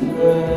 grace.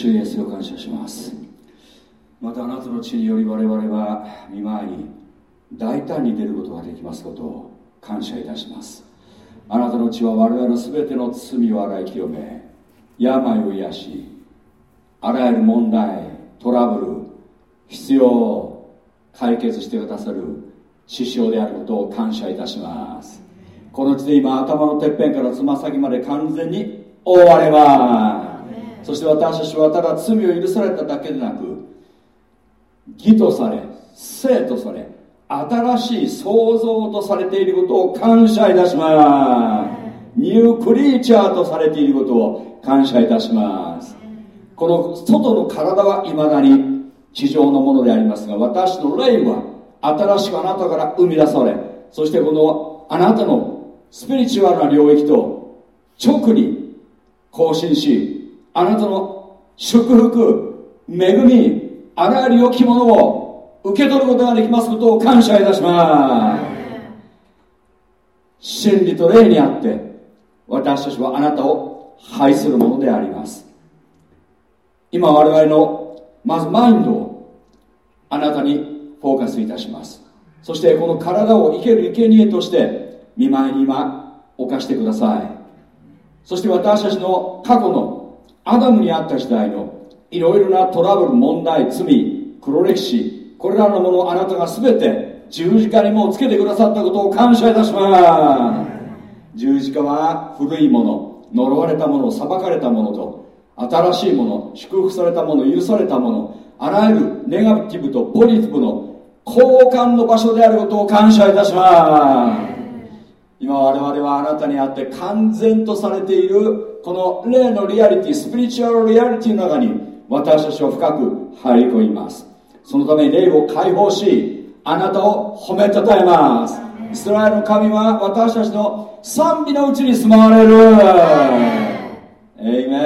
主イエスを感謝します。またあなたの血により我々は見舞いに大胆に出ることができますことを感謝いたします。あなたの血は我々の全ての罪を洗い清め病を癒しあらゆる問題トラブル必要を解決してくださる師匠であることを感謝いたします。この地で今頭のてっぺんからつま先まで完全に覆われます。そして私たちはただ罪を許されただけでなく義とされ生とされ新しい創造とされていることを感謝いたします。ニュークリーチャーとされていることを感謝いたします。この外の体はいまだに地上のものでありますが私の霊は新しくあなたから生み出されそしてこのあなたのスピリチュアルな領域と直に更新しあなたの祝福恵みあらゆる良きものを受け取ることができますことを感謝いたします。真理と霊にあって私たちはあなたを愛するものであります。今我々のまずマインドをあなたにフォーカスいたします。そしてこの体を生ける生贄として見舞いに今犯してください。そして私たちの過去のアダムにあった時代のいろいろなトラブル問題罪黒歴史これらのものをあなたが全て十字架にもつけてくださったことを感謝いたします。十字架は古いもの呪われたもの裁かれたものと新しいもの祝福されたもの許されたものあらゆるネガティブとポジティブの交換の場所であることを感謝いたします。今我々はあなたにあって完全とされているこの霊のリアリティスピリチュアルリアリティの中に私たちは深く入り込みます。そのために霊を解放しあなたを褒めたたえます。イスラエルの神は私たちの賛美のうちに住まわれる。エイメ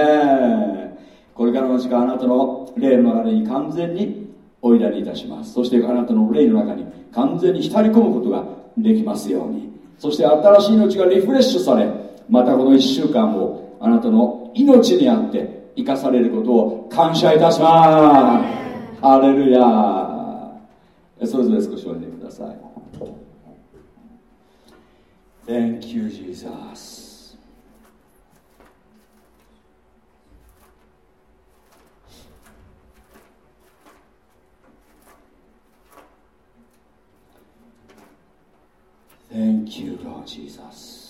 ンこれからの時間あなたの霊の中に完全においらにいたします。そしてあなたの霊の中に完全に浸り込むことができますようにそして新しい命がリフレッシュされまたこの1週間をあなたの命にあって生かされることを感謝いたします。ハレルヤ。それぞれ少しおいでください。Thank you, Jesus. Thank you, Lord Jesus.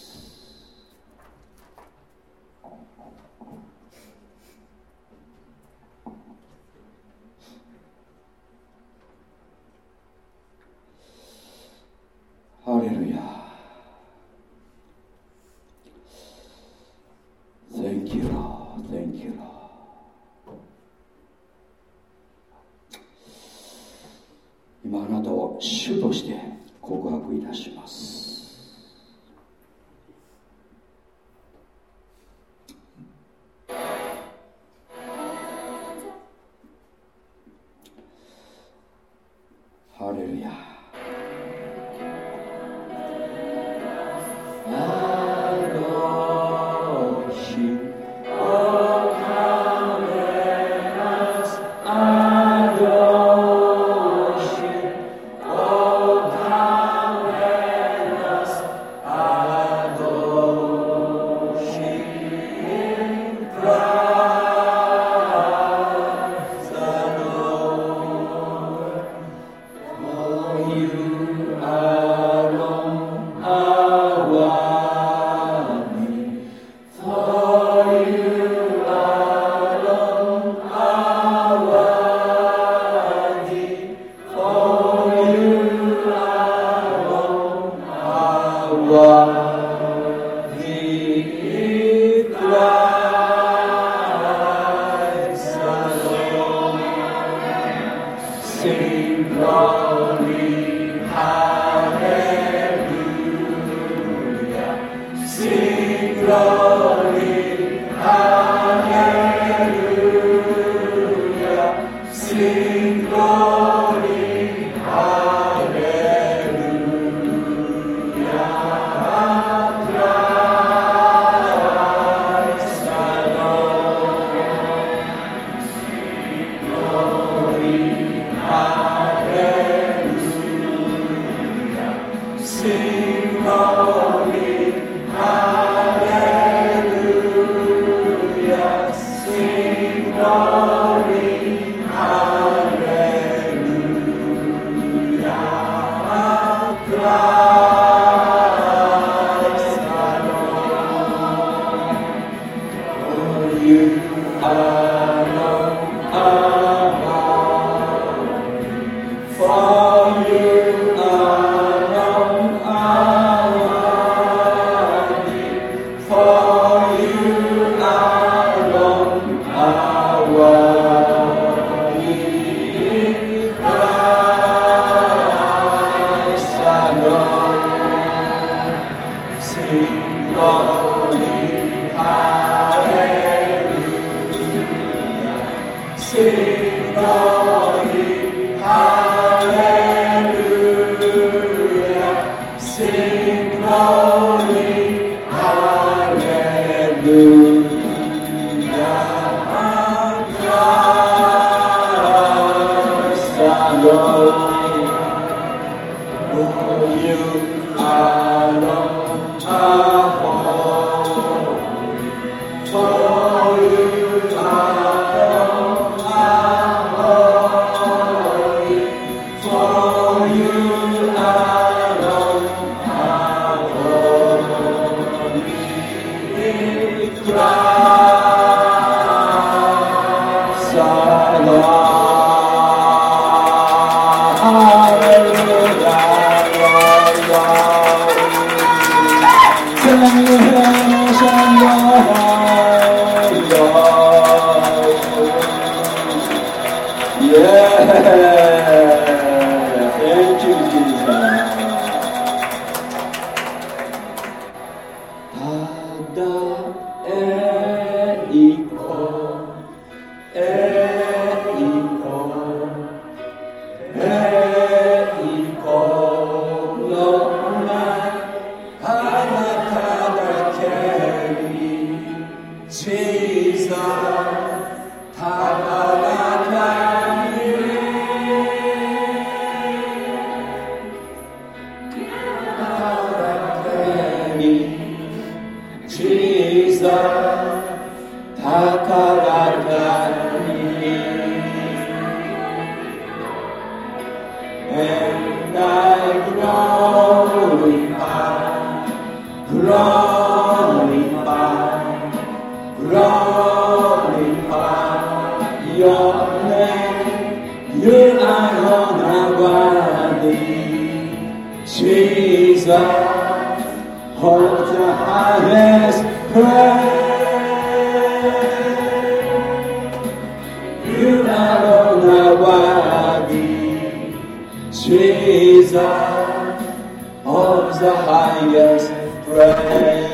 Was the highest praise.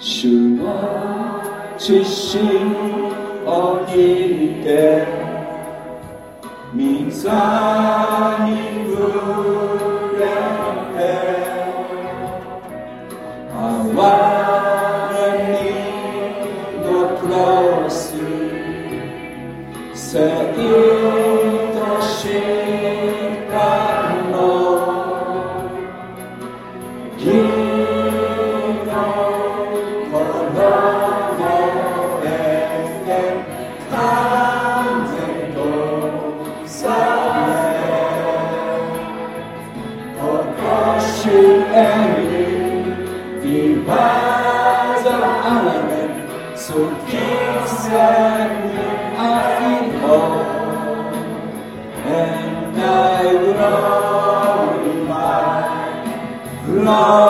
Shuma Chishin Onide Mizani Rurete Awanani Doprosi Seir Allah.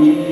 be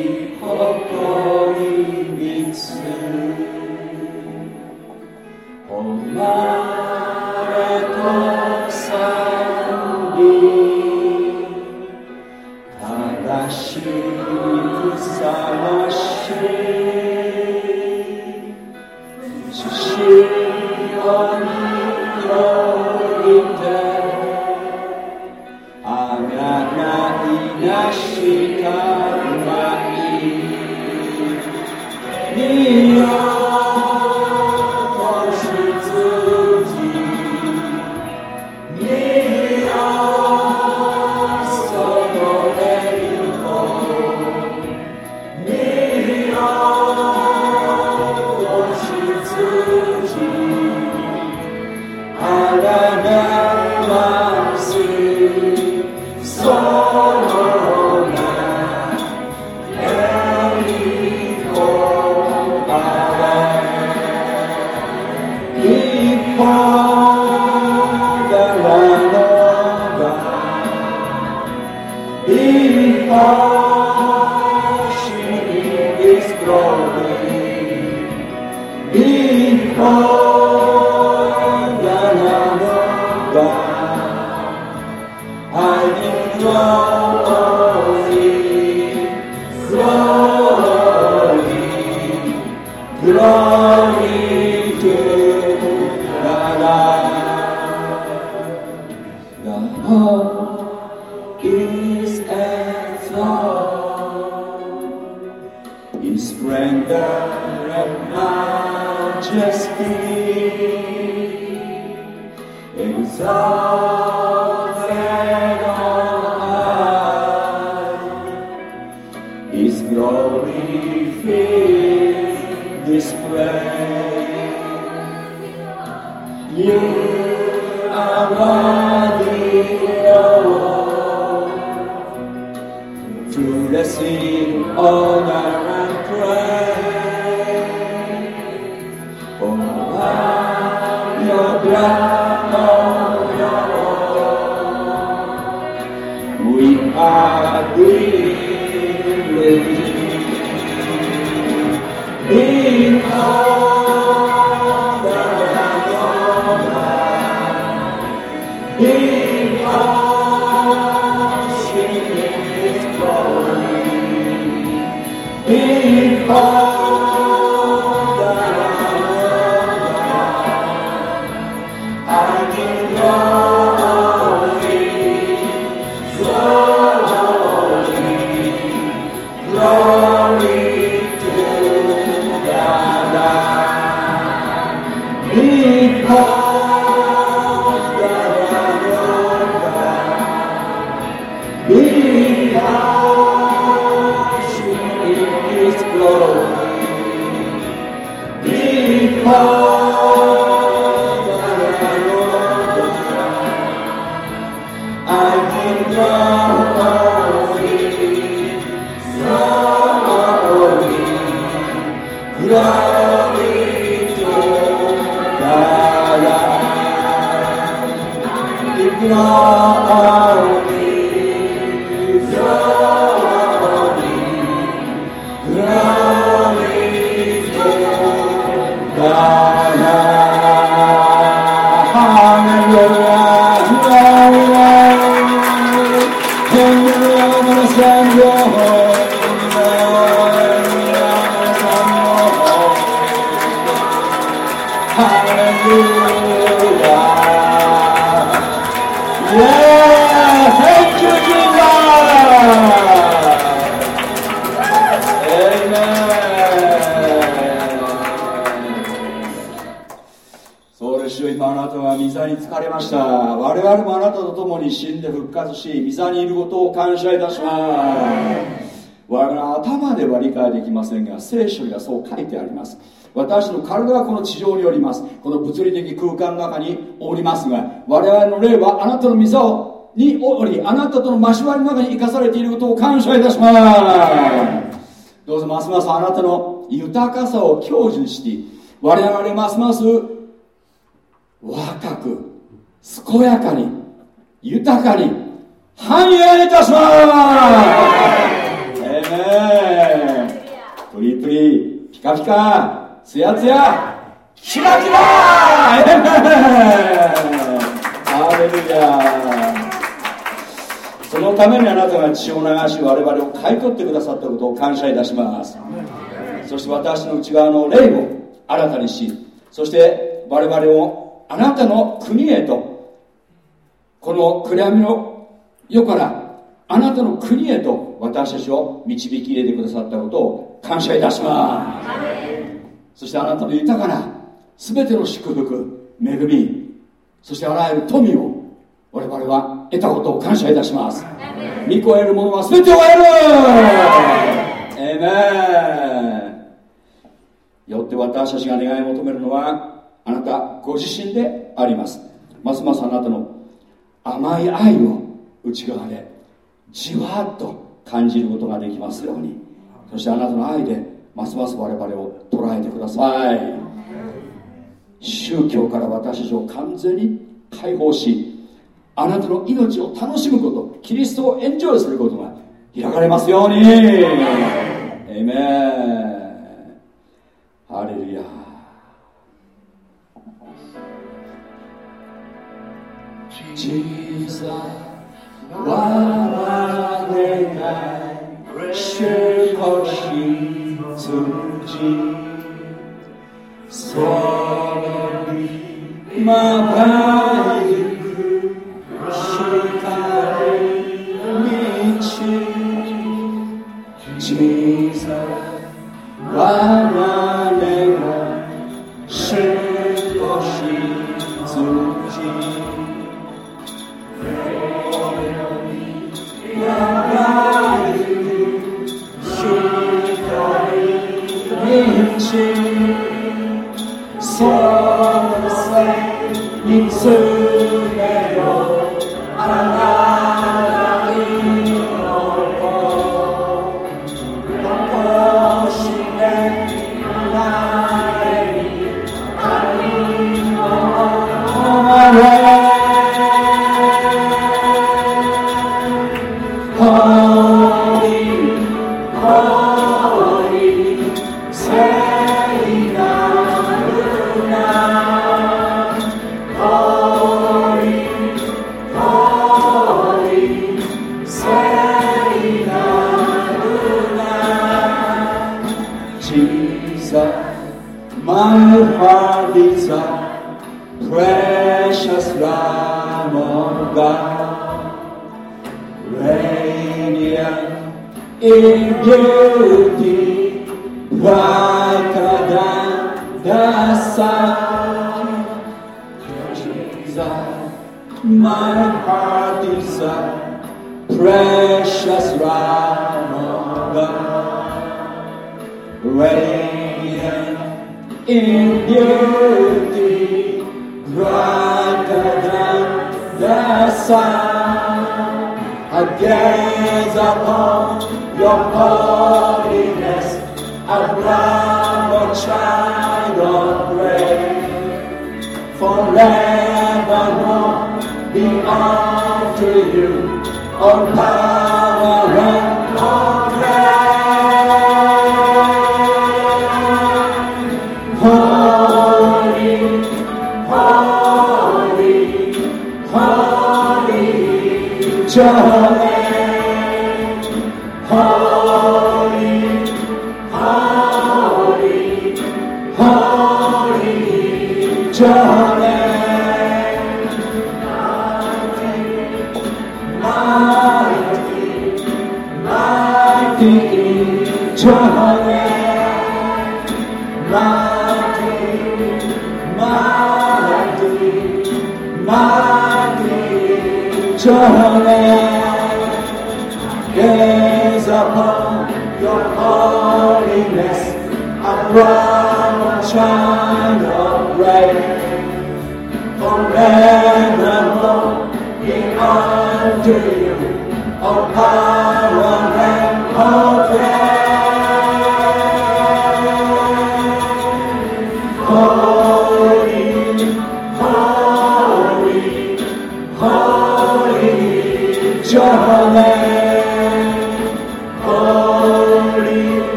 謝いたします。我が頭では理解できませんが聖書にはそう書いてあります。私の体はこの地上におります。この物理的空間の中におりますが我々の霊はあなたの御座におりあなたとの交わりの中に生かされていることを感謝いたします。どうぞますますあなたの豊かさを享受して我々ますます若く健やかに豊かに繁栄いたしますええねプリプリピカピカつやキラキラハレルヤそのためにあなたが血を流し我々を買い取ってくださったことを感謝いたします。そして私の内側の霊を新たにしそして我々をあなたの国へとこの暗闇の世からあなたの国へと私たちを導き入れてくださったことを感謝いたします。そしてあなたの豊かな全ての祝福恵みそしてあらゆる富を我々は得たことを感謝いたします。見超えるものは全てを得る。エメンよって私たちが願い求めるのはあなたご自身であります。ますますあなたの甘い愛を内側でじわっと感じることができますように。そしてあなたの愛でますます我々を捉えてください。宗教から私たちを完全に解放しあなたの命を楽しむことキリストをエンジョイすることが開かれますように。エメンハレルヤ。ジーザ我が願い主と羊その身まばゆく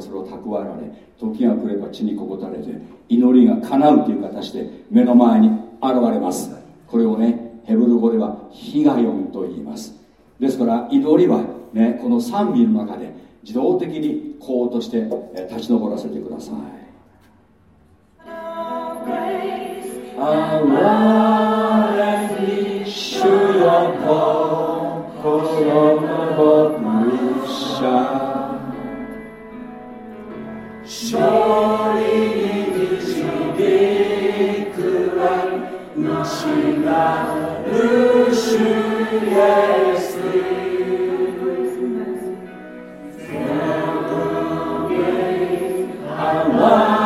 それを蓄えられ時が来れば地にこぼたれて祈りが叶うという形で目の前に現れます。これをねヘブル語ではヒガヨンと言います。ですから祈りはねこの賛美の中で自動的にこうとして立ち上らせてください。主よ心の牧者勝利なる主イエス哀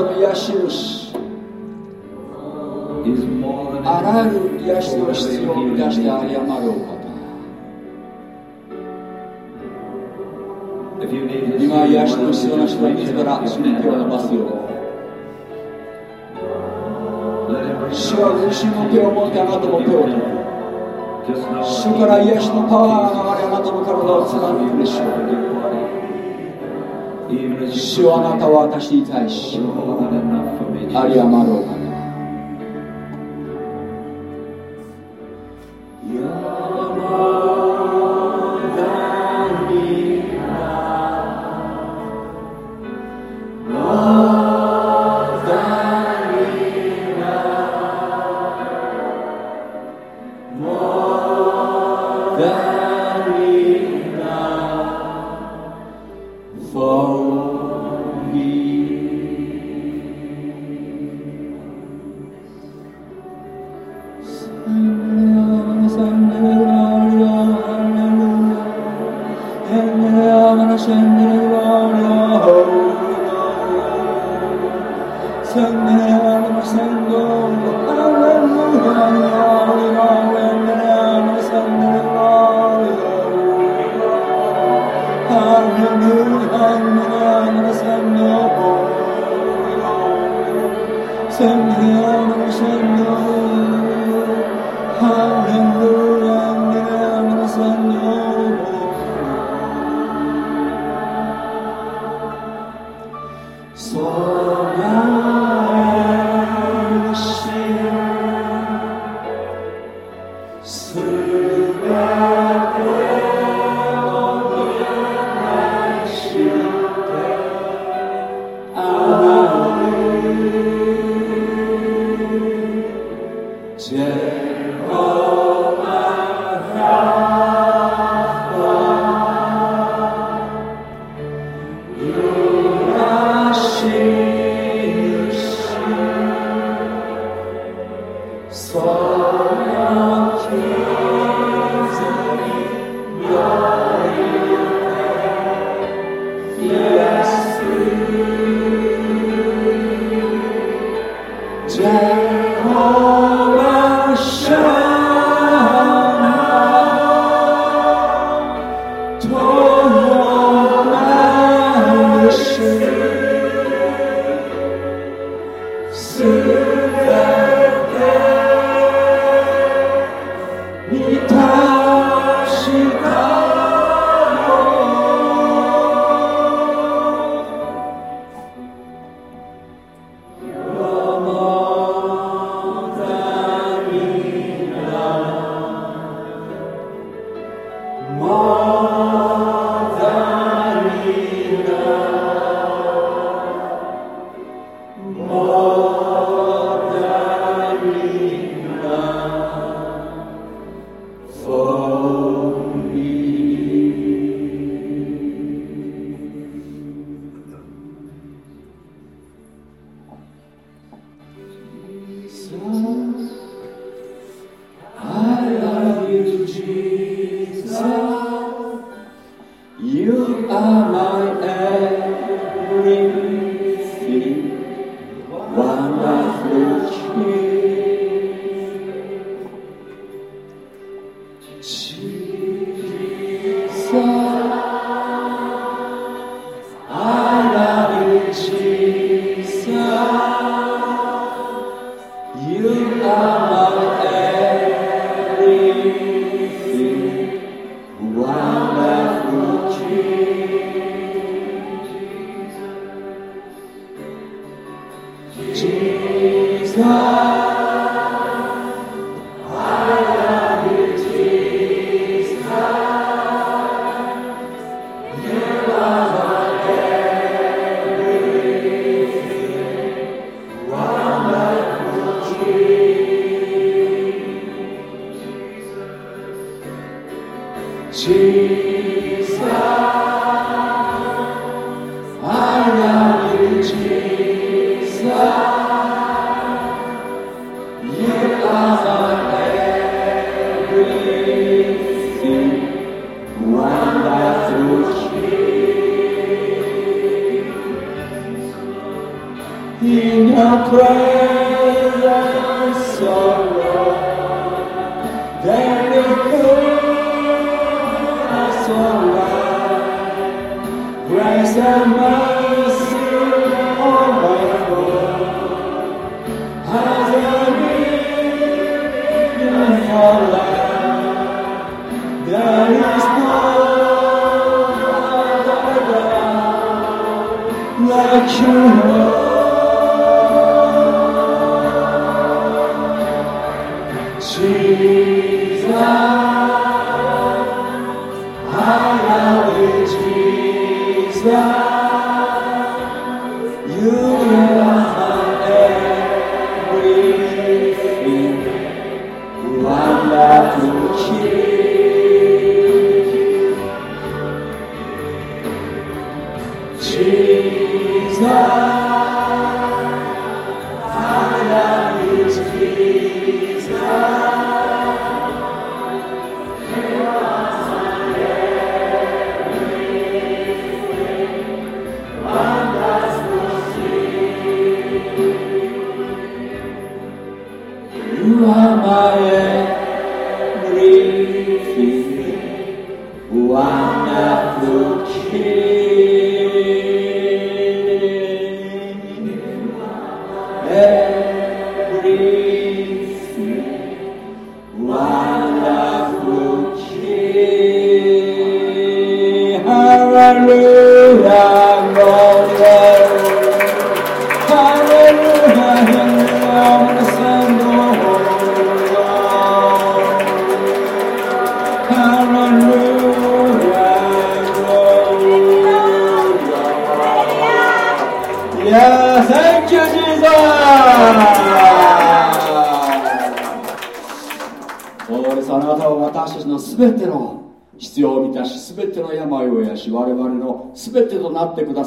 方の癒し主あらゆる癒しの必要を満たして有り余るお方今癒しの必要な人は自ら主に手を伸ばすよう主はご自身の手を持ってあなたの手を取る主から癒しのパワーが流れあなたの体をつなぐでしょう主はあなたは私に対し有り余ろう金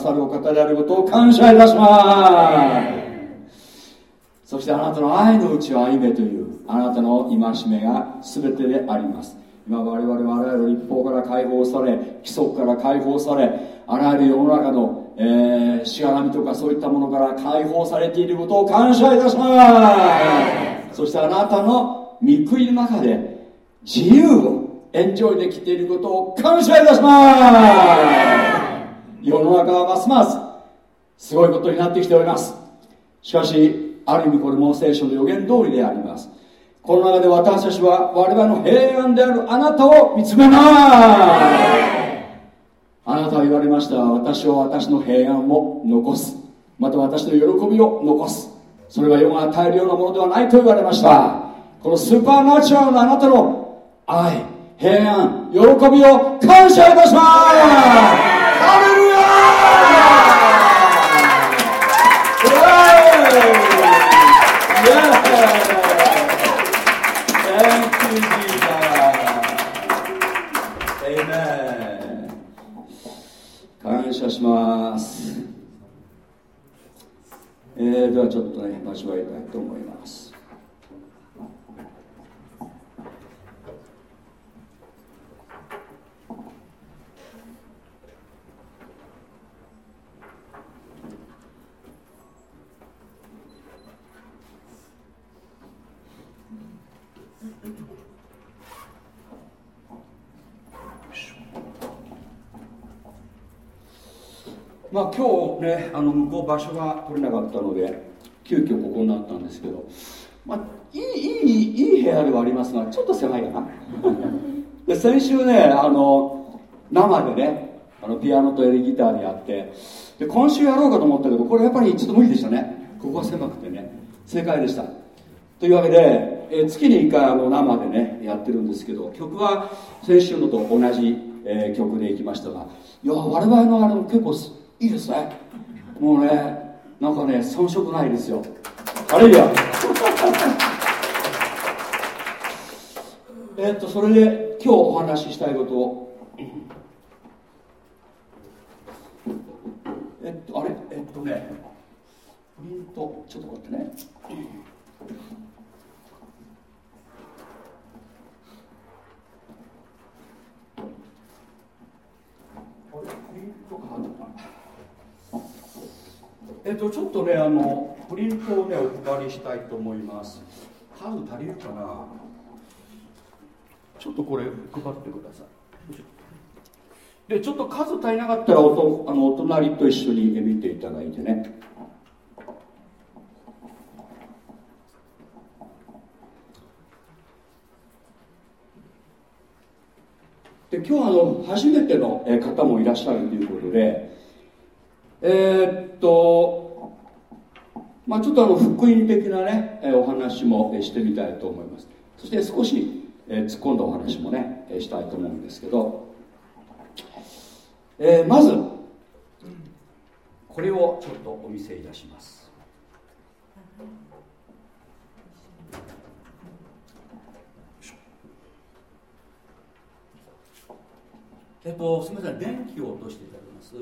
さるお方であることを感謝いたします。そしてあなたの愛のうちを歩めというあなたの戒めが全てであります。今我々はあらゆる立法から解放され規則から解放されあらゆる世の中の、えー、しがらみとかそういったものから解放されていることを感謝いたします。そしてあなたの御国の中で自由をエンジョイできていることを感謝いたします。世の中はますますすごいことになってきております。しかしある意味これも聖書の予言通りであります。この中で私たちは我々の平安であるあなたを見つめます。あなたは言われました。私は私の平安を残す。また私の喜びを残す。それは世が与えるようなものではないと言われました。このスーパーナチュラルなあなたの愛平安喜びを感謝いたします。謝します。えー、ではちょっとね、交わりたいと思います。まあ、今日ねあの向こう場所が取れなかったので急遽ここになったんですけど、まあ、いいいいいい部屋ではありますがちょっと狭いかな。で先週ねあの生でねあのピアノとエレギターでやってで今週やろうかと思ったけどこれやっぱりちょっと無理でしたね。ここは狭くてね正解でした。というわけで、え月に1回あの生でねやってるんですけど曲は先週のと同じ、えー、曲でいきましたがいや我々のあれも結構いいですねもうねなんかね遜色ないですよ。あれやえっとそれで今日お話ししたいこと。をえっとあれ？えっとね。プリント。ちょっと待ってね。プリントかえっと、ちょっとね、あの、プリントをね、お配りしたいと思います。数足りるかな？ちょっとこれ、配ってください。で、ちょっと数足りなかったらおとあの、お隣と一緒に見ていただいてね。で今日はあの初めての方もいらっしゃるということで、えー、っと、まあ、ちょっとあの福音的なね、お話もしてみたいと思います。そして少し、え突っ込んだお話もね、したいと思うんですけど、えー、まず、これをちょっとお見せいたします。えっと、すみません、電気を落としていただけます。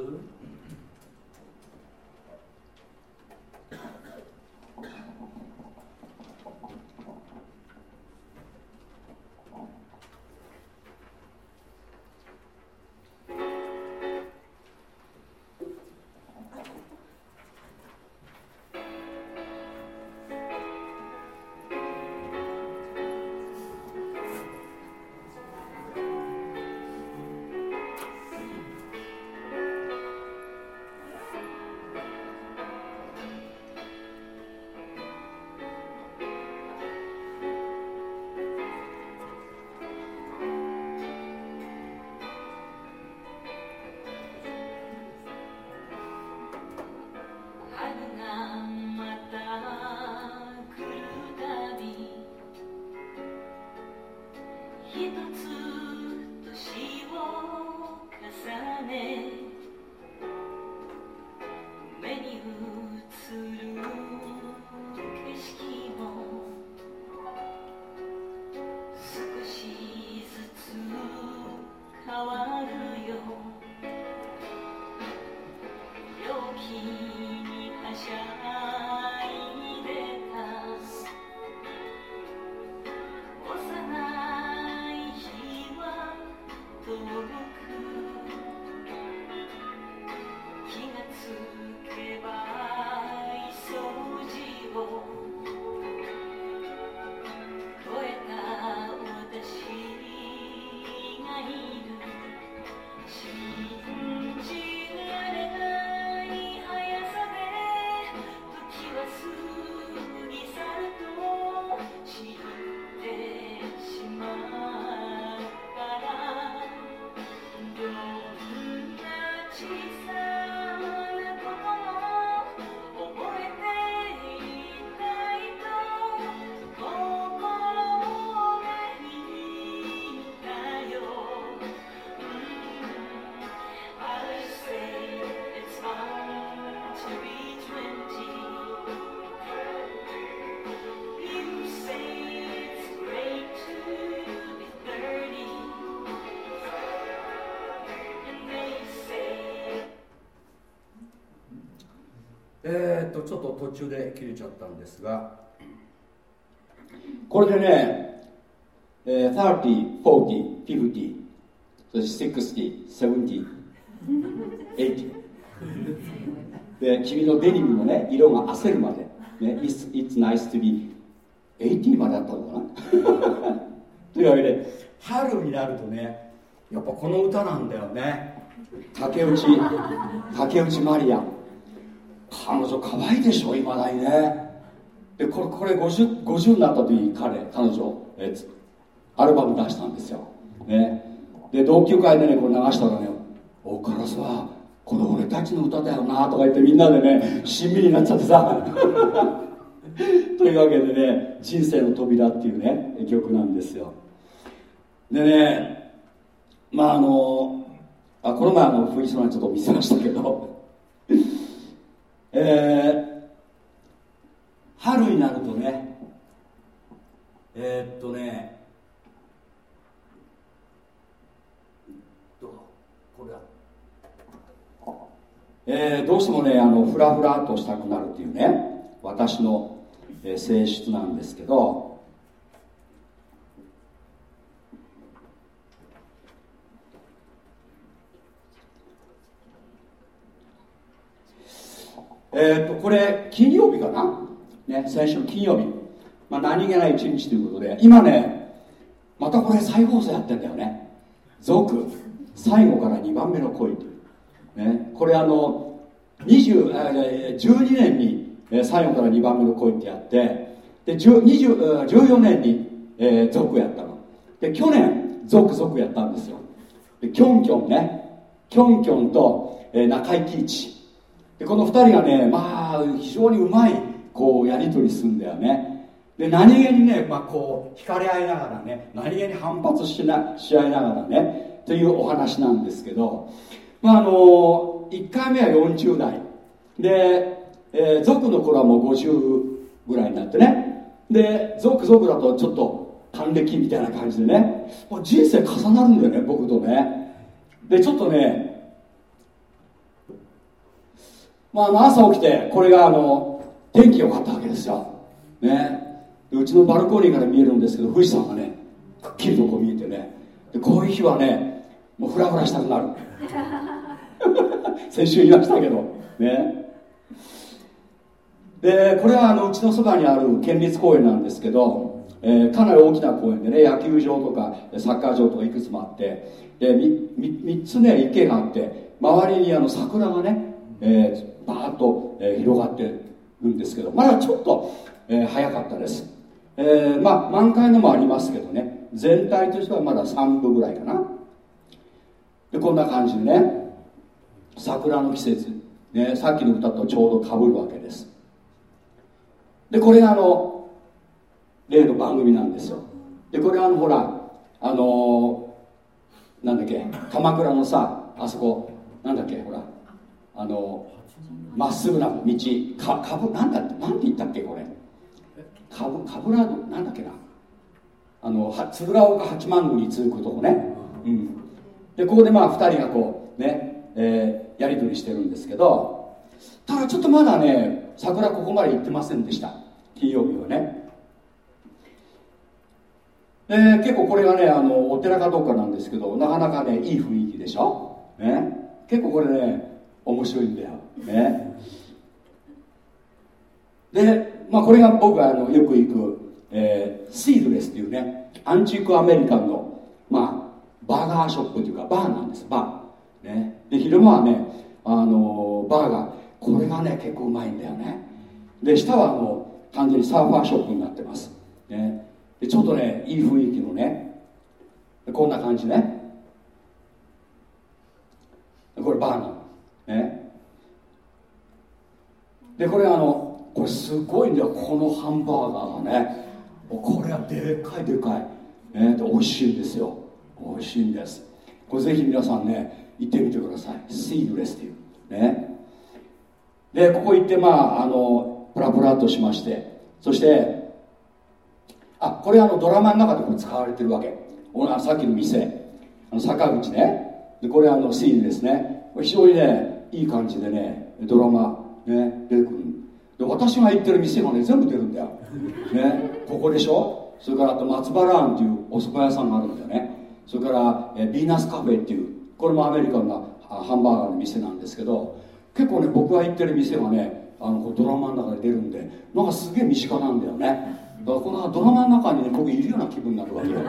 とちょっと途中で切れちゃったんですが。これでね、えー、30、40、50そして60、70、80で君のデニムのね色が焦るまで、ね、It's, it's nice to be 80まであったのかな。というわけで春になるとねやっぱこの歌なんだよね。竹内竹内まりや彼女可愛いでしょいまだにね。でこれこれ 50, 50になった時に彼彼女えアルバム出したんですよ、ね、で同級会でねこれ流したらね「おからさこの俺たちの歌だよな」とか言ってみんなでねしんみりになっちゃってさ。というわけでね「人生の扉」っていうね曲なんですよ。でねまああのあこの前あのフリソナちょっと見せましたけど。えー、春になるとねえー、っとねえー、どうしてもねあのフラフラとしたくなるっていうね私の、えー、性質なんですけどえー、っとこれ金曜日かな、ね、先週金曜日、まあ、何気ない一日ということで今ねまたこれ再放送やってんだよね。族最後から2番目の恋という、ね、これあの20 12年に最後から2番目の恋ってやってで14年に、えー、族やったの。で去年族族やったんですよ。でキョンキョンね。キョンキョンと、えー、中井貴一。でこの2人がねまあ非常にうまいこうやり取りするんだよね。で何気にね、まあ、こう惹かれ合いながらね何気に反発しなし合いながらねというお話なんですけど、まあ、あの1回目は40代。で、えー、族の頃はもう50ぐらいになってね。で族族だとちょっと還暦みたいな感じでね。もう人生重なるんだよね僕とね。でちょっとねまあ、朝起きてこれがあの天気良かったわけですよ、ね、うちのバルコニーから見えるんですけど富士山がねくっきりとこう見えてね。でこういう日はねもうフラフラしたくなる。先週言いましたけど。ね。でこれはあのうちのそばにある県立公園なんですけど、えー、かなり大きな公園でね野球場とかサッカー場とかいくつもあってで 3, 3つね池があって周りにあの桜がね、えー、バーッと、えー、広がってるんですけどまだちょっと、えー、早かったです、えー、まあ満開のもありますけどね全体としてはまだ3部ぐらいかな。でこんな感じでね桜の季節、ね、さっきの歌とちょうどかぶるわけです。でこれがあの例の番組なんですよ。でこれはあのほらあのー、なんだっけ鎌倉のさあそこなんだっけほら。あのまっすぐな道かかぶなんだなんて言ったっけこれ。かぶかぶらのなんだっけな。あのは鶴岡八幡宮に続くとこね、うん、でここでまあ2人がこうね、えー、やり取りしてるんですけど。ただちょっとまだね桜ここまで行ってませんでした。金曜日はね。で結構これがねあのお寺かどうかなんですけどなかなかねいい雰囲気でしょ、ね、結構これね面白いんだよ。ね。で、まあ、これが僕があのよく行く、えー、シードレスっていうねアンチークアメリカンの、まあ、バーガーショップというかバーなんです。バー、ね、で昼間はねあのバーガーこれがね結構うまいんだよね。で下はあの完全にサーファーショップになってます、ね、でちょっとねいい雰囲気のねこんな感じね。これバーナーね。でこれあのこれすごいんだよ。このハンバーガーがね。これはでかいでかい、ね、で美味しいんですよ。美味しいんです。これぜひ皆さんね行ってみてください。シードレスっていう。ね。でここ行ってまああのプラプラとしまして。そしてあこれあのドラマの中でも使われてるわけ。さっきの店。あの坂口ね。でこれあのシーンですね。非常にねいい感じでねドラマ、ね、出てくる。で私が行ってる店がね全部出るんだよ、ね、ここでしょ？それからあと松原庵っていうお蕎麦屋さんがあるんだよね。それからえビーナスカフェっていうこれもアメリカンなハンバーガーの店なんですけど結構ね僕が行ってる店がねあのドラマの中で出るんでなんかすげえ身近なんだよね。だからこのドラマの中にね僕いるような気分になるわけよ。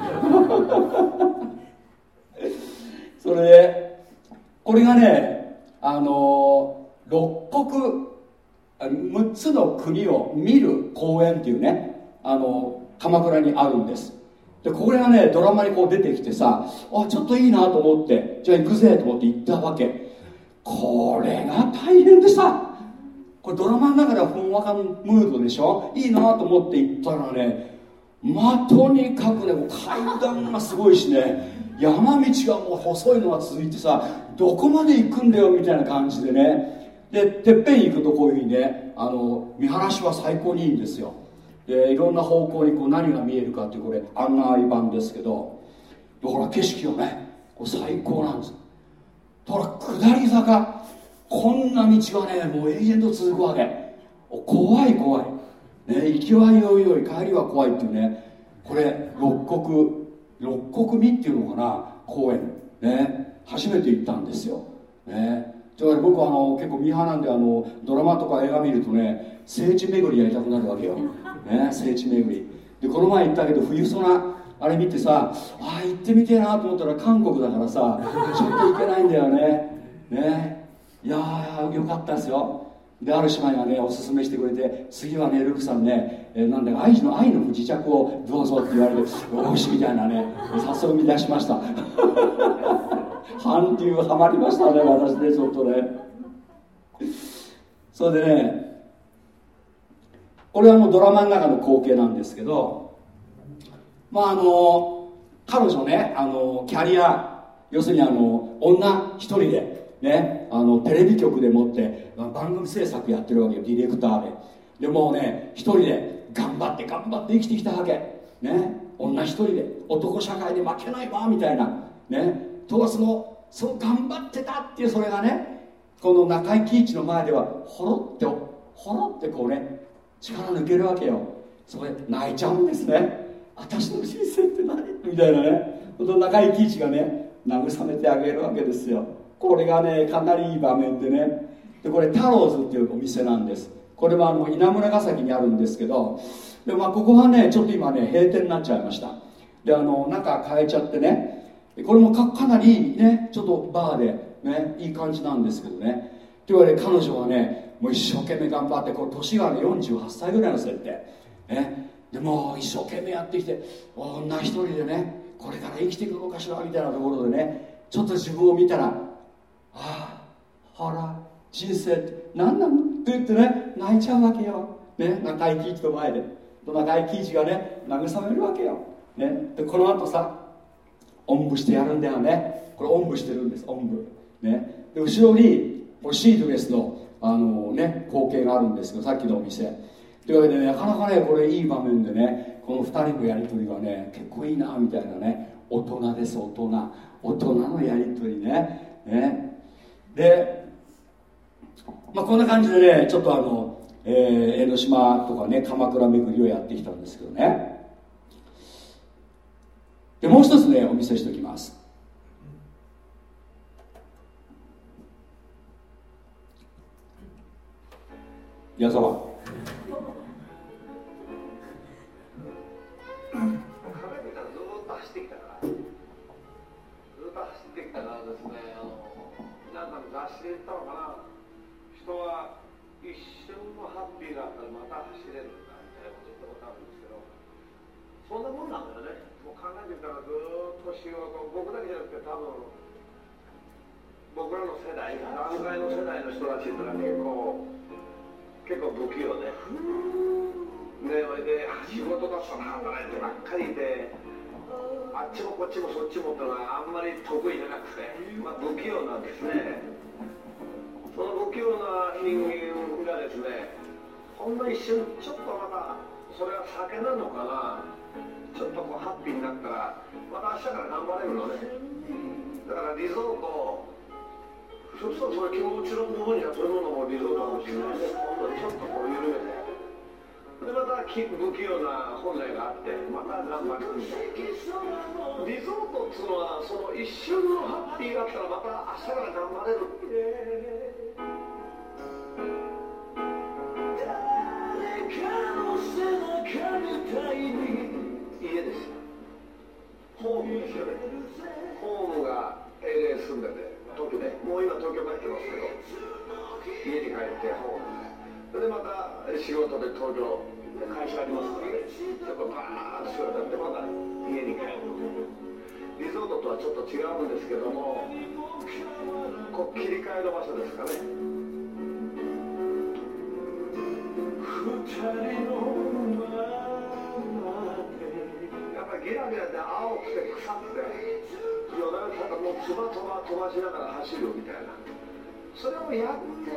それでこれがねあの六国6つの国を見る公園っていうねあの鎌倉にあるんです。でこれがねドラマにこう出てきてさあちょっといいなと思ってじゃあ行くぜと思って行ったわけ。これが大変でしたこれドラマの中ではほんわかムードでしょ？いいなと思って行ったらねまあとにかくね階段がすごいしね山道がもう細いのが続いてさどこまで行くんだよみたいな感じでね。でてっぺん行くとこういうふうにねあの見晴らしは最高にいいんですよ。でいろんな方向にこう何が見えるかっていうこれ案内板ですけど。ほら景色をねこう最高なんです。だから下り坂。こんな道がねもう永遠と続くわけ。怖い怖い、ね、行きはよいよい帰りは怖いっていうね。これ六国六国見っていうのかな？公園。ね。初めて行ったんですよ。ね。というわけで僕はあの結構ミーハーなんであのドラマとか映画見るとね聖地巡りやりたくなるわけよ、ね、聖地巡り。でこの前行ったけど冬ソナ。あれ見てさああ行ってみてえなと思ったら韓国だからさちょっと行けないんだよね。ね。いやーよかったですよ。である姉妹がねおすすめしてくれて次はねルクさんね、えー、なんだか愛の愛の不時着をどうぞって言われてよしみたいなね早速見出しました。韓流ハマりましたね私ねちょっとね。それでねこれはもうドラマの中の光景なんですけどまああの彼女ねあのキャリア要するにあの女一人でねあのテレビ局でもって番組制作やってるわけよディレクターで。でもうね一人で頑張って頑張って生きてきたわけ。ね女一人で男社会で負けないわみたいな。ねとはそのその頑張ってたっていうそれがねこの中井貴一の前ではほろってほろってこうね力抜けるわけよ。そこで泣いちゃうんですね。私の人生って何？みたいなね。中井貴一がね慰めてあげるわけですよ。これがねかなりいい場面でね。でこれタローズっていうお店なんです。これはあの稲村ヶ崎にあるんですけど。で、まあ、ここはねちょっと今ね閉店になっちゃいました。であの中変えちゃってね。これもかかなりねちょっとバーでねいい感じなんですけどね。というわけで彼女はねもう一生懸命頑張ってこう年が、ね、48歳ぐらいの設定。ね。でも一生懸命やってきて女一人でねこれから生きていくのかしらみたいなところでねちょっと自分を見たらああほら人生って何なのって言ってね泣いちゃうわけよ、ね、中井貴一の前で。中井貴一がね慰めるわけよ、ね、でこの後さおんぶしてやるんだよね。これおんぶしてるんですおんぶ。ねで後ろにこれシードレスのあのね光景があるんですけどさっきのお店。というわけで、ね、なかなかねこれいい場面でねこの2人のやり取りがね結構いいなみたいなね。大人です大人。大人のやり取りね。ね。で、まあ、こんな感じでねちょっとあの、えー、江ノ島とかね鎌倉巡りをやってきたんですけどね。でもう一つねお見せしておきます。矢沢。雑誌で言ったのかな。人は一瞬のハッピーがあったらまた走れるんだみたいなこと言ったことあるんですけどそんなもんなんだよね。もう考えてみたらずっと仕事僕だけじゃなくて多分僕らの世代段階の世代の人たちってのは結構結構不器用で。ねで仕事だったら働いてばっかりいてあっちもこっちもそっちもってのはあんまり得意じゃなくて、まあ、不器用なんですね。その不器用な人間がですねほんの一瞬ちょっとまたそれは酒なのかなちょっとこうハッピーになったらまた明日から頑張れるのね。だからリゾートそうするとそれ気持ちの部分にはそういうものもリゾートかもしれないね。今度ちょっとこう緩めて。でまた不器用な本来があってまた頑張るリゾートっつうのはその一瞬のハッピーがあったらまた明日から頑張れるホームですよねホームが LA 住んでて東京でもう今東京帰ってますけど家に帰ってホームでまた仕事で東京会社ありますからねちょっとバーッと仕事やってまた家に帰るリゾートとはちょっと違うんですけどもこう切り替えの場所ですかねやっぱりゲラゲラで青くて腐って夜中とかもうつば飛ば飛ばしながら走るみたいなそれをやって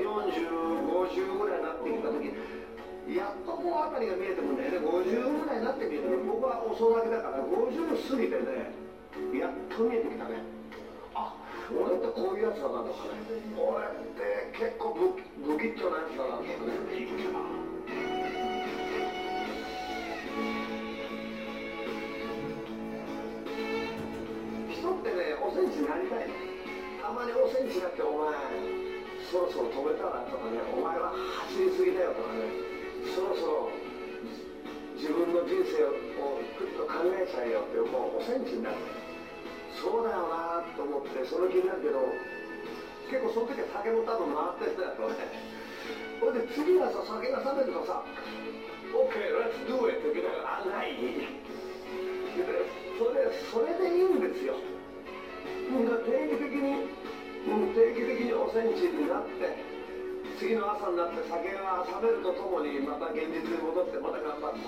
4050ぐらいになってきた時やっとこう辺りが見えてくるんだよね50ぐらいになってきて僕は遅咲きだから50過ぎてねやっと見えてきたね。あ俺ってこういうやつだなとかね俺って結構不不吉祥なやつだなとかね人ってねおセンチになりたい。たまにおセンチになってお前そろそろ止めたらとかねお前は走りすぎだよとかねそろそろ自分の人生をふっと考えちゃえよってもうおセンチになる。そうだよなと思ってその気になるけど結構その時は酒も多分回ってたよね。ほんで次はさ酒が冷めるとさ OK let's do it って言うからあない。それそれでいいんですよ。うだか定期的に定期的におセンチになって次の朝になって酒が冷めるとともにまた現実に戻ってまた頑張った。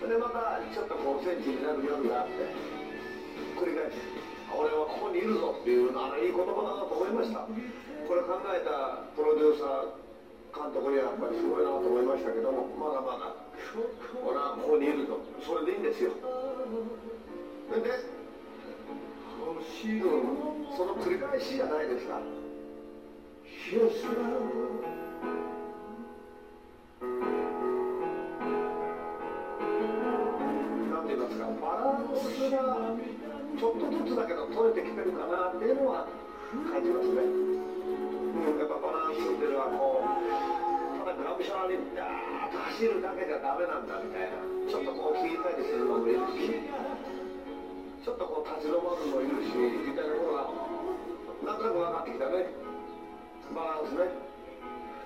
それでまたちょっとこうおセンチになる夜があって。繰り返し俺はここにいるぞっていうあのいい言葉だなと思いました。これ考えたプロデューサー監督にはやっぱりすごいなと思いましたけどもまだまだ俺はここにいるとそれでいいんですよ。で、うん、その繰り返しじゃないですか。なんて言いますか。バランスがちょっとずつだけど取れてきてるかなっていうのは感じますね、うん、やっぱバランスっていうのはこうただがむしゃらにダーッと走るだけじゃダメなんだみたいな。ちょっとこう聞いたりするのもいるしちょっとこう立ち止まるのもいるしみたいなことがなんとなく分かってきたね。バランスね。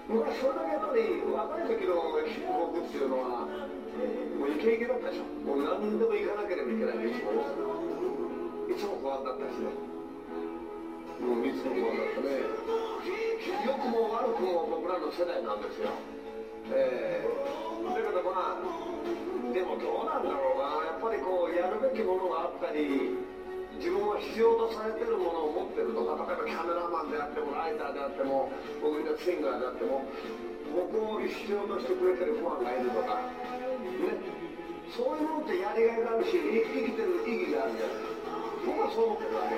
僕はそれだけやっぱり若い時の僕っていうのはもうイケイケだったでしょ。もう何でも行かなければいけない。いつもいつも不安だったしねもういつも不安だったね良くも悪くも僕らの世代なんですよ。えー、だけどまあでもどうなんだろうな。やっぱりこうやるべきものがあったり自分は必要とされてるものを持ってるとか例えばキャメラマンであってもライターであっても僕みたいなシンガーであっても僕を必要としてくれてるファンがいるとかね。そういうものってやりがいがあるし生きてる意義があるじゃない。僕はそう思ってるわけ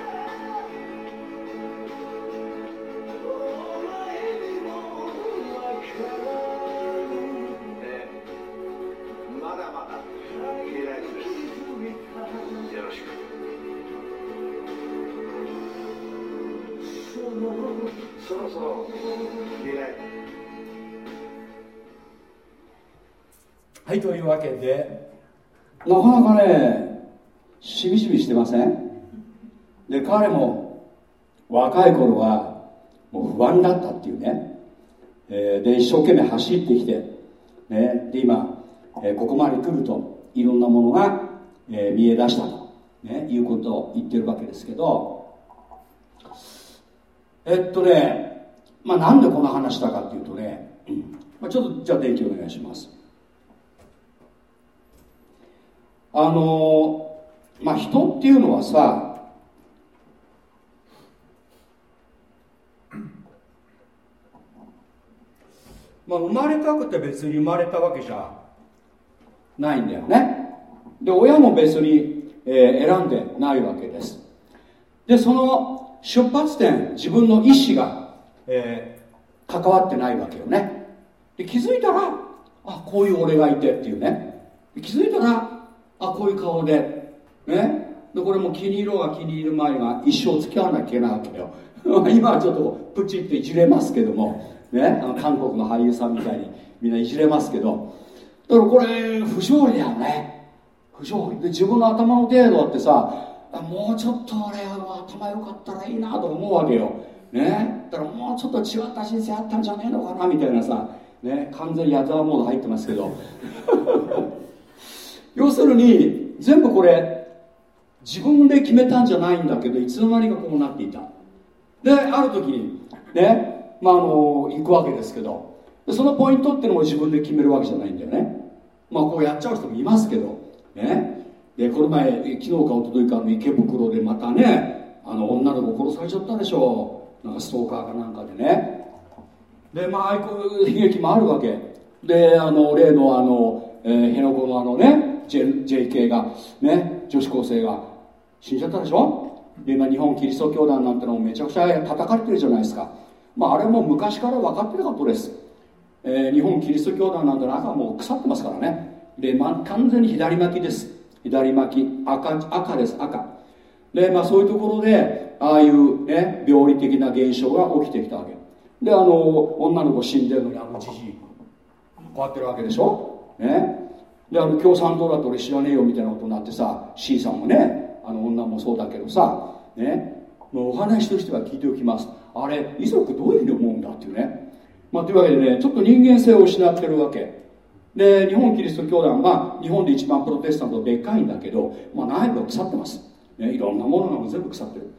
はいというわけで。なかなかねしみじみしてません？で彼も若い頃はもう不安だったっていうね、えーで一生懸命走ってきて、ね、で今、えーここまで来るといろんなものが、えー見え出したと、ね、いうことを言ってるわけですけど。えっとね、まあ、なんでこの話したかっていうとね、まあ、ちょっとじゃあ電気お願いします。あのまあ人っていうのはさまあ、生まれたくて別に生まれたわけじゃないんだよね。で親も別に、えー選んでないわけです。でその出発点自分の意思が、えー関わってないわけよね。で気づいたらあこういう俺がいてっていうね。気づいたらあこういう顔で。ね。でこれも気に入ろうが気に入る前が一生付き合わなきゃいけないわけよ。今はちょっとプチっていじれますけども。ねあの韓国の俳優さんみたいにみんないじれますけどだからこれ不条理だよね。不条理。で自分の頭の程度ってさもうちょっと俺は頭良かったらいいなと思うわけよ。ね。だからもうちょっと違った人生あったんじゃねえのかなみたいなさね。完全に矢沢モード入ってますけど。要するに全部これ自分で決めたんじゃないんだけどいつの間にかこうなっていた。である時にね。まああの行くわけですけど。そのポイントっていうのも自分で決めるわけじゃないんだよね。まあこうやっちゃう人もいますけど。ね。でこの前昨日か一昨日かの池袋でまたねあの女の子殺されちゃったでしょ。なんかストーカーかなんかでね。でまあああいう悲劇もあるわけ。であの例のあの、えー辺野古のあのね、J、JK がね女子高生が死んじゃったでしょ。で今日本キリスト教団なんてのもめちゃくちゃ叩かれてるじゃないですか。まああれも昔から分かってることです、えー、日本キリスト教団なんて中はもう腐ってますからね。で、まあ、完全に左巻きです。左巻き赤赤です赤。でまあそういうところでああいうね病理的な現象が起きてきたわけ。であの女の子死んでるのにあのじじいこうやってるわけでしょ？ねであの共産党だと俺知らねえよみたいなことになってさ C さんもねあの女もそうだけどさねもうお話としては聞いておきます。あれ遺族どういうふうに思うんだっていうね。まあ、というわけでねちょっと人間性を失ってるわけ。で日本キリスト教団は日本で一番プロテスタントでっかいんだけど、まあ、内部は腐ってます、ね、いろんなものが全部腐ってる、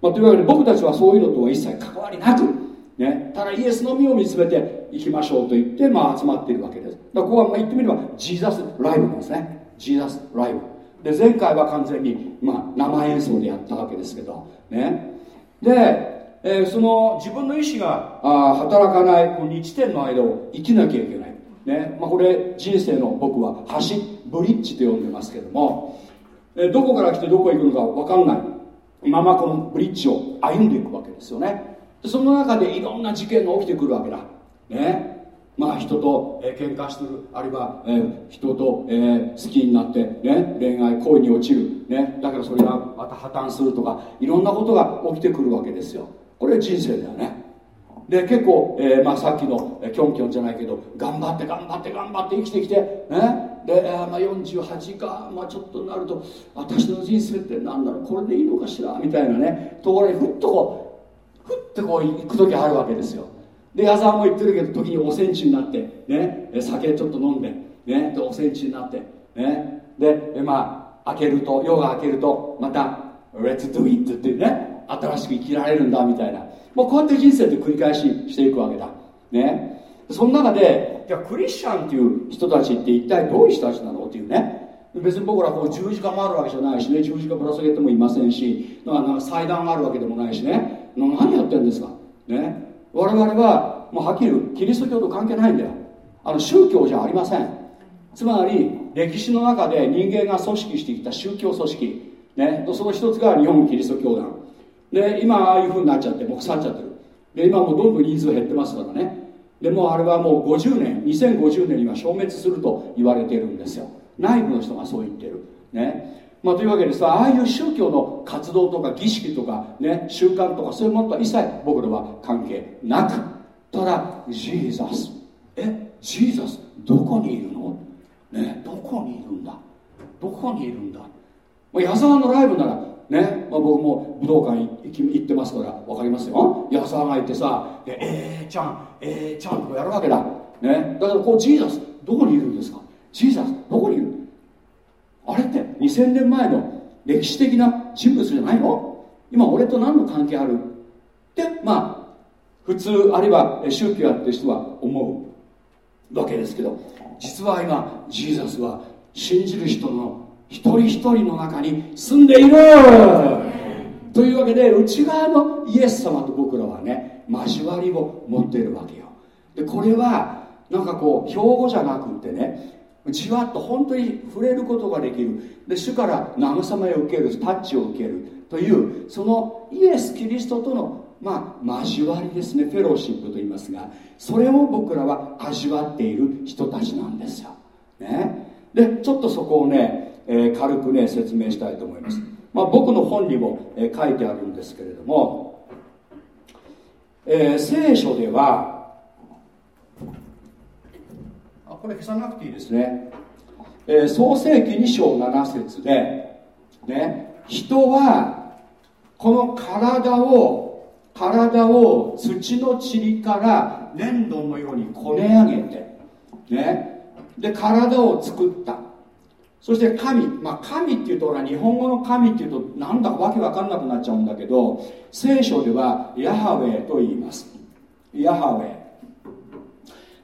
まあ、というわけで僕たちはそういうのとは一切関わりなく、ね、ただイエスのみを見つめていきましょうと言って、まあ、集まっているわけです。だからここはまあ言ってみればジーザスライブなんですね。ジーザスライブで前回は完全に、まあ、生演奏でやったわけですけどね。で、えー、その自分の意思があ働かないこの2地点の間を生きなきゃいけない。ね。まあ、これ人生の僕は橋ブリッジと呼んでますけども、えどこから来てどこへ行くのか分かんない。ままこのブリッジを歩んでいくわけですよね。その中でいろんな事件が起きてくるわけだ。ね。まあ人と、えー、喧嘩するあるいは、人と、好きになって、ね、恋愛恋に落ちる、ね、だからそれがまた破綻するとかいろんなことが起きてくるわけですよ。これ人生だよね。で結構、えーまあ、さっきのキョンキョンじゃないけど頑張って頑張って頑張って生きてきて、ね、で、まあ、48か、まあ、ちょっとなると私の人生って何だろうこれでいいのかしらみたいなね。ところにふっとこうふってこう行く時あるわけですよ。で矢沢も言ってるけど時におセンチになってね。酒ちょっと飲んでね。でおセンチになってね。でまあ開けると夜が明けるとまた「Let's do it」ってね。新しく生きられるんだみたいな。もうこうやって人生って繰り返ししていくわけだ。ね。その中でじゃクリスチャンっていう人たちって一体どういう人たちなのっていうね。別に僕らこう十字架もあるわけじゃないしね。十字架ぶら下げてもいませんし。なんか祭壇があるわけでもないしね。何やってんですか。ね。我々はもうはっきり言うキリスト教と関係ないんだよ。あの宗教じゃありません。つまり歴史の中で人間が組織してきた宗教組織、ね、その一つが日本キリスト教団。で今ああいうふうになっちゃってもう腐っちゃってる。で今もうどんどん人数減ってますからね。でもあれはもう50年2050年には消滅すると言われてるんですよ。内部の人がそう言ってる。ね。まあ、というわけでさああいう宗教の活動とか儀式とか、ね、習慣とかそういうものとは一切僕らは関係なく。ただジーザス。えジーザスどこにいるの？ねどこにいるんだ？どこにいるんだ？矢沢のライブならね、まあ、僕も武道館行ってますから分かりますよ。矢沢がいてさ「えー、ちゃんえー、ちゃん」とかやるわけだ、ね、だからこうジーザスどこにいるんですか？ジーザスどこにいる？あれって2000年前の歴史的な人物じゃないの？今俺と何の関係ある？ってまあ普通あるいは宗教やってる人は思うわけですけど実は今ジーザスは信じる人の一人一人の中に住んでいるというわけで内側のイエス様と僕らはね交わりを持っているわけよ。でこれはなんかこう標語じゃなくってねじわっと本当に触れることができる。で主から慰めを受けるタッチを受ける。というそのイエス・キリストとのまあ交わりですね。フェローシップと言いますがそれを僕らは味わっている人たちなんですよ、ね、でちょっとそこをねえー、軽くね説明したいと思います、まあ、僕の本にも、えー、書いてあるんですけれども、えー、聖書ではあこれ消さなくていいですね、え創世紀2章7節で、ね、人はこの体を体を土の塵から粘土のようにこね上げて、ね、で体を作った。そして神、まあ、神っていうとほら日本語の神っていうとなんだかわけわかんなくなっちゃうんだけど聖書ではヤハウェと言います。ヤハウェ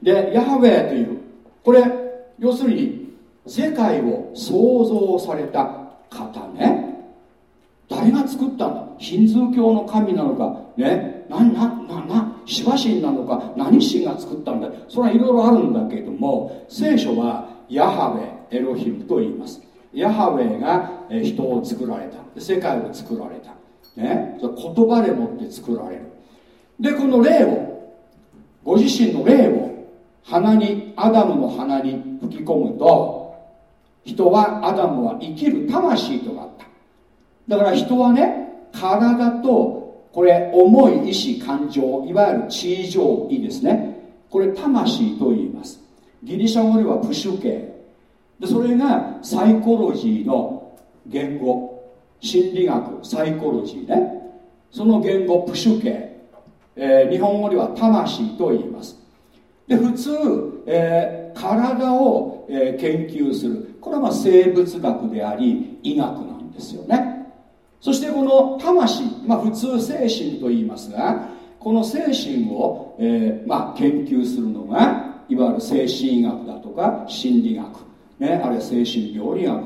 でヤハウェというこれ要するに世界を創造された方ね。誰が作ったんだ？ヒンズー教の神なのか？ね？ななななシバ神なのか？何神が作ったんだ？それはいろいろあるんだけども聖書はヤハウェエロヒムと言います。ヤハウェが人を作られた。世界を作られた。ね、言葉でもって作られる。でこの霊をご自身の霊を鼻にアダムの鼻に吹き込むと人はアダムは生きる魂となった。だから人はね体とこれ重い意志感情いわゆる地位上位ですね。これ魂と言います。ギリシャ語ではプシュ系でそれがサイコロジーの言語。心理学サイコロジーね。その言語プシュ系、えー、日本語では魂と言います。で普通、えー、体を、えー、研究する。これはま生物学であり医学なんですよね。そしてこの魂、まあ、普通精神と言いますがこの精神を、えーまあ、研究するのがいわゆる精神医学だとか心理学、ね、あるいは精神病理学。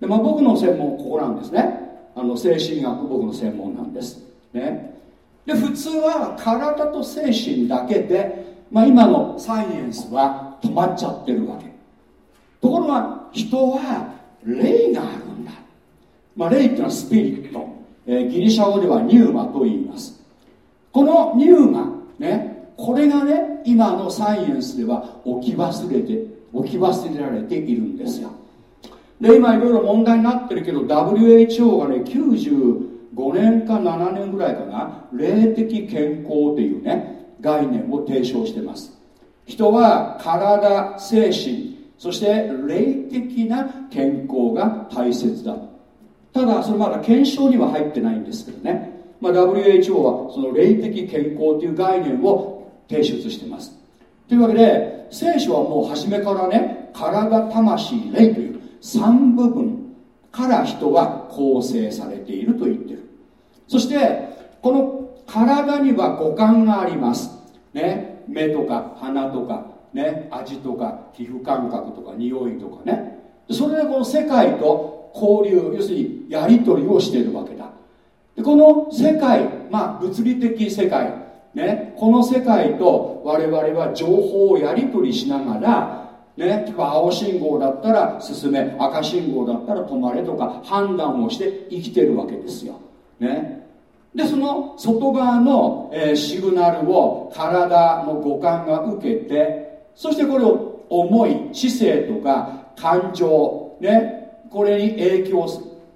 で、まあ、僕の専門ここなんですね。あの精神学僕の専門なんです、ね、で普通は体と精神だけで、まあ、今のサイエンスは止まっちゃってるわけ。ところが人は霊があるんだ。まあ、霊っていうのはスピリット、えー、ギリシャ語ではニューマと言います。このニューマねこれがね今のサイエンスでは置き忘れて置き忘れられているんですよ。で今いろいろ問題になってるけど WHO がね95年か7年ぐらいかな。霊的健康っていうね概念を提唱してます。人は体精神そして霊的な健康が大切だ。ただそれまだ検証には入ってないんですけどね、まあ、WHO はその霊的健康という概念を提出しています。というわけで聖書はもう初めからね体魂霊という3部分から人は構成されていると言ってる。そしてこの体には五感があります。ね。目とか鼻とかね。味とか皮膚感覚とか匂いとかね。それでこの世界と交流要するにやり取りをしているわけだ。でこの世界まあ物理的世界ね。この世界と我々は情報をやり取りしながらね、青信号だったら進め赤信号だったら止まれとか判断をして生きてるわけですよ、ね、でその外側の、えー、シグナルを体の五感が受けてそしてこれを思い知性とか感情ねこれに影響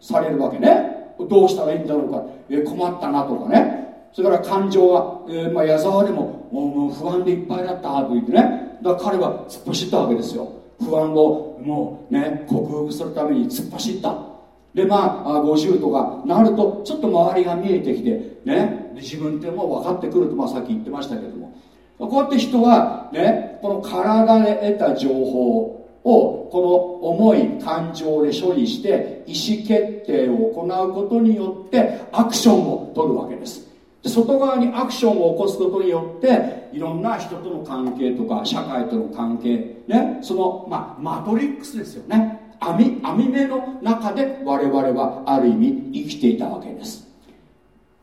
されるわけね。どうしたらいいんだろうか、えー、困ったなとかね。それから感情は、えー、まあ、矢沢でももう不安でいっぱいだったと言ってね。だから彼は突っ走ったわけですよ。不安をもうね克服するために突っ走った。でまあ50とかなるとちょっと周りが見えてきてね。自分ってもう分かってくると、まあ、さっき言ってましたけども。こうやって人はねこの体で得た情報をこの思い感情で処理して意思決定を行うことによってアクションを取るわけです。外側にアクションを起こすことによっていろんな人との関係とか社会との関係ね。その、まあ、マトリックスですよね。網網目の中で我々はある意味生きていたわけです。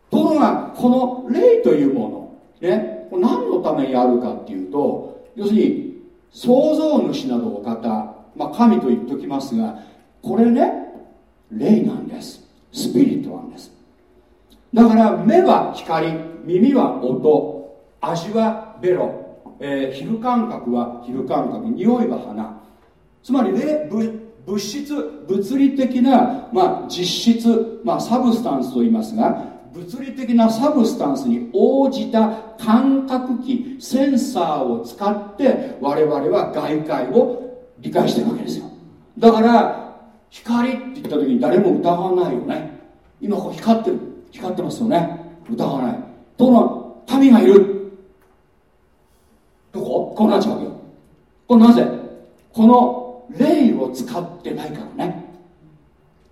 ところがこの霊というものね何のためにあるかっていうと要するに創造主などお方、まあ、神と言っておきますがこれね霊なんです。スピリットなんです。だから目は光耳は音味はベロ、えー、皮膚感覚は皮膚感覚匂いは鼻つまり霊物質物理的な、まあ、実質、まあ、 substance と言いますが物理的な substance に応じた感覚器センサーを使って我々は外界を理解してるわけですよ。だから光って言った時に誰も疑わないよね。今こう光ってる。光ってますよね。疑わない。ところが神がいる。どこ？こうなっちゃうわけよ。これなぜ？この霊使ってないからね。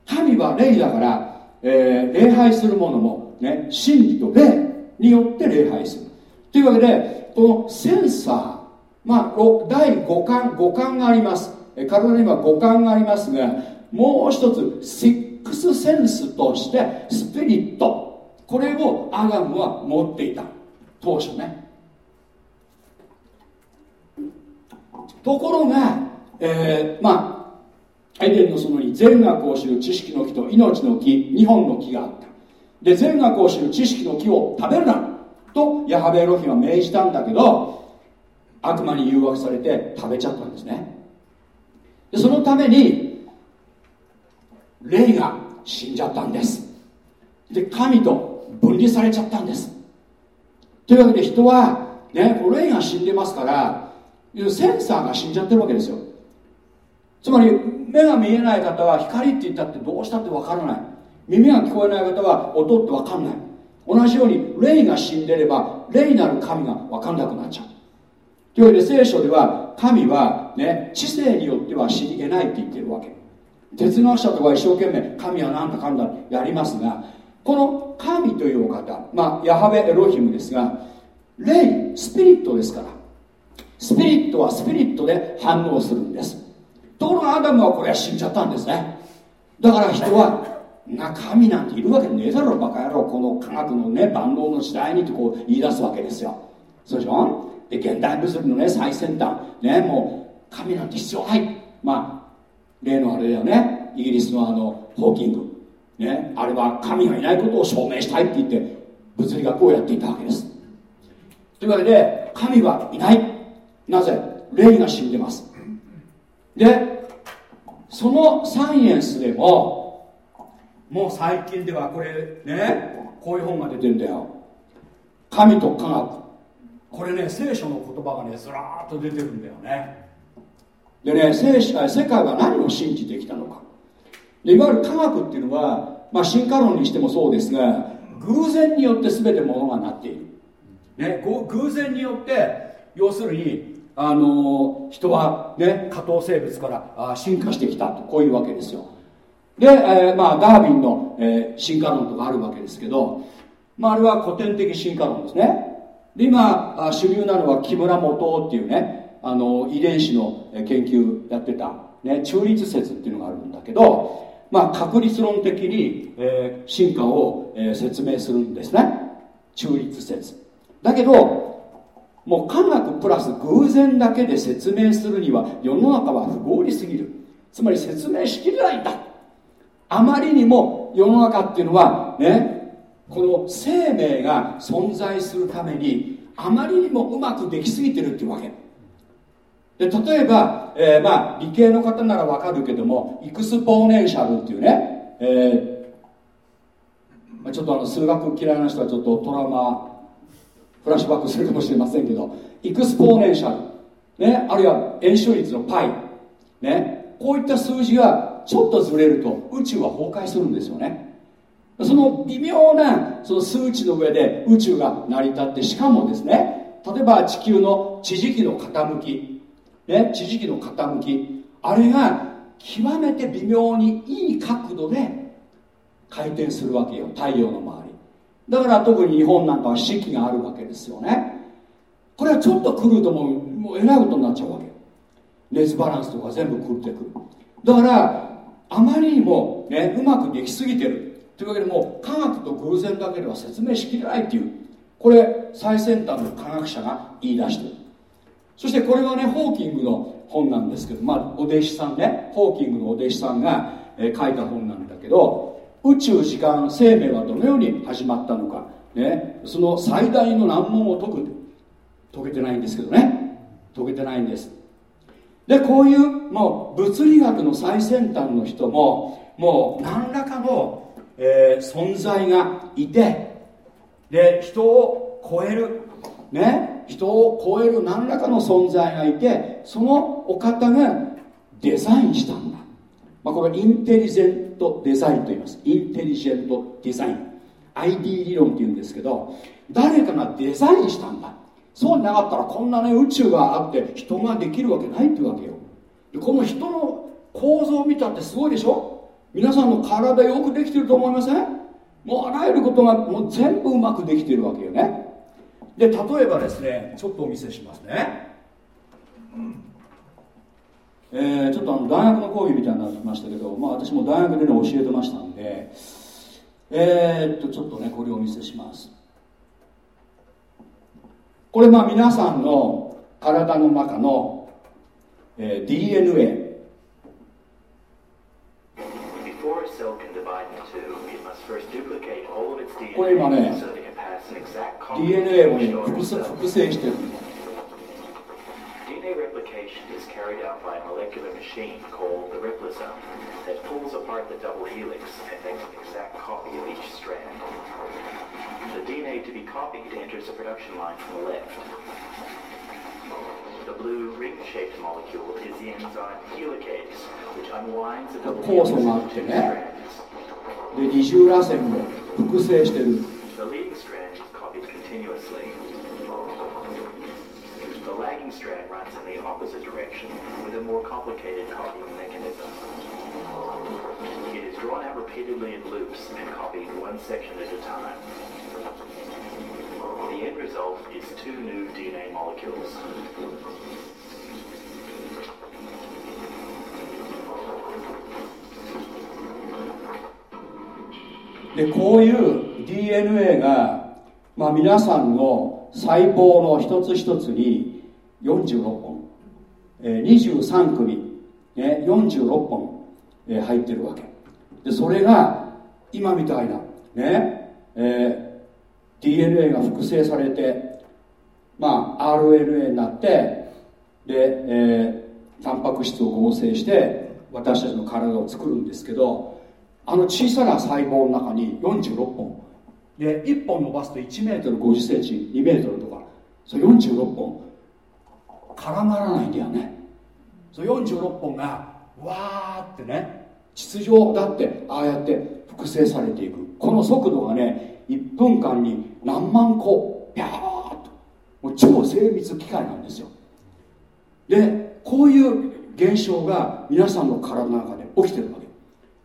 神は霊だから、えー、礼拝するものもね、真理と霊によって礼拝する。というわけでこのセンサーまあ第五感五感があります。体には五感がありますがもう一つシックスセンスとしてスピリット。これをアダムは持っていた。当初ね。ところが、えー、まあエデンの園に善悪を知る知識の木と命の木2本の木があった。で全学を知る知識の木を食べるなとヤハベエロヒが命じたんだけど悪魔に誘惑されて食べちゃったんですね。でそのために霊が死んじゃったんです。で神と分離されちゃったんです。というわけで人はね霊が死んでますからセンサーが死んじゃってるわけですよ。つまり目が見えない方は光って言ったってどうしたってわからない。耳が聞こえない方は音ってわかんない。同じように霊が死んでれば霊なる神がわかんなくなっちゃう。というわけで聖書では神はね知性によっては知り得ないって言ってるわけ。哲学者とか一生懸命神は何だかんだやりますがこの神というお方まあヤハベエロヒムですが霊スピリットですから。スピリットはスピリットで反応するんです。ところがアダムはこれは死んじゃったんですね。だから人はな神なんているわけねえだろバカ野郎。この科学のね万能の時代にってこう言い出すわけですよ。そうでしょ？で現代物理のね最先端。ねもう神なんて必要ない。まあ例のあれだよね。イギリスのあのホーキング。ねあれは神がいないことを証明したいって言って物理学をやっていたわけです。というわけで神はいない。なぜ？霊が死んでます。でそのサイエンスでももう最近ではこれねこういう本が出てんだよ。神と科学。これね聖書の言葉がねずらーっと出てるんだよね。でね聖書世界は何を信じてきたのか。でいわゆる科学っていうのは、まあ、進化論にしてもそうですが偶然によって全てものがなっている、ね、偶然によって要するにあの人は、ね、下等生物から進化してきたとこういうわけですよ。で、えー、まあ、ダーウィンの、えー、進化論とかあるわけですけど、まあ、あれは古典的進化論ですね。で今主流なのは木村元っていうねあの遺伝子の研究やってた、ね、中立説っていうのがあるんだけど、まあ、確率論的に、えー、進化を、えー、説明するんですね。中立説。だけどもう科学プラス偶然だけで説明するには世の中は不合理すぎる。つまり説明しきれないんだ。あまりにも世の中っていうのはねこの生命が存在するためにあまりにもうまくできすぎてるっていうわけ。で例えば、えー、まあ理系の方ならわかるけどもイクスポーネンシャルっていうね、えーまあ、ちょっとあの数学嫌いな人はちょっとトラウマフラッシュバックするかもしれませんけどイクスポーネンシャル、ね、あるいは円周率の π、ね、こういった数字がちょっとずれると宇宙は崩壊するんですよね。その微妙なその数値の上で宇宙が成り立ってしかもですね例えば地球の地磁気の傾き、ね、地磁気の傾き。あれが極めて微妙にいい角度で回転するわけよ。太陽の周り。だから特に日本なんかは四季があるわけですよね。これはちょっと狂うともうもうえらいことになっちゃうわけ熱バランスとか全部狂ってくる。だからあまりにも、ね、うまくできすぎてる。というわけでもう科学と偶然だけでは説明しきれないっていう。これ最先端の科学者が言い出してる。そしてこれはねホーキングの本なんですけどまあお弟子さんねホーキングのお弟子さんが、えー、書いた本なんだけど宇宙時間生命はどのように始まったのか、ね、その最大の難問を解く。解けてないんですけどね。解けてないんです。でこういうもう物理学の最先端の人ももう何らかのえー、存在がいてで人を超える。ね。人を超える何らかの存在がいてそのお方がデザインしたんだ、まあ、これインテリジェントデザインと言います。インテリジェントデザイン ID 理論っていうんですけど誰かがデザインしたんだ。そうなかったらこんなね宇宙があって人ができるわけないってわけよ。でこの人の構造を見たってすごいでしょ。皆さんの体よくできてると思いません？もうあらゆることがもう全部うまくできてるわけよね。で例えばですねちょっとお見せしますね、うんえー、ちょっとあの大学の講義みたいになってましたけど、まあ、私も大学でね教えてましたんで、え、っとちょっとねこれお見せします。これまあ皆さんの体の中の、えー、DNA これ今ね DNA を複製してるんです replication is carried out by a molecular machine called the ribosome that pulls apart the double helix and makes an exact copy of each strand. The DNA to be copied enters the production line from the left. The blue ring-shaped molecule is the enzyme helicase, which unwinds the double 酵 helix 素があ into って two ね strands. で二重らせんを複製してる The leading strand is copied continuously. The lagging strand runs in the opposite direction with a more complicated copying mechanism. It is drawn out repeatedly in loops and copied one section at a time. The end result is two new DNA molecules. でこういう DNA が、まあ、皆さんの細胞の一つ一つに46本、えー23組、ね、46本、えー入ってるわけ。でそれが今みたいな、ね。えー DNA が複製されて、まあ、RNA になってで、えータンパク質を合成して私たちの体を作るんですけどあの小さな細胞の中に46本。で1本伸ばすと1メートル50センチ2メートルとか。そ46本。絡まらないんだよね。それ46本がわーってね秩序だってああやって複製されていく。この速度がね1分間に何万個ピャーッともう超精密機械なんですよ。でこういう現象が皆さんの体の中で起きてるわけ。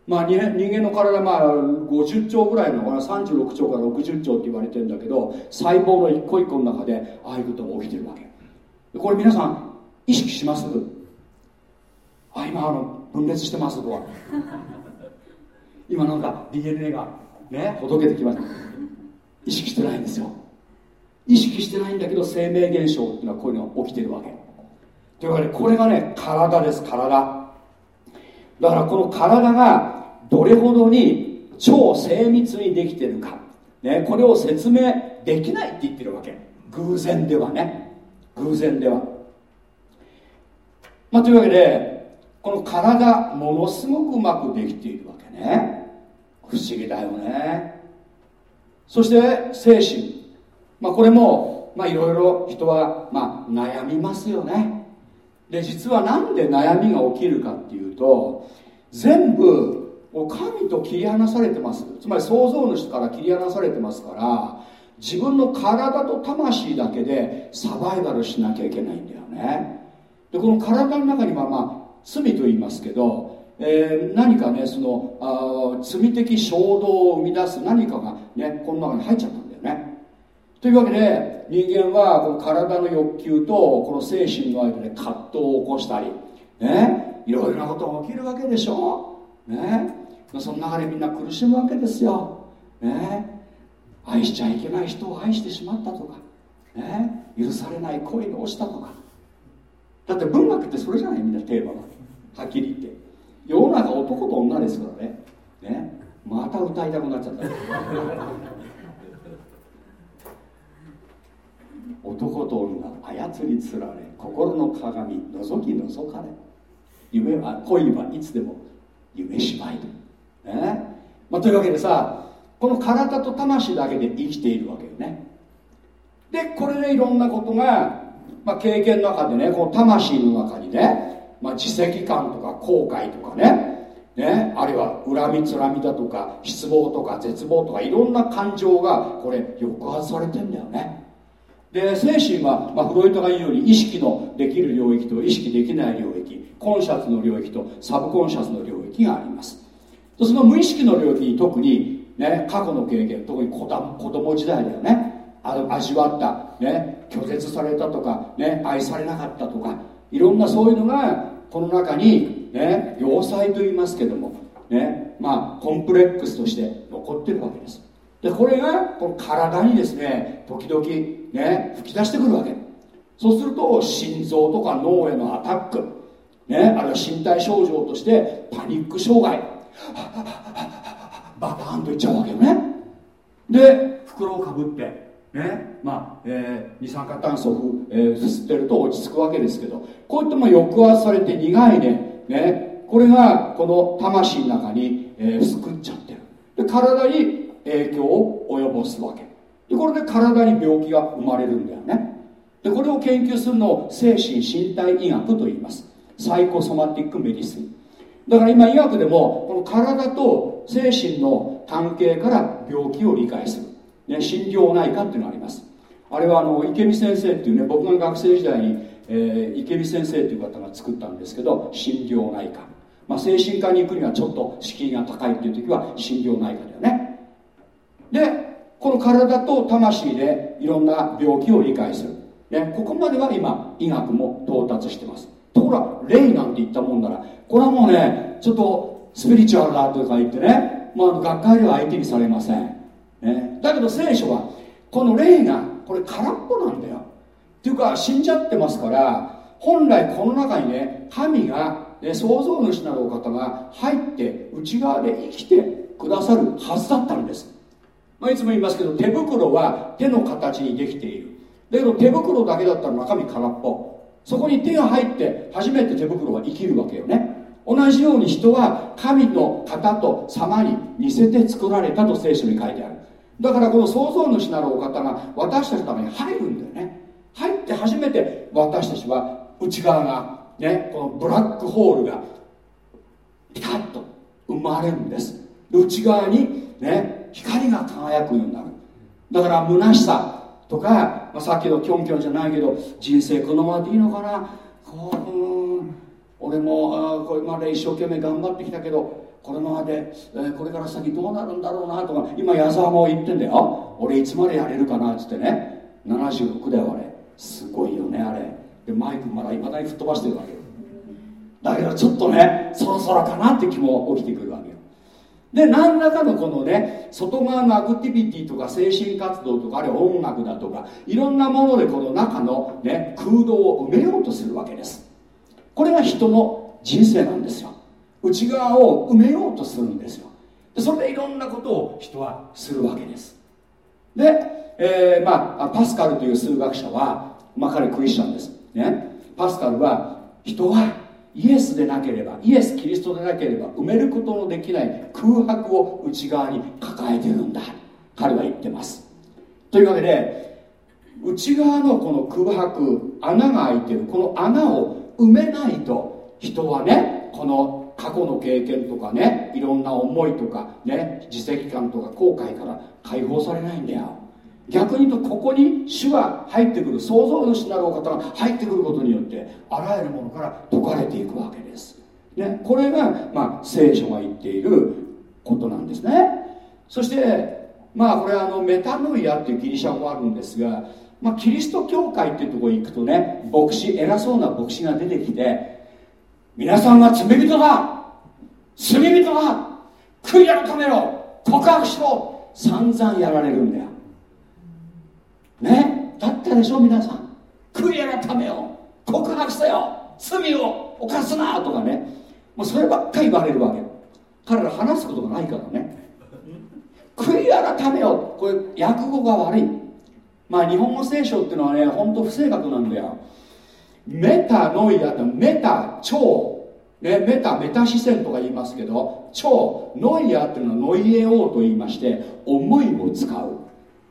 まあ、人間の体まあ50兆ぐらいのかな36兆から60兆って言われてるんだけど細胞の一個一個の中でああいうことが起きてるわけ。これ皆さん意識します？あ今あの分裂してますとか今なんか DNA がねほどけてきました。意識してないんですよ。意識してないんだけど生命現象っていうのはこういうのが起きてるわけ。というわけでこれがね体です体。だからこの体がどれほどに超精密にできてるか、ね、これを説明できないって言ってるわけ。偶然ではね。偶然では。まあというわけでこの体ものすごくうまくできているわけね。不思議だよね。そして精神。まあこれもまいろいろ人はまあ悩みますよね。で実はなんで悩みが起きるかっていうと全部神と切り離されてます。つまり創造主から切り離されてますから自分の体と魂だけでサバイバルしなきゃいけないんだよね。でこの体の中にはまあ罪と言いますけど、えー何かねそのあ罪的衝動を生み出す何かがねこの中に入っちゃったんだよね。というわけで人間はこの体の欲求とこの精神の間で葛藤を起こしたりねいろいろなことが起きるわけでしょ？ね。その中でみんな苦しむわけですよ。ね。愛しちゃいけない人を愛してしまったとかね許されない恋に落ちたとか。だって文学ってそれじゃないみんなテーマが。はっきり言って。世の中男と女ですからね。ね。また歌いたくなっちゃった。男と女操りつられ心の鏡覗き覗かれ。夢は恋はいつでも夢芝居と、ね。まあ、というわけでさこの体と魂だけで生きているわけよね。でこれでいろんなことが、まあ、経験の中でねこの魂の中にね、まあ、自責感とか後悔とかねね、あるいは恨みつらみだとか失望とか絶望とかいろんな感情がこれ抑圧されてんだよね。で精神は、まあ、フロイトが言うように意識のできる領域と意識できない領域コンシャスの領域とサブコンシャスの領域があります。その無意識の領域に特に、ね、過去の経験特に子供時代だよねあの味わった、ね、拒絶されたとか、ね、愛されなかったとかいろんなそういうのがこの中に、ね、要塞と言いますけども、ねまあ、コンプレックスとして残ってるわけです。でこれがこの体にですね時々ね吹き出してくるわけ。そうすると心臓とか脳へのアタック、ね、あるいは身体症状としてパニック障害。はっはっはーンといっちゃうわけよね。で袋をかぶってねまあえー、二酸化炭素を、えー、吸ってると落ち着くわけですけどこういったも抑圧されて苦いね。ねこれがこの魂の中に、えー、救っちゃってる。で体に影響を及ぼすわけ。でこれで体に病気が生まれるんだよね。でこれを研究するのを精神身体医学と言います。 Psychosomatic medicine だから今医学でもこの体と精神の関係から病気を理解する、ね、心療内科っていうのがあります。あれはあの池見先生っていうね僕が学生時代に、えー、池見先生っていう方が作ったんですけど心療内科、まあ、精神科に行くにはちょっと敷居が高いっていう時は心療内科だよね。でこの体と魂でいろんな病気を理解する、ね、ここまでは今医学も到達してます。ところが霊なんて言ったもんならこれはもうねちょっとスピリチュアルだとか言ってね、まあ、学会では相手にされません、ね、だけど聖書はこの霊がこれ空っぽなんだよ。っていうか死んじゃってますから本来この中にね神が、ね、創造主なるお方が入って内側で生きてくださるはずだったんです、まあ、いつも言いますけど手袋は手の形にできている。だけど手袋だけだったら中身空っぽ。そこに手が入って初めて手袋は生きるわけよね。同じように人は神の方と様に似せて作られたと聖書に書いてある。だからこの創造主なるお方が私たちのために入るんだよね。入って初めて私たちは内側がねこのブラックホールがピタッと生まれるんです。内側にね光が輝くようになる。だから虚しさとか、まあ、さっきのキョンキョンじゃないけど人生このままでいいのかな。こう俺もあこれまで一生懸命頑張ってきたけどこのまで、えー、これから先どうなるんだろうなとか今矢沢も言ってんだよ。俺いつまでやれるかなっつってね。76だよあれ。すごいよねあれ。でマイクまだいまだに吹っ飛ばしてるわけよ。だけどちょっとねそろそろかなって気も起きてくるわけよ。で何らかのこのね外側のアクティビティとか精神活動とかあるいは音楽だとかいろんなものでこの中の、ね、空洞を埋めようとするわけです。これが人の人生なんですよ。内側を埋めようとするんですよ。でそれでいろんなことを人はするわけです。で、えー、まあパスカルという数学者は、まあ、彼クリスチャンです。ね。パスカルは人はイエスでなければイエス・キリストでなければ埋めることのできない空白を内側に抱えてるんだ。彼は言ってます。というわけで内側のこの空白穴が開いてるこの穴を埋めないと。人はねこの過去の経験とかねいろんな思いとかね自責感とか後悔から解放されないんだよ。逆に言うとここに主が入ってくる創造主なるお方が入ってくることによってあらゆるものから解かれていくわけです、ね、これが、まあ、聖書が言っていることなんですね。そしてまあこれはあのメタノイアっていうギリシャ語あるんですが、まあ、キリスト教会っていうところに行くとね牧師偉そうな牧師が出てきて皆さんが罪人だ罪人だ悔い改めろ告白しろ散々やられるんだよ。ねだったでしょ皆さん。悔い改めよ告白せよ罪を犯すなとかね。もうそればっかり言われるわけ。彼ら話すことがないからね。悔い改めよこれ訳語が悪い。まあ日本語聖書っていうのはねほんと不正確なんだよ。メタノイアってメタ超。ね、メタメタ視線とか言いますけど超。ノイアっていうのはノイエオーと言いまして思いを使う。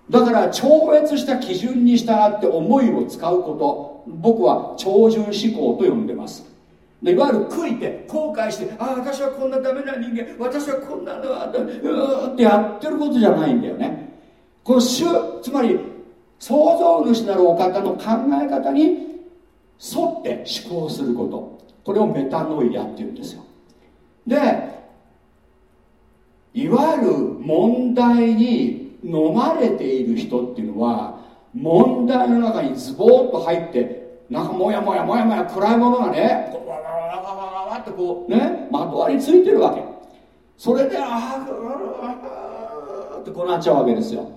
だから超越した基準に従って思いを使うこと。僕は超準思考と呼んでます。でいわゆる悔いて後悔してああ私はこんなダメな人間。私はこんなのはうーってやってることじゃないんだよね。この主つまり創造主なるお方の考え方に沿って思考すること。これをメタノイアっていうんですよ。でいわゆる問題に飲まれている人っていうのは問題の中にズボーッと入ってなんかもやもやもやもや暗いものがねこうわわわわわわってこうねまとわりついてるわけ。それでああってこうなっちゃうわけですよ、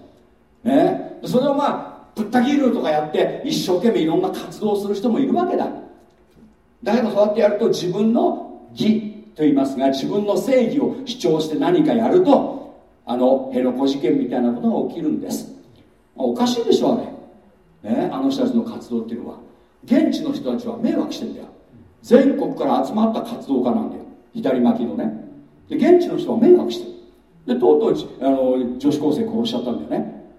ね、それをまあぶった切るとかやって一生懸命いろんな活動する人もいるわけだ。だけどそうやってやると自分の義と言いますが自分の正義を主張して何かやるとあの辺野古事件みたいなことが起きるんです。おかしいでしょあれ、ね、あの人たちの活動っていうのは。現地の人たちは迷惑してんだよ。全国から集まった活動家なんだよ。左巻きのね。で現地の人は迷惑してる。でとうとうあの女子高生殺しちゃったんだよね。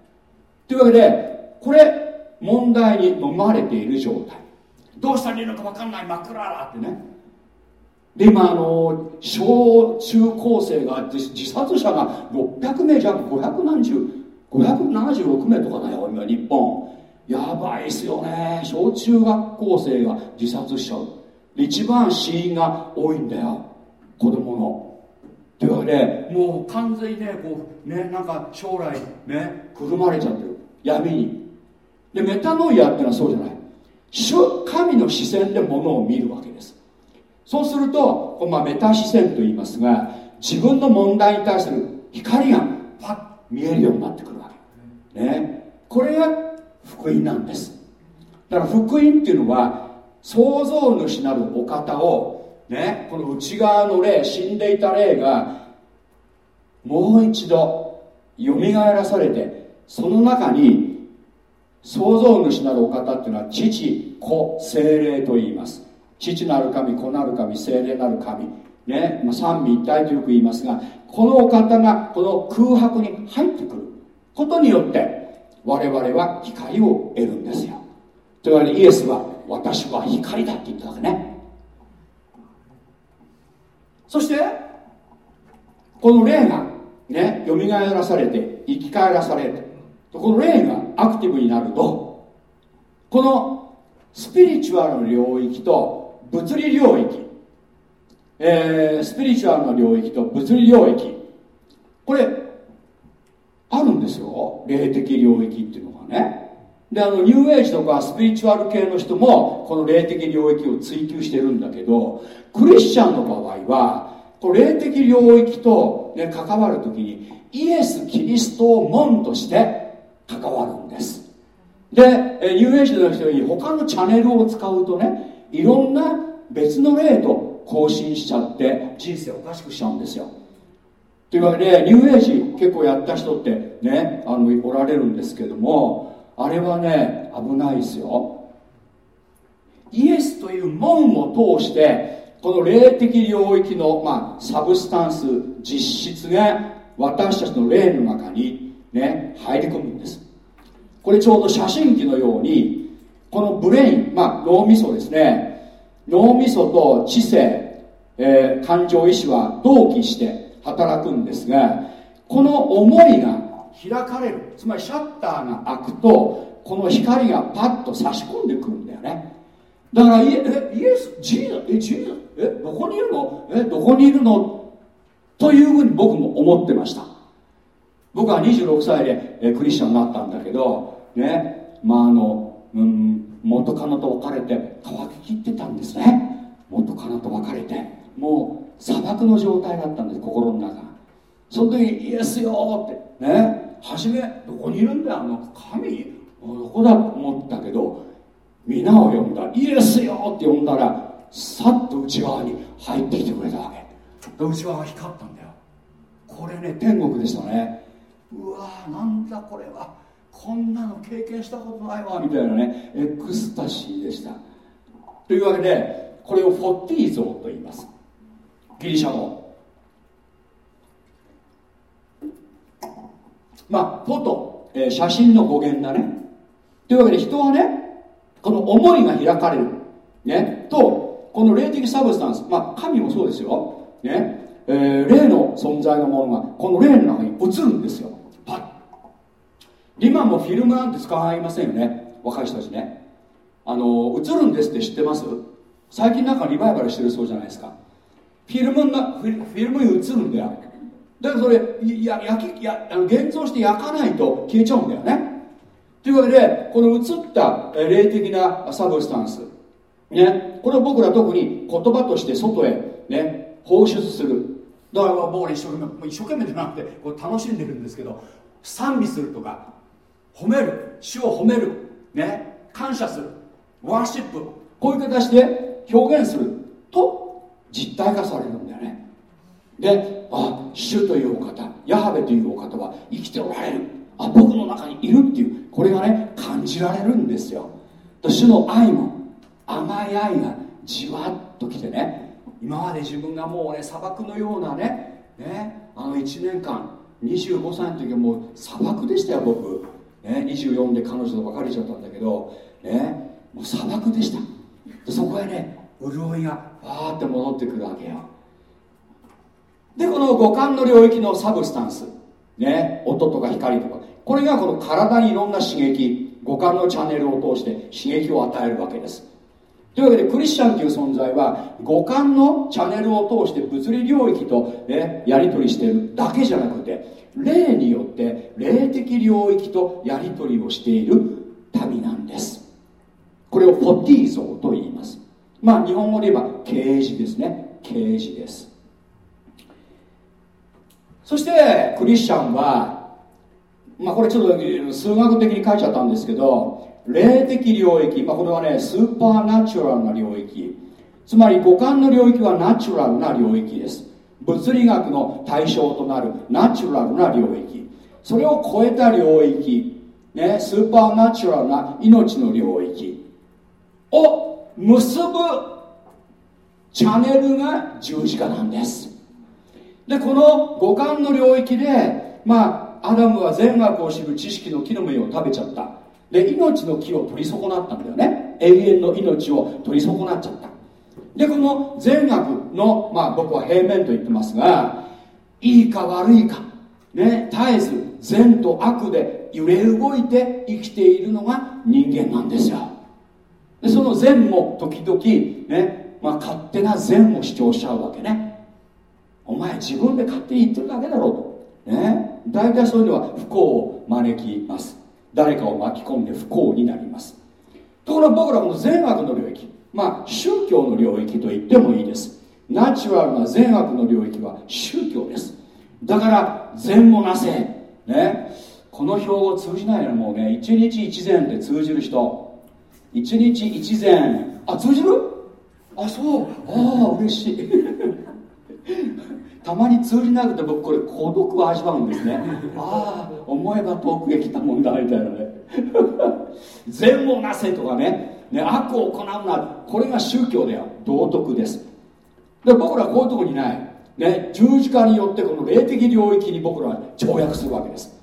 というわけでこれ問題に飲まれている状態。どうしたらいいのか分かんない真っ暗だってね。で今あの小中高生が自殺者が600名弱500何十576名とかだよ今日本。やばいっすよね。小中学校生が自殺しちゃう。一番死因が多いんだよ。子供の。というわけでもう完全にねこうねなんか将来ねくるまれちゃってる。闇に。でメタノイアっていうのはそうじゃない。主神の視線でものを見るわけです。そうすると、まあ、メタ視線と言いますが自分の問題に対する光がパッ見えるようになってくるわけ、ね、これが福音なんです。だから福音っていうのは創造主なるお方をねこの内側の霊死んでいた霊がもう一度よみがえらされてその中に創造主なるお方っていうのは父子精霊と言います。父なる神子なる神精霊なる神。ね、まあ、三位一体とよく言いますがこのお方がこの空白に入ってくる。ことによって我々は光を得るんですよ。というわけでイエスは私は光だって言ったわけね。そしてこの霊がね蘇らされて生き返らされてこの霊がアクティブになるとこのスピリチュアルの領域と物理領域、えー、スピリチュアルの領域と物理領域これあるんですよ。霊的領域っていうのがね。であのニューエイジとかスピリチュアル系の人もこの霊的領域を追求してるんだけどクリスチャンの場合はこ霊的領域と、ね、関わる時にイエス・キリストを門として関わるんです。でニューエイジの人に他のチャンネルを使うとねいろんな別の例と更新しちゃって人生おかしくしちゃうんですよ。というわけでニューエイジ結構やった人ってねあのおられるんですけどもあれはね危ないですよ。イエスという門を通してこの霊的領域の、まあ、 substance 実質が私たちの霊の中にね入り込むんです。これちょうど写真機のようにこの brain、まあ、脳みそですね。脳みそと知性、えー、感情意志は同期して働くんですがこの思いが開かれるつまりシャッターが開くとこの光がパッと差し込んでくるんだよね。だからイエイエスジーザえジーザえどこにいるの？えどこにいるの？というふうに僕も思ってました。僕は26歳でクリスチャンになったんだけどねまああのうん元カノと別れて乾ききってたんですね。元カノと別れてもう砂漠の状態だったんです心の中。その時イエスよってね初めどこにいるんだよあの神どこだと思ったけど皆を呼んだイエスよって呼んだらさっと内側に入ってきてくれたわけ。内側が光ったんだよ。これね天国でしたね。うわなんだこれは。こんなの経験したことないわ。みたいなねエクスタシーでした。というわけでこれをフォッティー像と言います。ギリシャ語。まあフォト、えー、写真の語源だね。というわけで人はねこの思いが開かれる。ね。とこの霊的サブスタンス。まあ神もそうですよ。ね。えー、霊の存在のものがこの霊の中に映るんですよ。今もフィルムなんて使いませんよね。若い人たちね。あの映るんですって知ってます？最近なんかリバイバルしてるそうじゃないですか。フィルムなフィルムに映るんだよ。だからそれや焼きやあの現像して焼かないと消えちゃうんだよね。というわけでこの映った霊的なサブスタンス。ね。これを僕ら特に言葉として外へね放出する。だから僕ら一生懸命一生懸命じゃなくてこう楽しんでるんですけど賛美するとか褒める。主を褒める。ね。感謝する。ワーシップこういう形で表現すると実体化されるんだよね。であ主というお方ヤハベというお方は生きておられる。あ僕の中にいるっていう。これがね感じられるんですよ。主の愛も甘い愛がじわっときてね。今まで自分がもうね砂漠のようなねね。あの1年間25歳の時はもう砂漠でしたよ僕、ね、24で彼女と別れちゃったんだけどねもう砂漠でした。でそこへね潤いがわーって戻ってくるわけよ。でこの五感の領域のサブスタンス。ね音とか光とか。これがこの体にいろんな刺激五感のチャンネルを通して刺激を与えるわけです。というわけでクリスチャンという存在は五感のチャンネルを通して物理領域と、ね、やり取りしているだけじゃなくて霊によって霊的領域とやり取りをしている民なんです。これをフォティー像と言います。まあ日本語で言えば啓示ですね。啓示です。そしてクリスチャンはまあこれちょっと数学的に書いちゃったんですけど霊的領域、まあ、これはねスーパーナチュラルな領域。つまり五感の領域はナチュラルな領域です。物理学の対象となるナチュラルな領域。それを超えた領域、ね、スーパーナチュラルな命の領域。を結ぶチャンネルが十字架なんです。でこの五感の領域でまあアダムは善悪を知る知識の木の実を食べちゃった。で命の木を取り損なったんだよね。永遠の命を取り損なっちゃった。でこの善悪のまあ僕は平面と言ってますがいいか悪いかね絶えず善と悪で揺れ動いて生きているのが人間なんですよ。でその善も時々ね、まあ、勝手な善を主張しちゃうわけね。お前自分で勝手に言ってるだけだろうと。ね大体そういうのは不幸を招きます。誰かを巻き込んで不幸になります。ところが僕らこの善悪の領域まあ宗教の領域と言ってもいいです。ナチュラルな善悪の領域は宗教です。だから善もなせね。この標語通じないのもうね一日一善って通じる人。一日一善。あ通じる？あそう。ああ嬉しい。たまに通じなくて僕これ孤独を味わうんですね。ああ思えば遠くへ来たもんだみたいなね。善をなせとかね。ね悪を行うなこれが宗教では道徳です。で僕らこういうとこにない、ね、十字架によってこの霊的領域に僕らは跳躍するわけです。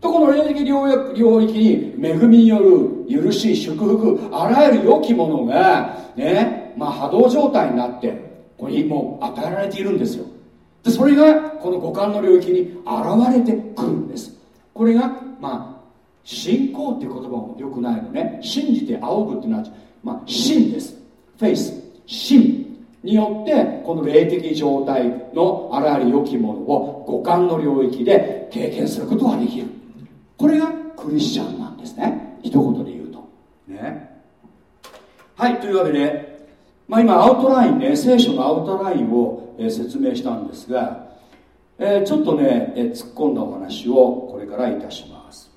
とこの霊的領領域に恵みによる許し祝福あらゆる良きものがねまあ波動状態になってこれにもう与えられているんですよ。でそれがこの五感の領域に現れてくるんです。これがまあ信仰っていう言葉もよくないのね。信じて仰ぐっていうのは、まあ、信です。フェイス信。によってこの霊的状態のあらゆる良きものを五感の領域で経験することができる。これがクリスチャンなんですね。一言で言うと。ね。はいというわけで、まあ、今アウトラインね聖書のアウトラインを、え、説明したんですが、え、ちょっとね、え、突っ込んだお話をこれからいたします。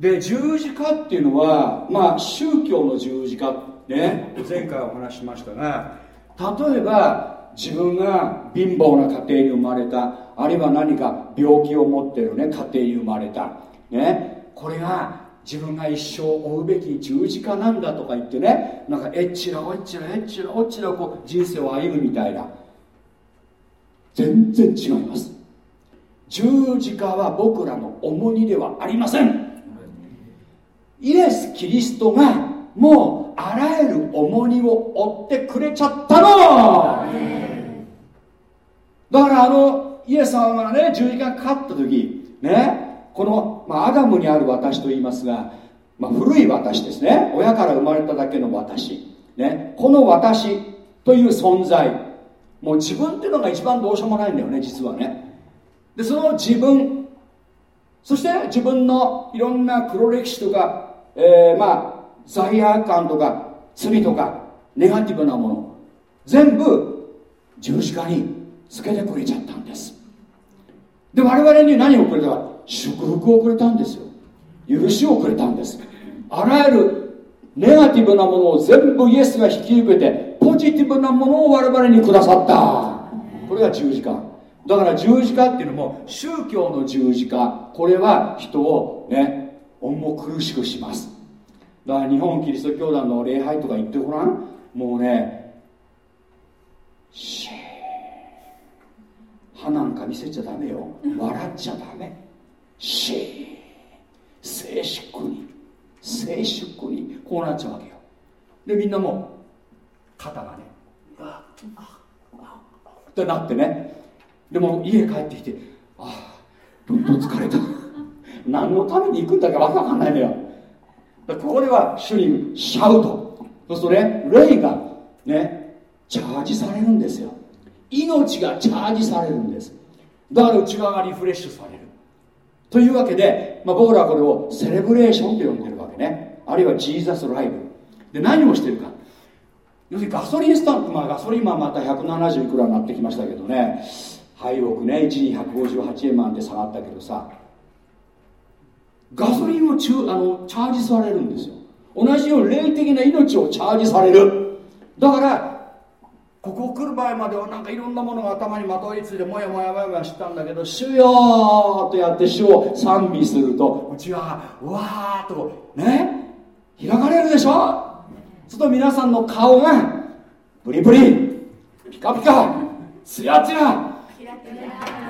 で十字架っていうのはまあ宗教の十字架ね前回お話しましたが例えば自分が貧乏な家庭に生まれたあるいは何か病気を持ってるね家庭に生まれたねこれが自分が一生追うべき十字架なんだとか言ってねなんかえっちらおっちらえっちらおっちらこう人生を歩むみたいな。全然違います。十字架は僕らの重荷ではありません。イエス・キリストがもうあらゆる重荷を負ってくれちゃったの。だからあのイエス様がね十字架かかった時ねこの、まあ、アダムにある私と言いますが、まあ、古い私ですね。親から生まれただけの私、ね、この私という存在。もう自分っていうのが一番どうしようもないんだよね実はね。でその自分。そして自分のいろんな黒歴史とか、えー、まあ罪悪感とか罪とかネガティブなもの。全部十字架につけてくれちゃったんです。で我々に何をくれたか。祝福をくれたんですよ。許しをくれたんです。あらゆるネガティブなものを全部イエスが引き受けてポジティブなものを我々にくださった。これが十字架。だから十字架っていうのも宗教の十字架。これは人をね重苦しくします。だから日本キリスト教団の礼拝とか言ってごらん。もうね歯なんか見せちゃダメよ。笑っちゃダメ。静粛に静粛にこうなっちゃうわけよ。でみんなもう肩がねってなってね。でも家帰ってきてああどんどん疲れた。何のために行くんだかわかんないのよ。ここでは主にシャウト。そうするとね霊がねチャージされるんですよ。命がチャージされるんです。だから内側がリフレッシュされる。というわけで、まあ、僕らはこれをセレブレーションと呼んでるわけね。あるいはジーザスライブで何をしてるか。要するにガソリンスタンプ、まあ、ガソリンはまた170いくらになってきましたけどね。廃屋ね。1時158円まで下がったけどさ。ガソリンをチュあのチャージされるんですよ。同じように霊的な命をチャージされる。だからここ来る前まではなんかいろんなものが頭にまといついてもやもやもやもやしたんだけど「主よ!」とやって主を賛美すると内側がうわーっとこうね開かれるでしょ？すると皆さんの顔がブリブリピカピカツヤツヤ。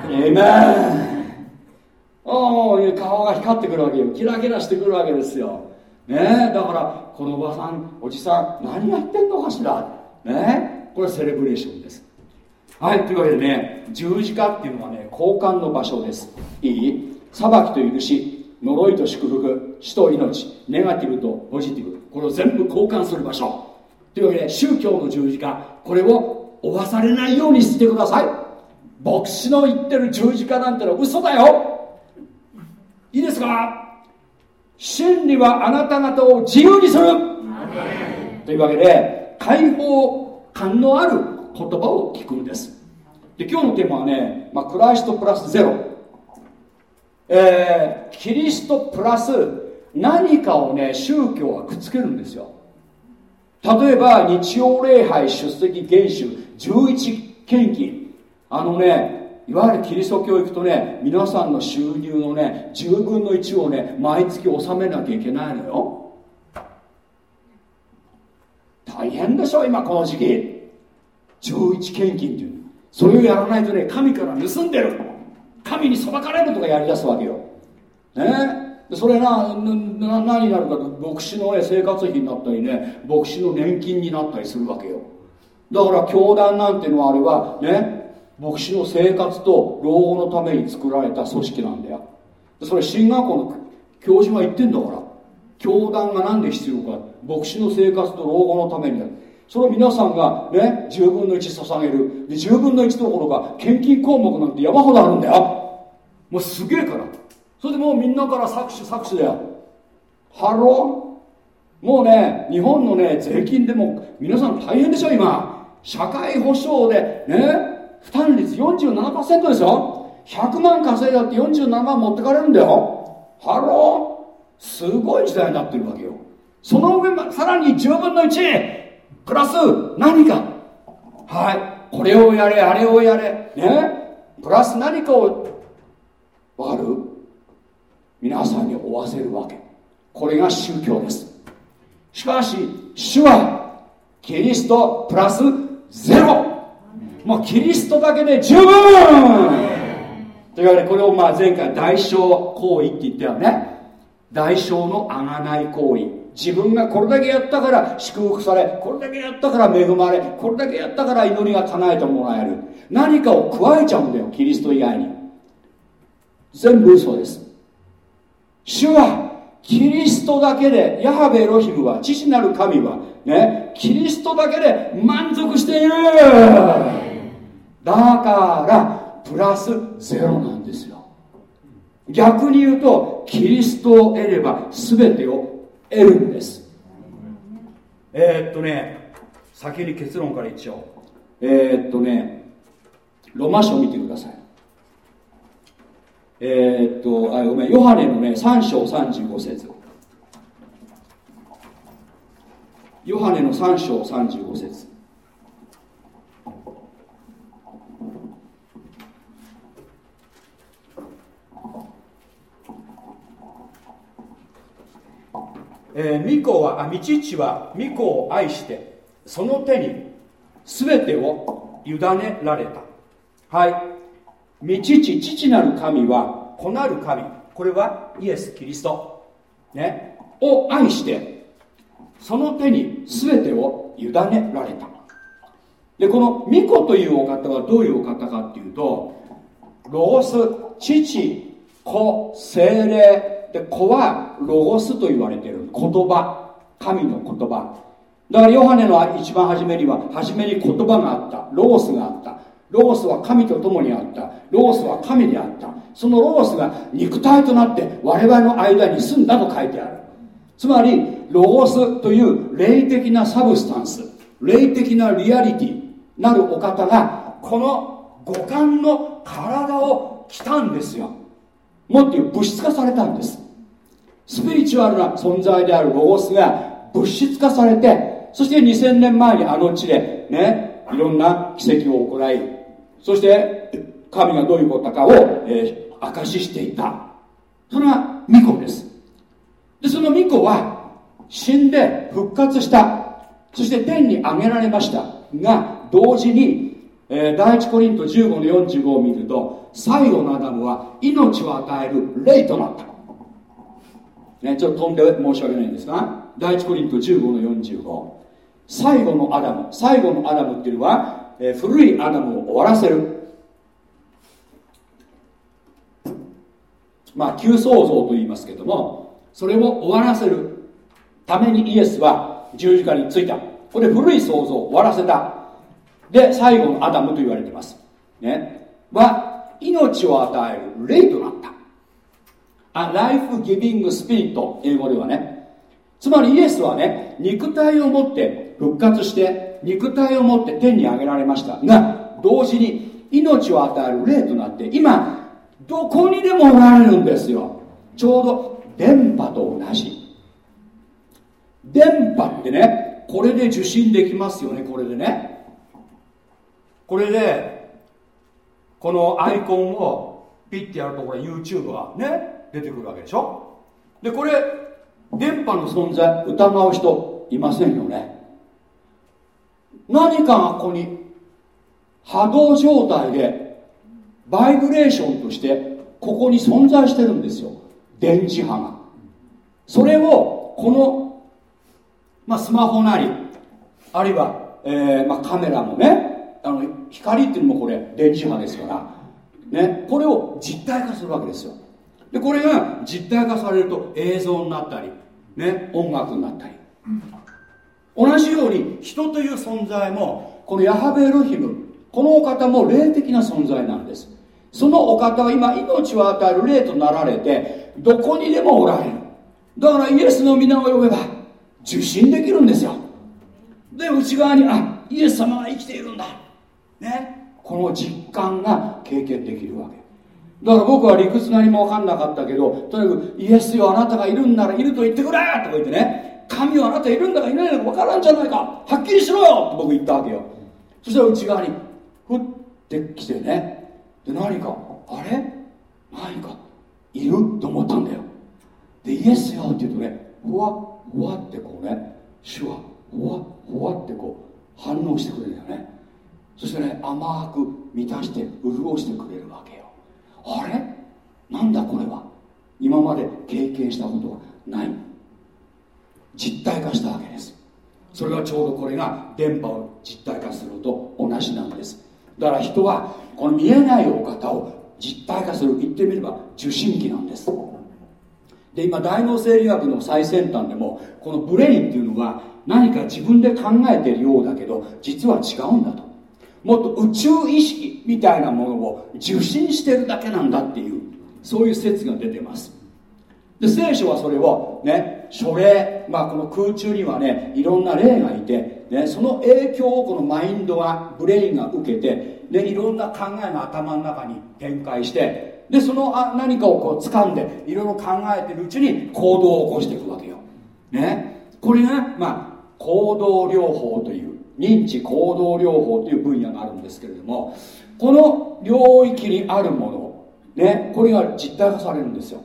えめんおお顔が光ってくるわけよ。キラキラしてくるわけですよ。ねだからこのおばさんおじさん何やってんのかしら？ねこれはセレブレーションです。はいというわけでね十字架っていうのはね交換の場所です。いい？裁きと許し呪いと祝福死と命ネガティブとポジティブこれを全部交換する場所。というわけで宗教の十字架これを負わされないようにしてください。牧師の言ってる十字架なんてのは嘘だよ。いいですか？真理はあなた方を自由にする。というわけで解放感のある言葉を聞くんです。で今日のテーマはね、まあ、クライストプラスゼロ、えー、キリストプラス何かをね宗教はくっつけるんですよ。例えば日曜礼拝出席厳守11献金。あのねいわゆるキリスト教行くとね皆さんの収入のね10分の1をね毎月納めなきゃいけないのよ。大変でしょ今この時期。11献金っていう。それをやらないとね神から盗んでる。神に裁かれるとかやりだすわけよ。ね？それなな何になるかと牧師の、ね、生活費になったりね牧師の年金になったりするわけよ。だから教団なんていうのはあれはね？牧師の生活と老後のために作られた組織なんだよ。それ進学校の教授が言ってんだから。教団が何で必要か牧師の生活と老後のために。それを皆さんがね10分の1捧げる。で10分の1どころか献金項目なんて山ほどあるんだよ。もうすげえから。それでもうみんなから搾取搾取だよ。ハロー。もうね日本のね税金でも皆さん大変でしょ今。社会保障でね負担率47%ですよ。100万稼いだって47万持ってかれるんだよ。ハロー。すごい時代になってるわけよ。その上さらに10分の1プラス何か。はい。これをやれあれをやれ。ね。プラス何かをわかる皆さんに負わせるわけ。これが宗教です。しかし主はキリストプラスゼロ。もうキリストだけで十分。というわけでこれをまあ前回代償行為って言ったよね。代償のあがない行為。自分がこれだけやったから祝福されこれだけやったから恵まれこれだけやったから祈りが叶えてもらえる。何かを加えちゃうんだよキリスト以外に。全部嘘です。主はキリストだけでヤハベエロヒムは父なる神はねキリストだけで満足している。だからプラスゼロなんですよ。逆に言うとキリストを得れば全てを得るんです。えー、っとね先に結論から一応。えー、っとねロマ書を見てください。えー、っとあごめんヨハネのね3章35節。ヨハネの3章35節。えー、御子はあ御父は御子を愛してその手に全てを委ねられた。はい。御父父なる神は子なる神。これはイエス・キリスト、ね、を愛してその手に全てを委ねられた。でこの巫女というお方はどういうお方かっていうとロゴス父子精霊。で子はロゴスと言われている。言葉。神の言葉。だからヨハネの一番初めには初めに言葉があった。ロゴスがあった。ロゴスは神と共にあった。ロゴスは神であった。そのロゴスが肉体となって我々の間に住んだと書いてある。つまりロゴスという霊的なサブスタンス。霊的なリアリティ。なるお方がこの五感の体を着たんですよ。もっと言う物質化されたんです。スピリチュアルな存在であるロゴスが物質化されてそして2000年前にあの地でねいろんな奇跡を行いそして神がどういうことかを、えー、証ししていた。それが巫女です。でその巫女は死んで復活した。そして天に上げられました。が同時に、えー、第一コリント15の45を見ると最後のアダムは命を与える霊となった、ね、ちょっと飛んで申し訳ないんですが第一コリント15の45最後のアダム最後のアダムっていうのは、えー、古いアダムを終わらせる。まあ旧創造と言いますけどもそれを終わらせる。ためにイエスは十字架についた。これ古い創造を終わらせた。で最後のアダムと言われてます。ね。は命を与える霊となった。あライフギビングスピリット英語ではね。つまりイエスはね肉体を持って復活して肉体を持って天に上げられました。が同時に命を与える霊となって今どこにでもおられるんですよ。ちょうど電波と同じ。電波ってねこれで受信できますよねこれでね。これでこのアイコンをピッてやるとこれ YouTube がね。出てくるわけでしょ？でこれ電波の存在疑う人いませんよね？何かがここに波動状態でバイブレーションとしてここに存在してるんですよ。電磁波が。それをこの、まあ、スマホなりあるいは、えーまあ、カメラもねあの光っていうのもこれ電磁波ですから、ね、これを実体化するわけですよ。でこれが実体化されると映像になったり、ね、音楽になったり。同じように人という存在もこのヤハベエロヒムこのお方も霊的な存在なんです。そのお方は今命を与える霊となられてどこにでもおられる。だからイエスの皆を呼べば受信できるんですよ。で内側にあイエス様が生きているんだ。ね。この実感が経験できるわけ。だから僕は理屈何も分かんなかったけどとにかくイエスよあなたがいるんならいると言ってくれとか言ってね神はあなたいるんだかいないのか分からんじゃないかはっきりしろよって僕言ったわけよ。そしたら内側にふってきてねで何かあれ？何かいると思ったんだよ。でイエスよって言うとねふわふわってこうね手話ふわふわってこう反応してくれるんだよね。そしてね甘く満たして潤してくれるわけよ。あれ？なんだこれは？今まで経験したことはない？実体化したわけです。それがちょうどこれが電波を実体化するのと同じなんです。だから人はこの見えないお方を実体化する。言ってみれば受信機なんです。で今大脳生理学の最先端でもこの brain っていうのは何か自分で考えてるようだけど実は違うんだと。もっと宇宙意識みたいなものを受信してるだけなんだっていうそういう説が出てます。で聖書はそれをね諸霊まあこの空中にはねいろんな霊がいて、ね、その影響をこのマインドが brain が受けてでいろんな考えが頭の中に展開してでそのあ何かをこう掴んでいろいろ考えてるうちに行動を起こしていくわけよ、ね、これがまあ行動療法という認知行動療法という分野があるんですけれどもこの領域にあるもの、ね、これが実体化されるんですよ。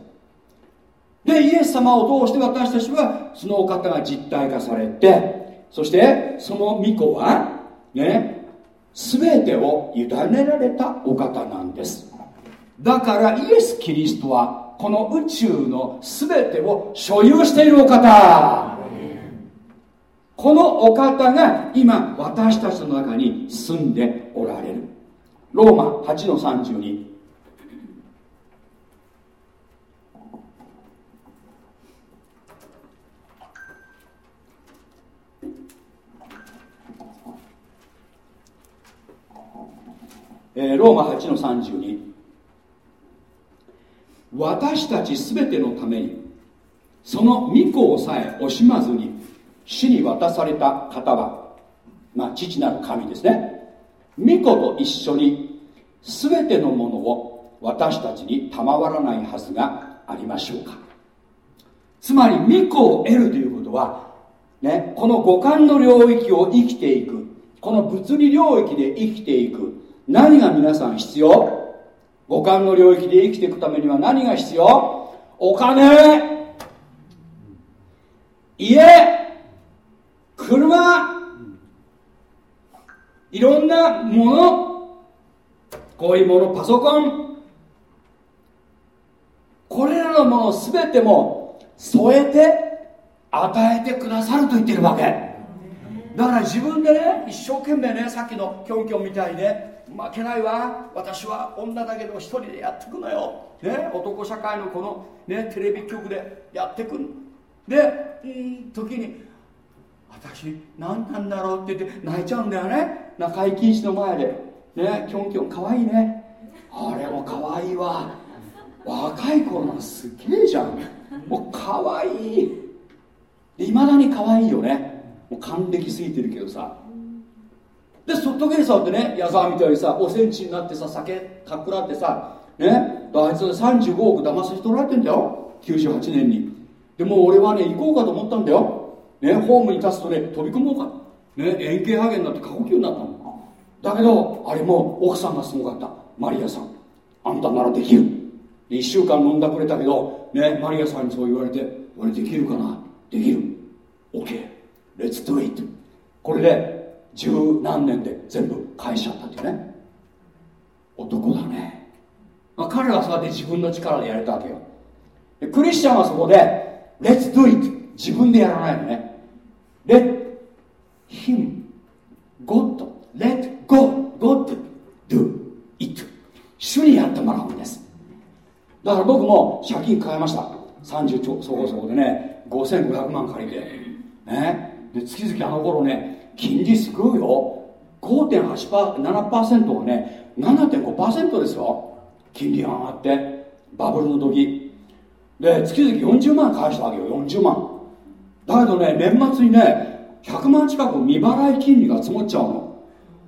でイエス様を通して私たちはそのお方が実体化されてそしてその御子はね全てを委ねられたお方なんです。だからイエス・キリストはこの宇宙の全てを所有しているお方。このお方が今私たちの中に住んでおられる。ローマ8の32えー、ローマ8の32私たち全てのためにその御子をさえ惜しまずに死に渡された方は、まあ、父なる神ですね。御子と一緒に全てのものを私たちに賜らないはずがありましょうか。つまり御子を得るということは、ね、この五感の領域を生きていくこの物理領域で生きていく何が皆さん必要？五感の領域で生きていくためには何が必要？お金家。車いろんなもの。こういうものパソコン。これらのもの全ても添えて与えてくださると言ってるわけ。だから自分でね一生懸命ねさっきのキョンキョンみたいね負けないわ。私は女だけど一人でやってくのよ、ね、男社会のこの、ね、テレビ局でやってくでうん時に私何なんだろうって言って泣いちゃうんだよね。中井貴一の前で。ねキョンキョンかわいいね。あれもかわいいわ。若い頃のすげえじゃん。もうかわい。いいまだにかわいいよね。もう還暦すぎてるけどさ。でソフトゲーサーってね矢沢みたいにさおセンチになってさ酒かっくらってさねあいつ35億騙させてられてんだよ。98年に。でも俺はね行こうかと思ったんだよ。ねホームに立つとね飛び込もうか。ね円形ハゲになって過呼吸になったの。だけどあれも奥さんがすごかった。マリアさん。あんたならできる。1週間飲んだくれたけどねマリアさんにそう言われて俺できるかな？できる。OK レッツ do it これで十何年で全部返しちゃったってね。男だね、まあ、彼はそうやって自分の力でやれたわけよ。クリスチャンはそこで「Let's do it」自分でやらないのね。Let him God let God God do it. 主にやってもらうんです。だから僕も借金変えました。30ちょそこそこでね。5500万借りて。ね。で月々あの頃ね金利すごいよ。5.8%はね7.5%ですよ。金利上がってバブルの時。で月々40万返したわけよ。40万。だけどね年末にね100万近く未払い金利が積もっちゃうの。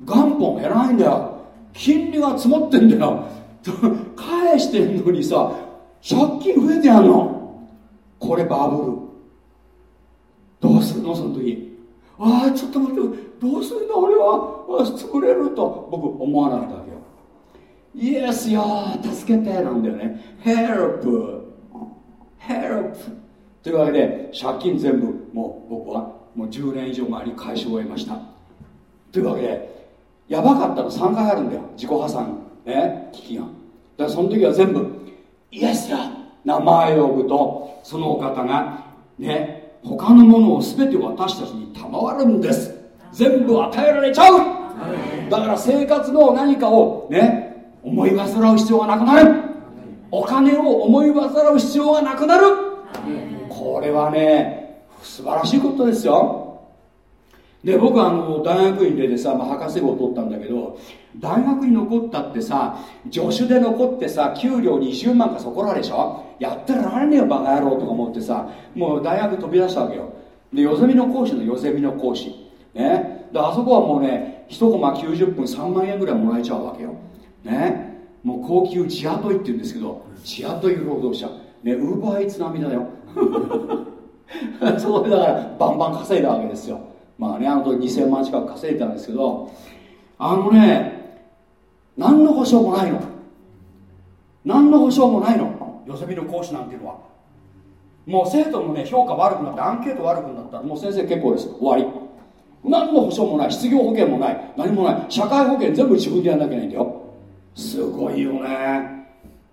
元本減らないんだよ。金利が積もってんだよ。返してんのにさ借金増えてやんの。これバブル。どうする？のその時ああちょっと待ってどうするんだ俺は？作れると。僕思わなかったわけよ。イエスよ助けてなんだよね。Help Help というわけで借金全部もう僕はもう10年以上前に返し終えました。というわけでやばかったの。3回あるんだよ。自己破産。ね。危機が。だからその時は全部イエスよ名前を呼ぶとそのお方がね。他のものを全て私たちに賜るんです。全部与えられちゃう。だから生活の何かをね。思い煩う必要がなくなる。お金を思い煩う必要がなくなるこれはね素晴らしいことですよ。で僕はあの大学院ででさ、まあ、博士号を取ったんだけど大学に残ったってさ助手で残ってさ給料20万かそこらでしょ？やってられねえよバカ野郎とか思ってさもう大学飛び出したわけよ。でよゼミの講師のよゼミの講師。ね。であそこはもうね1コマ90分3万円ぐらいもらえちゃうわけよ。ね。もう高級地雇いって言うんですけど地雇い労働者。ねウーバーイーツ並みだよ。それだからバンバン稼いだわけですよ。まあねあの時2000万近く稼いでたんですけどあのね何の保証もないの。何の保証もないの。よそ見の講師なんていうのは。もう生徒のね評価悪くなってアンケート悪くなったらもう先生結構です。終わり。何の保証もない。失業保険もない。何もない。社会保険全部自分でやらなきゃいけないんだよ。すごいよね。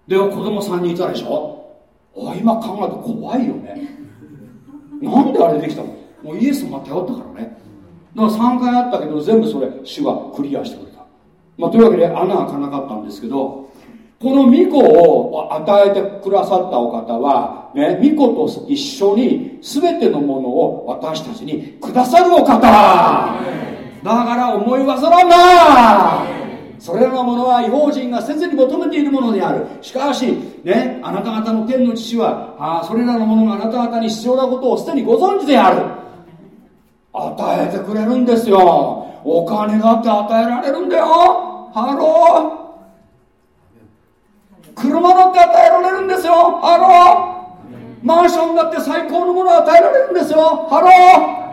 では子供3人いたでしょ。あ今考えると怖いよね。なんであれできたの？もうイエス様頼ったからね。だから3回あったけど全部それ主はクリアしてくれた、まあ、というわけで穴が開かなかったんですけどこの巫女を与えてくださったお方は、ね、巫女と一緒に全てのものを私たちにくださるお方。だから思い煩うなそれらのものは異邦人が切に求めているものである。しかしねあなた方の天の父はあそれらのものがあなた方に必要なことをすでにご存知である。与えてくれるんですよ。お金だって与えられるんだよ。ハロー。車だって与えられるんですよ。ハロー。マンションだって最高のものを与えられるんですよ。ハロー。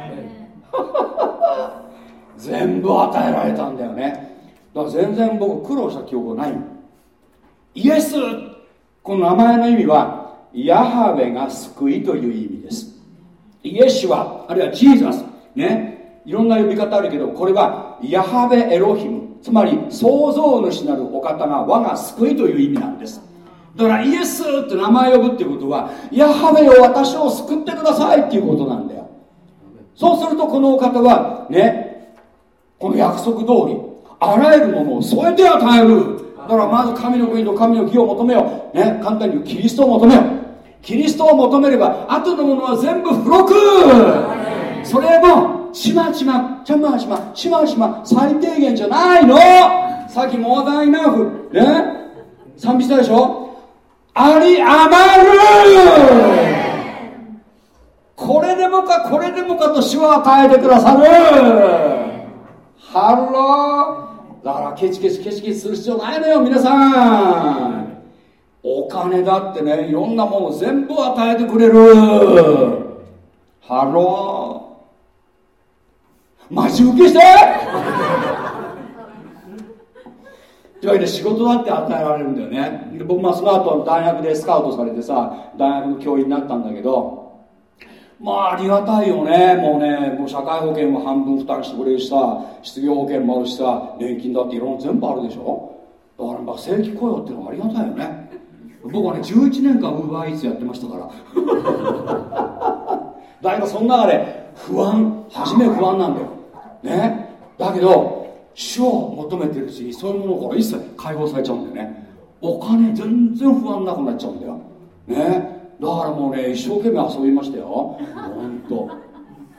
全部与えられたんだよねだから全然僕苦労した記憶ない。イエスこの名前の意味はヤハウェが救いという意味です。イエシュはあるいはジーザスね。いろんな呼び方あるけどこれはヤハベエロヒム。つまり創造主なるお方が我が救いという意味なんです。だからイエスって名前を呼ぶっていうことはヤハベよ私を救ってくださいっていうことなんだよ。そうするとこのお方はねこの約束通りあらゆるものを添えて与える。だからまず神の国と神の義を求めよう。ね簡単に言うキリストを求めよう。キリストを求めれば後のものは全部付録。それもちまちまちまちまちまちま最低限じゃないの。さっきモーダイナフね。賛美したでしょ。あり余る。これでもかこれでもかと主は与えてくださる。ハローだからケチケチケチケチする必要ないのよ皆さん。お金だってねいろんなもの全部与えてくれる。ハロー。待ち受けして。というわけで仕事だって与えられるんだよね。で僕もその後大学でスカウトされてさ大学の教員になったんだけどまあありがたいよね。もうねもう社会保険も半分負担してくれるしさ失業保険もあるしさ年金だっていろんな全部あるでしょ。だからまあ正規雇用っていうのはありがたいよね。僕はね11年間ウーバーイーツやってましたから。だけどその中で不安初め不安なんだよ。ね。だけど主を求めてるうちにそういうものから一切解放されちゃうんだよね。お金全然不安なくなっちゃうんだよ。ね。だからもうね一生懸命遊びましたよ。ほんと。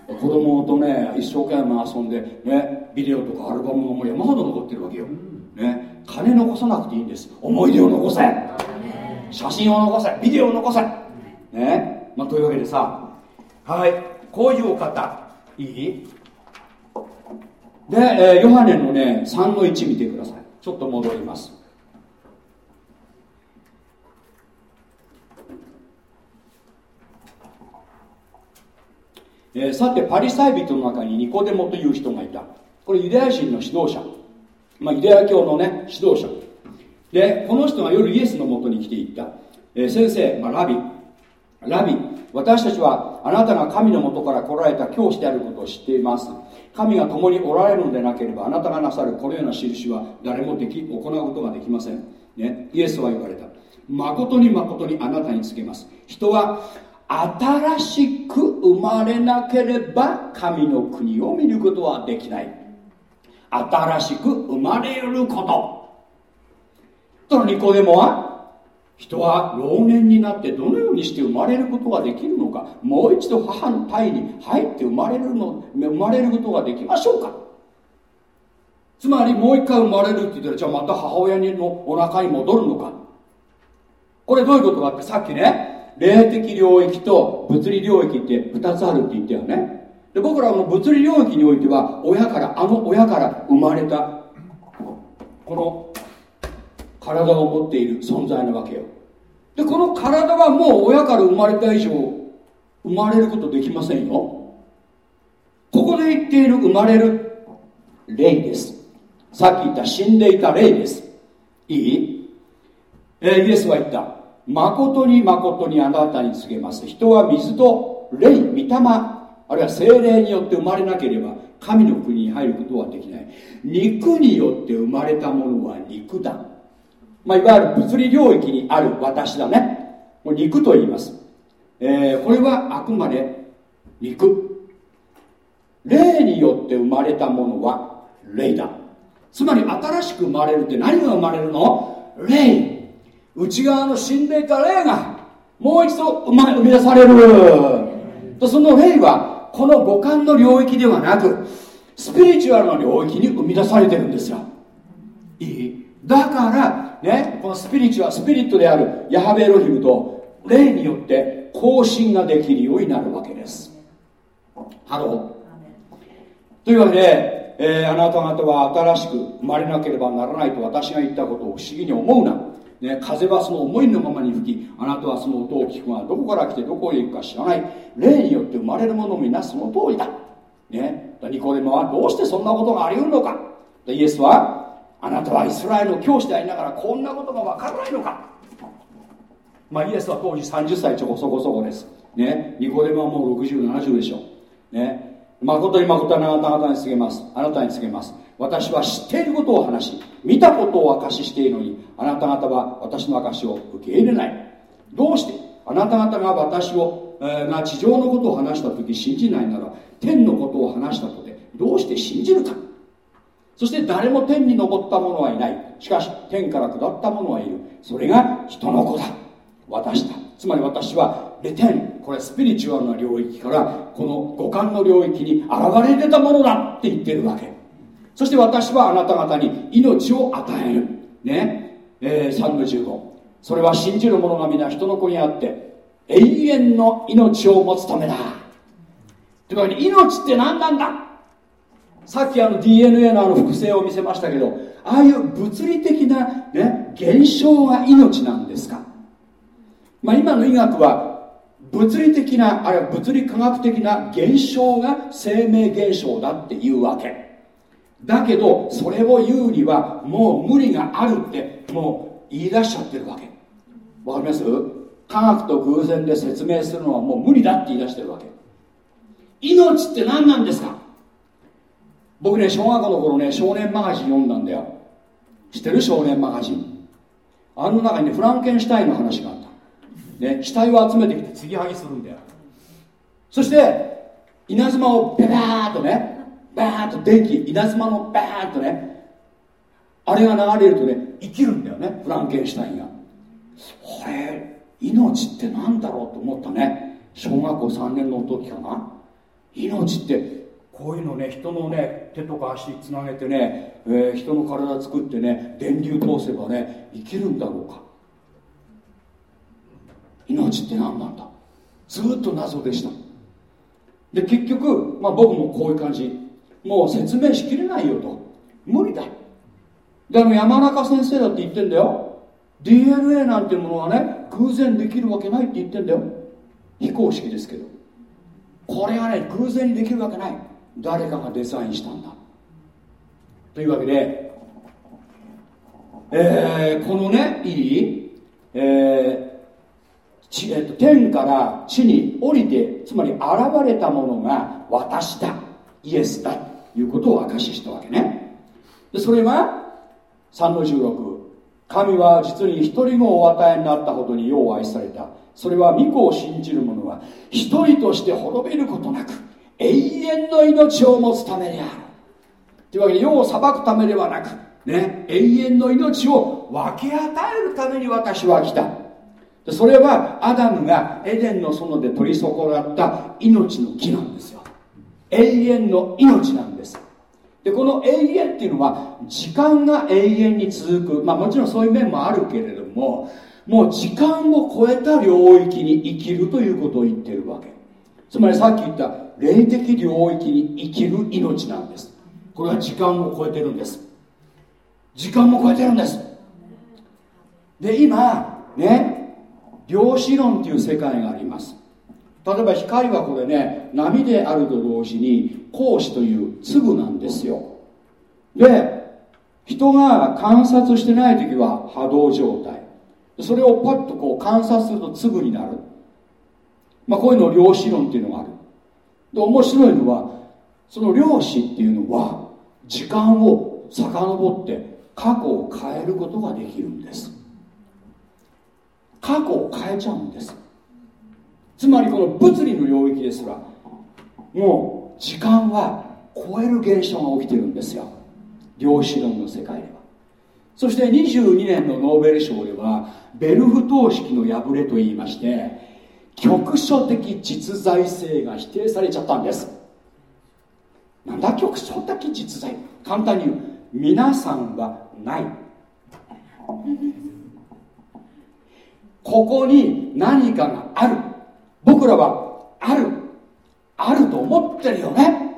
子供とね一生懸命遊んでねビデオとかアルバムも山ほど残ってるわけよ、ね、金残さなくていいんです。思い出を残せ。写真を残せ。ビデオを残せ。ね。まあ、というわけでさはい。こういうお方。いい？で、えー、ヨハネのね3の1見てください。ちょっと戻ります。えー、さてパリサイ人の中にニコデモという人がいた。これユダヤ人の指導者、まあ、ユダヤ教のね指導者。でこの人が夜イエスのもとに来ていった、えー、先生、まあ、ラビ。ラビ私たちはあなたが神のもとから来られた教師であることを知っています。神が共におられるのでなければあなたがなさるこのような印は誰もでき行うことができません、ね、イエスは言われた。誠に誠にあなたにつけます。人は新しく生まれなければ神の国を見ることはできない。新しく生まれること。とニコデモは人は老年になってどのようにして生まれることができるのか。もう一度母の胎に入って生まれるの生まれることができましょうか。つまりもう一回生まれるって言ったらじゃあまた母親のお腹に戻るのか。これどういうことかってさっきね霊的領域と物理領域って2つあるって言ったよね。で僕らの物理領域においては親からあの親から生まれたこの体を持っている存在なわけよ。でこの体はもう親から生まれた以上生まれることできませんよ。ここで言っている生まれる霊です。さっき言った死んでいた霊です。いい、えー、イエスは言った。誠に誠にあなたに告げます。人は水と霊御霊あるいは精霊によって生まれなければ神の国に入ることはできない。肉によって生まれたものは肉だ、まあ、いわゆる物理領域にある私だね。もう肉と言います、えー、これはあくまで肉。霊によって生まれたものは霊だ。つまり新しく生まれるって何が生まれるの？霊。内側の心霊か霊がもう一度生,、ま、生み出される。とその霊はこの五感の領域ではなくスピリチュアルな領域に生み出されてるんですよ。いい。だからねこのスピリチュアルスピリットであるヤハベエロヒムと霊によって更新ができるようになるわけです。ハロー。というわけでえー、あなた方は新しく生まれなければならないと私が言ったことを不思議に思うな、ね、風はその思いのままに吹きあなたはその音を聞くがどこから来てどこへ行くか知らない。霊によって生まれるものを皆その通りだ、ね、ニコデモはどうしてそんなことがあり得るのか。イエスはあなたはイスラエルの教師でありながらこんなことがわからないのか。まあイエスは当時30歳ちょこそこそこです、ね、ニコデモはもう6070でしょ。うね誠に誠にあなた方に告げます。あなたに告げます。私は知っていることを話し見たことを証ししているのにあなた方は私の証しを受け入れない。どうしてあなた方が私を、えー、が地上のことを話した時信じないなら天のことを話したとでどうして信じるか。そして誰も天に昇った者はいない。しかし天から下った者はいる。それが人の子だ。私だ。つまり私はレテンこれスピリチュアルな領域からこの五感の領域に現れ出たものだって言ってるわけ。そして私はあなた方に命を与える。ね。えー、3の15それは信じる者が皆人の子にあって永遠の命を持つためだ。というわけで命って何なんだ？さっきあの DNA のあの複製を見せましたけどああいう物理的な、ね、現象が命なんですか？まあ、今の医学は物理的なあるいは物理科学的な現象が生命現象だっていうわけ。だけどそれを言うにはもう無理があるってもう言い出しちゃってるわけ。わかります？科学と偶然で説明するのはもう無理だって言い出してるわけ。命って何なんですか？僕ね小学校の頃ね少年マガジン読んだんだよ。知ってる？少年マガジン。あの中にねフランケンシュタインの話があった。ね、死体を集めてきて継ぎはぎするんだよ。そして稲妻をベバーッとねバーッと電気稲妻のバーッとねあれが流れるとね生きるんだよねフランケンシュタインが。これ命って何だろうと思ったね。小学校3年の時かな。命ってこういうのね人のね手とか足つなげてね、えー、人の体作ってね電流通せばね生きるんだろうか。命って何なんだ。ずっと謎でした。で結局、まあ、僕もこういう感じ。もう説明しきれないよと。無理だ。であの山中先生だって言ってんだよ。DNA なんていうものはね偶然できるわけないって言ってんだよ。非公式ですけど。これはね偶然にできるわけない。誰かがデザインしたんだ。というわけで、えー、このねいい、えー、地えっと、天から地に降りてつまり現れたものが私だ。イエスだ。いうことを証ししたわけね。でそれは3の16神は実に一人子をお与えになったほどによう愛された。それは御子を信じる者は一人として滅びることなく永遠の命を持つためである。というわけで世を裁くためではなくね永遠の命を分け与えるために私は来た。それはアダムがエデンの園で取り損なった命の木なんですよ。永遠の命なんです。でこの永遠っていうのは時間が永遠に続く。まあもちろんそういう面もあるけれどももう時間を超えた領域に生きるということを言ってるわけ。つまりさっき言った霊的領域に生きる命なんです。これは時間を超えてるんです。時間も超えてるんです。で今ね量子論っていう世界があります。例えば光はこれね波であると同時に光子という粒なんですよ。で人が観察してない時は波動状態。それをパッとこう観察すると粒になる、まあ、こういうのを量子論っていうのがある。で面白いのはその量子っていうのは時間を遡って過去を変えることができるんです。過去を変えちゃうんです。つまりこの物理の領域ですらもう時間は超える現象が起きてるんですよ。量子論の世界では。そして22年のノーベル賞ではベルフ等式の破れといいまして局所的実在性が否定されちゃったんです。なんだ局所的実在？簡単に言う皆さんはない。ここに何かがある。僕らはある。あると思ってるよね。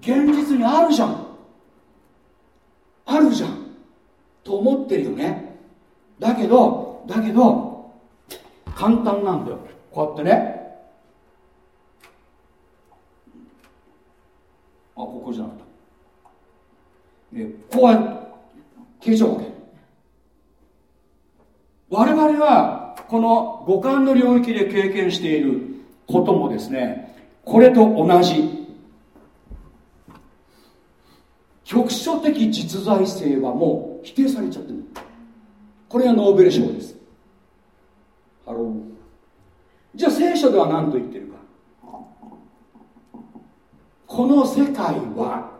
現実にあるじゃん。あるじゃん。と思ってるよね。だけどだけど簡単なんだよ。こうやってね。あここじゃなかった。こうやって消えちゃうわけ我々はこの五感の領域で経験している。こともですねこれと同じ。局所的実在性はもう否定されちゃってる。これがノーベル賞です。ハロー。じゃあ聖書では何と言ってるか。この世界は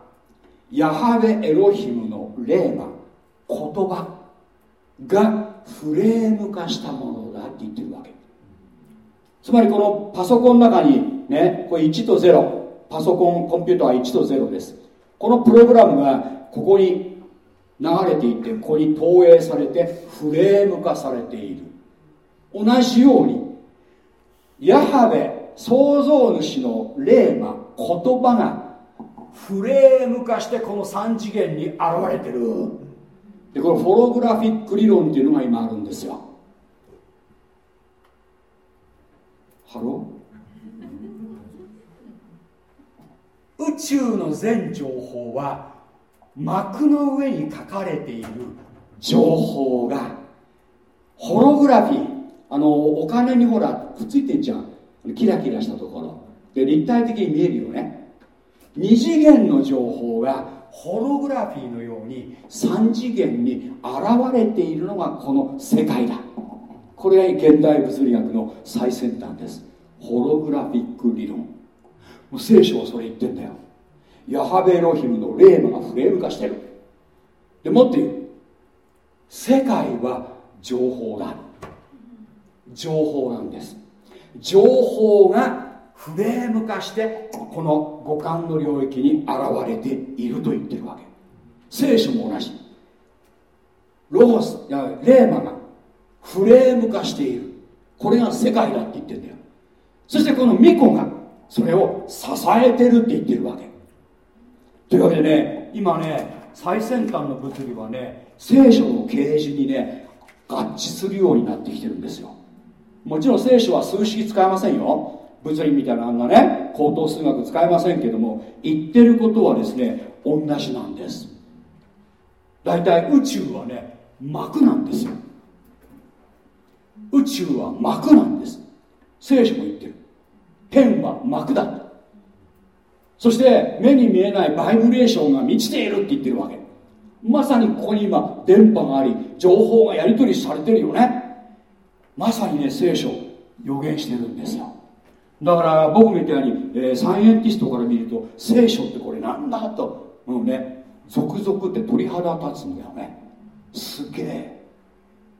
ヤハウェエロヒムの霊魔言葉がフレーム化したものだって言ってるわけ。つまりこのパソコンの中にねこれ1と0パソコンコンピューターは1と0です。このプログラムがここに流れていってここに投影されてフレーム化されている。同じようにヤハベ創造主の霊魔言葉がフレーム化してこの3次元に現れてる。でこのフォログラフィック理論っていうのが今あるんですよ。ハロ宇宙の全情報は幕の上に書かれている情報がホログラフィー。あのお金にほらくっついてんじゃん。キラキラしたところ。で立体的に見えるよね。二次元の情報がホログラフィーのように三次元に現れているのがこの世界だ。これが現代物理学の最先端です。ホログラフィック理論。もう聖書はそれ言ってんだよ。ヤハベロヒムの霊魔がフレーム化してる。でもって言う。世界は情報だ。情報なんです。情報がフレーム化してこの五感の領域に現れていると言ってるわけ。聖書も同じ。ロゴスいやレーマがフレーム化している。これが世界だって言ってんだよ。そしてこの巫女がそれを支えてるって言ってるわけ。というわけでね今ね最先端の物理はね聖書の啓示にね合致するようになってきてるんですよ。もちろん聖書は数式使えませんよ。物理みたいなあんなね高等数学使えませんけども言ってることはですね同じなんです。大体宇宙はね膜なんですよ。宇宙は膜なんです。聖書も言ってる。天は膜だ。そして目に見えないバイブレーションが満ちているって言ってるわけ。まさにここに今電波があり情報がやり取りされてるよね。まさにね聖書を予言してるんですよ。だから僕みたいに、えー、サイエンティストから見ると聖書ってこれなんだともうね続々って鳥肌立つんだよね。すげえ。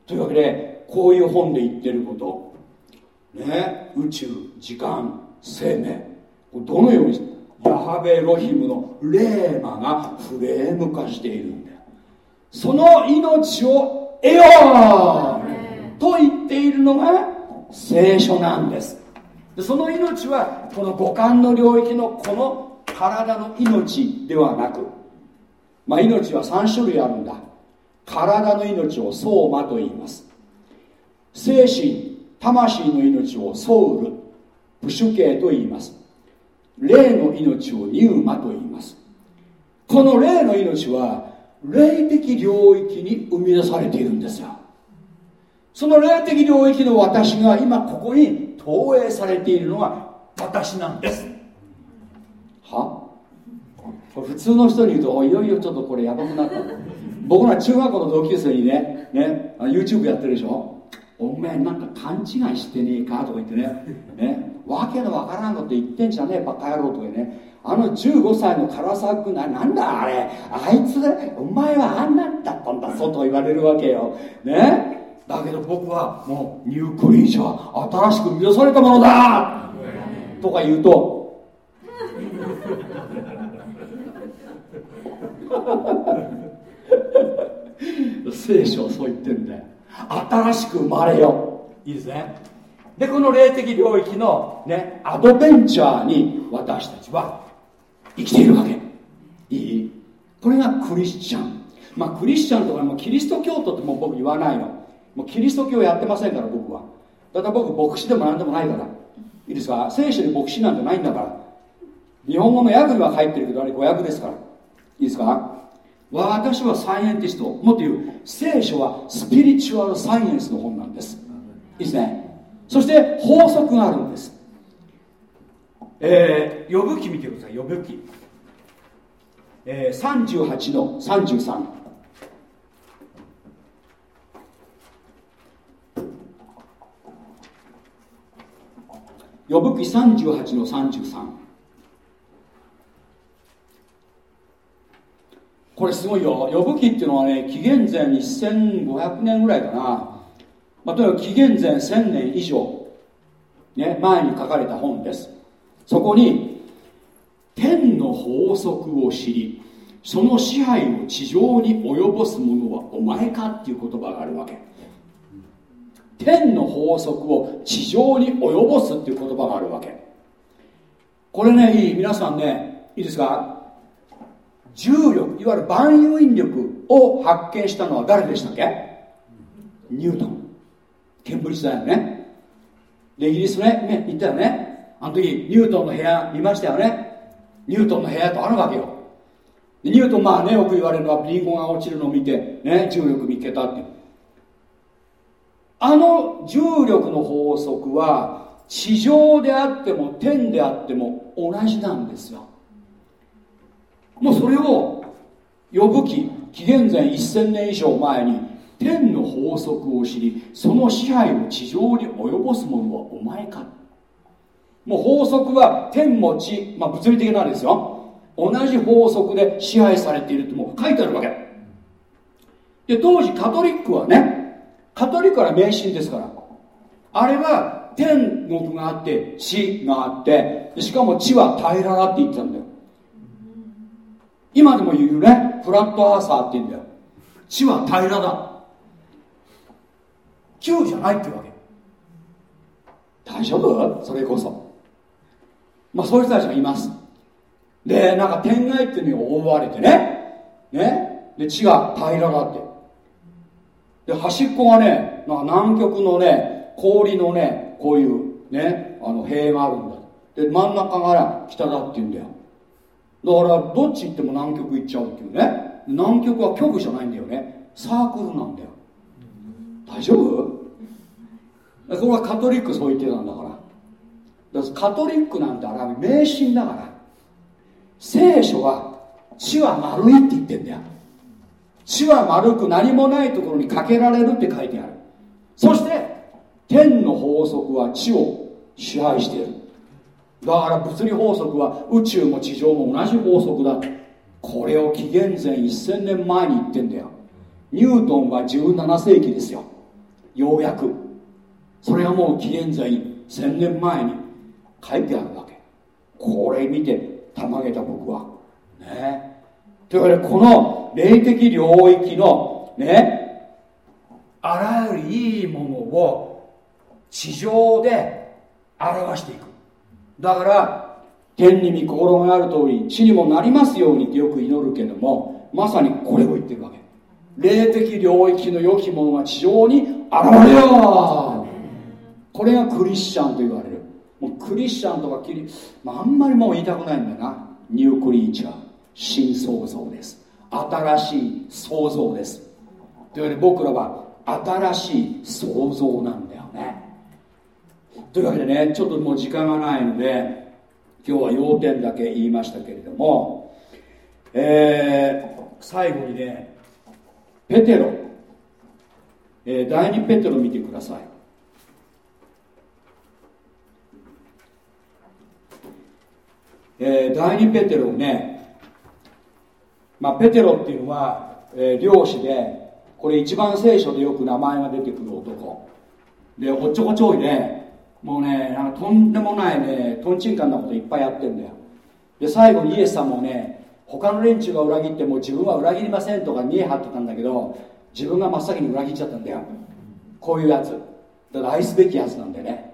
というわけでこういう本で言ってること。ね。宇宙時間生命。どのようにヤハベロヒムの霊魔がフレーム化しているんだよ。その命を得ようと言っているのが聖書なんです。でその命はこの五感の領域のこの体の命ではなくまあ命は3種類あるんだ。体の命をソーマと言います。精神魂の命をソウルプシュケと言います。霊の命をニウマと言います。この霊の命は霊的領域に生み出されているんですよ。その霊的領域の私が今ここに投影されているのが私なんです。は？普通の人に言うといよいよちょっとこれやばくなった。僕ら中学校の同級生にねね YouTube やってるでしょ？お前なんか勘違いしてねえかとか言ってね。ね。わけのわからんこと言ってんじゃねえ。バカ野郎とかね。あの15歳の唐沢君ななんだあれ。あいつお前はあんなだったんだぞと言われるわけよ。ね。だけど僕はもうニュークリーチャー新しく生み出されたものだ。とか言うと。聖書はそう言ってんだよ。新しく生まれよいいですね。でこの霊的領域の、ね、アドベンチャーに私たちは生きているわけ。いい？これがクリスチャン。まあクリスチャンとかもキリスト教徒ってもう僕言わないの。もうキリスト教やってませんから僕は。だから僕牧師でも何でもないから。いいですか？聖書に牧師なんてないんだから。日本語の訳には入ってるけどあれ語訳ですから。いいですか？私はサイエンティスト。もっと言う聖書はスピリチュアルサイエンスの本なんです。いいですね。そして法則があるんです。えー、呼ぶ記見てください。呼ぶ記、えー、38の33呼ぶ記38の33これすごいよ。呼ぶ記っていうのはね紀元前1500年ぐらいかな、まあ、とにかく紀元前1000年以上、ね、前に書かれた本です。そこに天の法則を知りその支配を地上に及ぼす者はお前かっていう言葉があるわけ。天の法則を地上に及ぼすっていう言葉があるわけ。これねいい皆さんねいいですか？重力いわゆる万有引力を発見したのは誰でしたっけ？ニュートン。ケンブリッジ大学ね。でイギリスねね言ったよね。あの時ニュートンの部屋見ましたよね。ニュートンの部屋とあるわけよ。ニュートンまあねよく言われるのはリンゴが落ちるのを見てね重力見つけたって。あの重力の法則は地上であっても天であっても同じなんですよ。もうそれを呼ぶ記紀元前1000年以上前に天の法則を知りその支配を地上に及ぼす者はお前か。もう法則は天も地、まあ、物理的なんですよ。同じ法則で支配されているってもう書いてあるわけ。で当時カトリックはねカトリックは迷信ですから。あれは天国があって地があってしかも地は平らだって言ってたんだよ。今でも言うねフラットアーサーって言うんだよ。地は平らだ。球じゃないってわけ。大丈夫？それこそ。まあそういう人たちがいます。でなんか天外っていうのに覆われてね。ね？で地が平らだって。で端っこがねなんか南極のね氷のねこういうねあの塀があるんだ。で真ん中が北だって言うんだよ。からどっち行っても南極行っちゃうっていうね。南極は極じゃないんだよね。サークルなんだよ。大丈夫？これはカトリックそう言ってたんだから。だからカトリックなんてあれは迷信だから。聖書は地は丸いって言ってんだよ。地は丸く何もないところにかけられるって書いてある。そして天の法則は地を支配している。だから物理法則は宇宙も地上も同じ法則だ。これを紀元前1000年前に言ってんだよ。ニュートンは17世紀ですよ。ようやく。それがもう紀元前1000年前に書いてあるわけ。これ見てたまげた僕は。ね。というわけでこの霊的領域のねあらゆるいいものを地上で表していく。だから天に御心がある通り地にもなりますようにってよく祈るけどもまさにこれを言ってるわけ。霊的領域の良きものが地上に現れよう。これがクリスチャンと言われる。もうクリスチャンとかキリ、まあ、あんまりもう言いたくないんだな。ニュークリーチャー新創造です。新しい創造です。というわけで僕らは新しい創造なんだよ。ねというわけでねちょっともう時間がないので今日は要点だけ言いましたけれどもえー、最後にねペテロ、えー、第2ペテロ見てください。えー、第2ペテロね、まあ、ペテロっていうのは、えー、漁師でこれ一番聖書でよく名前が出てくる男。でおっちょこちょいでもうねなんかとんでもないねとんちんかんなこといっぱいやってんだよ。で最後にイエス様もね他の連中が裏切っても自分は裏切りませんとか見え張ってたんだけど自分が真っ先に裏切っちゃったんだよ。こういうやつ。だから愛すべきやつなんだよね。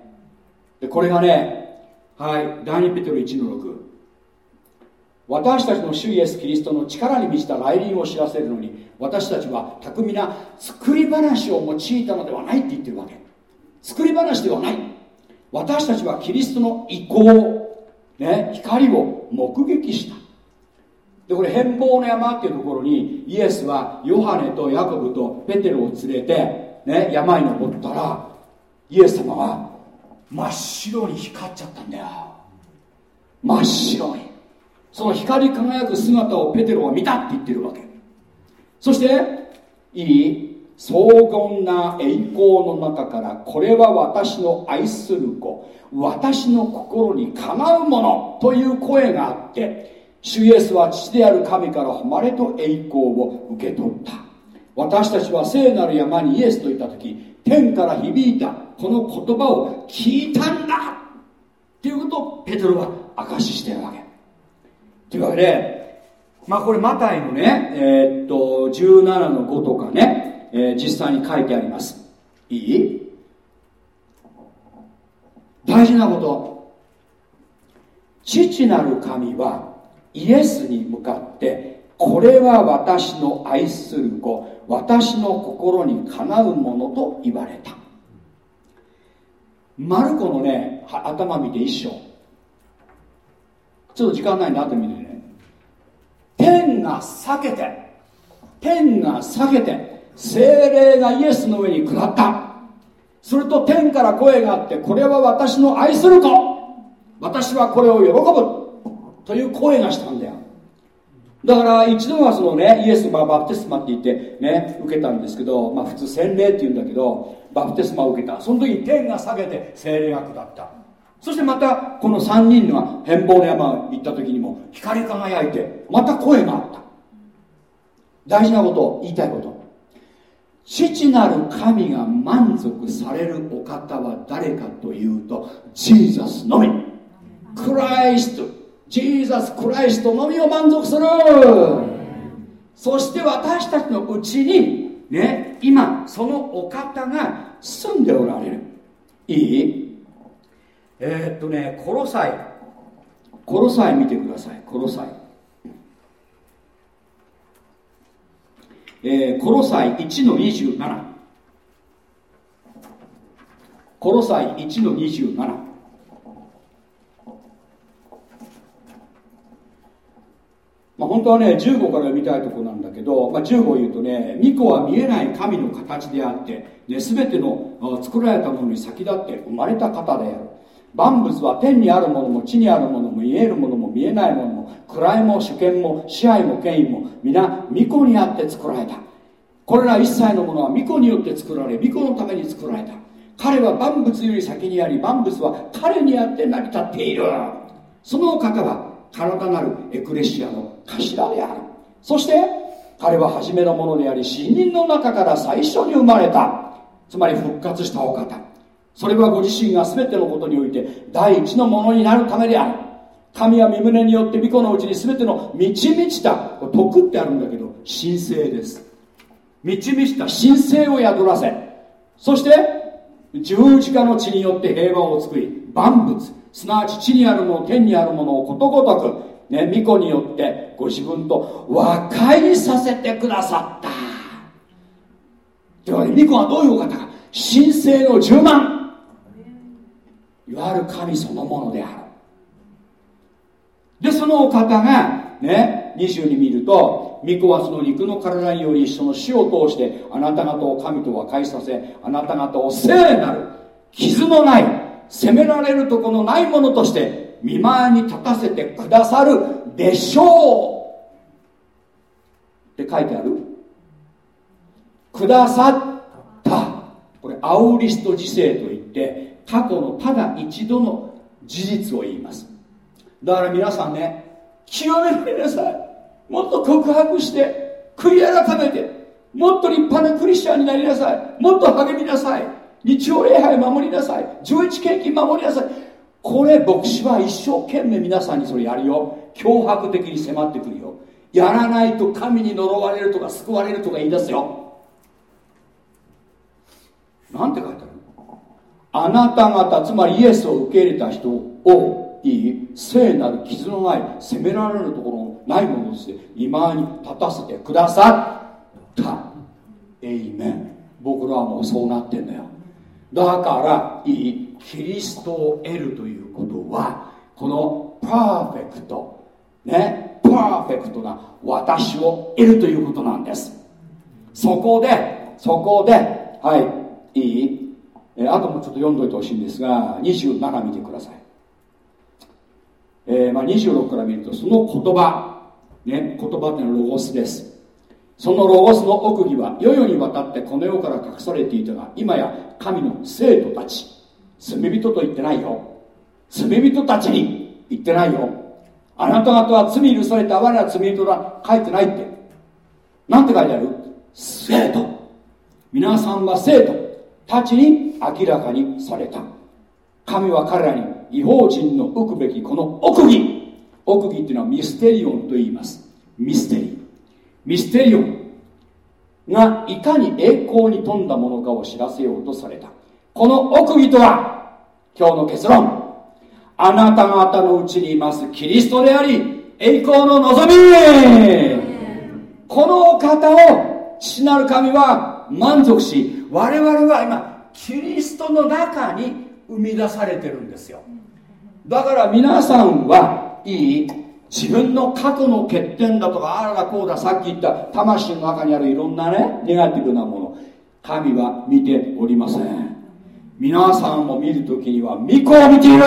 でこれがねはい第2ペテロ1の6私たちの主イエス・キリストの力に満ちた来臨を知らせるのに私たちは巧みな作り話を用いたのではないって言ってるわけ。作り話ではない。私たちはキリストの意向、ね、光を目撃した。でこれ変貌の山っていうところにイエスはヨハネとヤコブとペテロを連れて、ね、山に登ったらイエス様は真っ白に光っちゃったんだよ。真っ白に。その光り輝く姿をペテロは見たって言ってるわけ。そしていい？荘厳な栄光の中からこれは私の愛する子。私の心にかなうもの。という声があって主イエスは父である神から誉れと栄光を受け取った。私たちは聖なる山にイエスといった時天から響いたこの言葉を聞いたんだ。っていうことをペテロは証ししてるわけ。というわけで、まあこれマタイのね、えー、っと、17の5とかね、えー、実際に書いてあります。いい？大事なこと。父なる神はイエスに向かって、これは私の愛する子、私の心にかなうものと言われた。マルコのね、頭見て一緒。ちょっと時間ないんで後で見てね天が裂けて天が裂けて精霊がイエスの上に下った。すると天から声があってこれは私の愛する子。私はこれを喜ぶ。という声がしたんだよ。だから一度はそのねイエスはバプテスマって言ってね受けたんですけどまあ普通洗礼って言うんだけどバプテスマを受けた。その時に天が裂けて精霊が下った。そしてまたこの3人が変貌の山行った時にも光り輝いてまた声があった。大事なこと言いたいこと。父なる神が満足されるお方は誰かというとジーザスのみ。クライスト。ジーザスクライストのみを満足する。そして私たちのうちにね今そのお方が住んでおられる。いい？えー、っとねコロサイ。コロサイ見てください。コロサイ。えー、コロサイ1の27コロサイ1の27まあ、本当はね15から読みたいところなんだけど、まあ、15言うとね巫女は見えない神の形であって、ね、全ての作られたものに先立って生まれた方である。万物は天にあるものも地にあるものも見えるものも見えないものも位も主権も支配も権威も皆巫女にあって作られた。これら一切のものは巫女によって作られ巫女のために作られた。彼は万物より先にあり万物は彼にあって成り立っている。その方は体なるエクレシアの頭である。そして彼は初めのものであり死人の中から最初に生まれた。つまり復活したお方。それはご自身が全てのことにおいて第一のものになるためである。神は身胸によって御子のうちに全ての満ち満ちた徳ってあるんだ。けど神聖です。満ち満ちた神聖を宿らせ。そして十字架の血によって平和を作り万物すなわち地にあるもの天にあるものをことごとくね巫女によってご自分と和解させてくださった。ではね巫女はどういうお方か。神聖の十万。いわゆる神そのものである。でそのお方がね22見ると御子はその肉の体によりその死を通してあなた方を神と和解させあなた方を聖なる傷のない責められるとこのないものとして見舞いに立たせてくださるでしょう。って書いてある。くださった。これアウリスト時世といって過去のただ一度の事実を言います。だから皆さんね清められなさい。もっと告白して悔い改めてもっと立派なクリスチャンになりなさい。もっと励みなさい。日曜礼拝守りなさい。11献金守りなさい。これ牧師は一生懸命皆さんにそれやるよ。脅迫的に迫ってくるよ。やらないと神に呪われるとか救われるとか言い出すよ。なんて書いてある？あなた方つまりイエスを受け入れた人をいい聖なる傷のない責められるところのないものとして今に立たせてくださったエイメン。僕らはもうそうなってんだよ。だからいいキリストを得るということはこのパーフェクトねパーフェクトな私を得るということなんです。そこでそこではいいいえあともちょっと読んどいてほしいんですが27見てください、えーまあ、26から見るとその言葉ね言葉っていうのはロゴスです。そのロゴスの奥義は世々にわたってこの世から隠されていたが今や神の生徒たち罪人と言ってないよ。罪人たちに言ってないよ。あなた方は罪許された我ら罪人だ。書いてないって。なんて書いてある？生徒。皆さんは生徒。たちに明らかにされた。神は彼らに違法人の浮くべきこの奥義。奥義っていうのはミステリオンと言います。ミステリミステリオン。がいかに栄光に富んだものかを知らせようとされた。この奥義とは今日の結論。あなた方のうちにいますキリストであり栄光の望み。このお方を父なる神は満足し我々は今キリストの中に生み出されてるんですよ。だから皆さんはいい自分の過去の欠点だとかあらだこうださっき言った魂の中にあるいろんなねネガティブなもの神は見ておりません。皆さんも見るときには御子を見ている。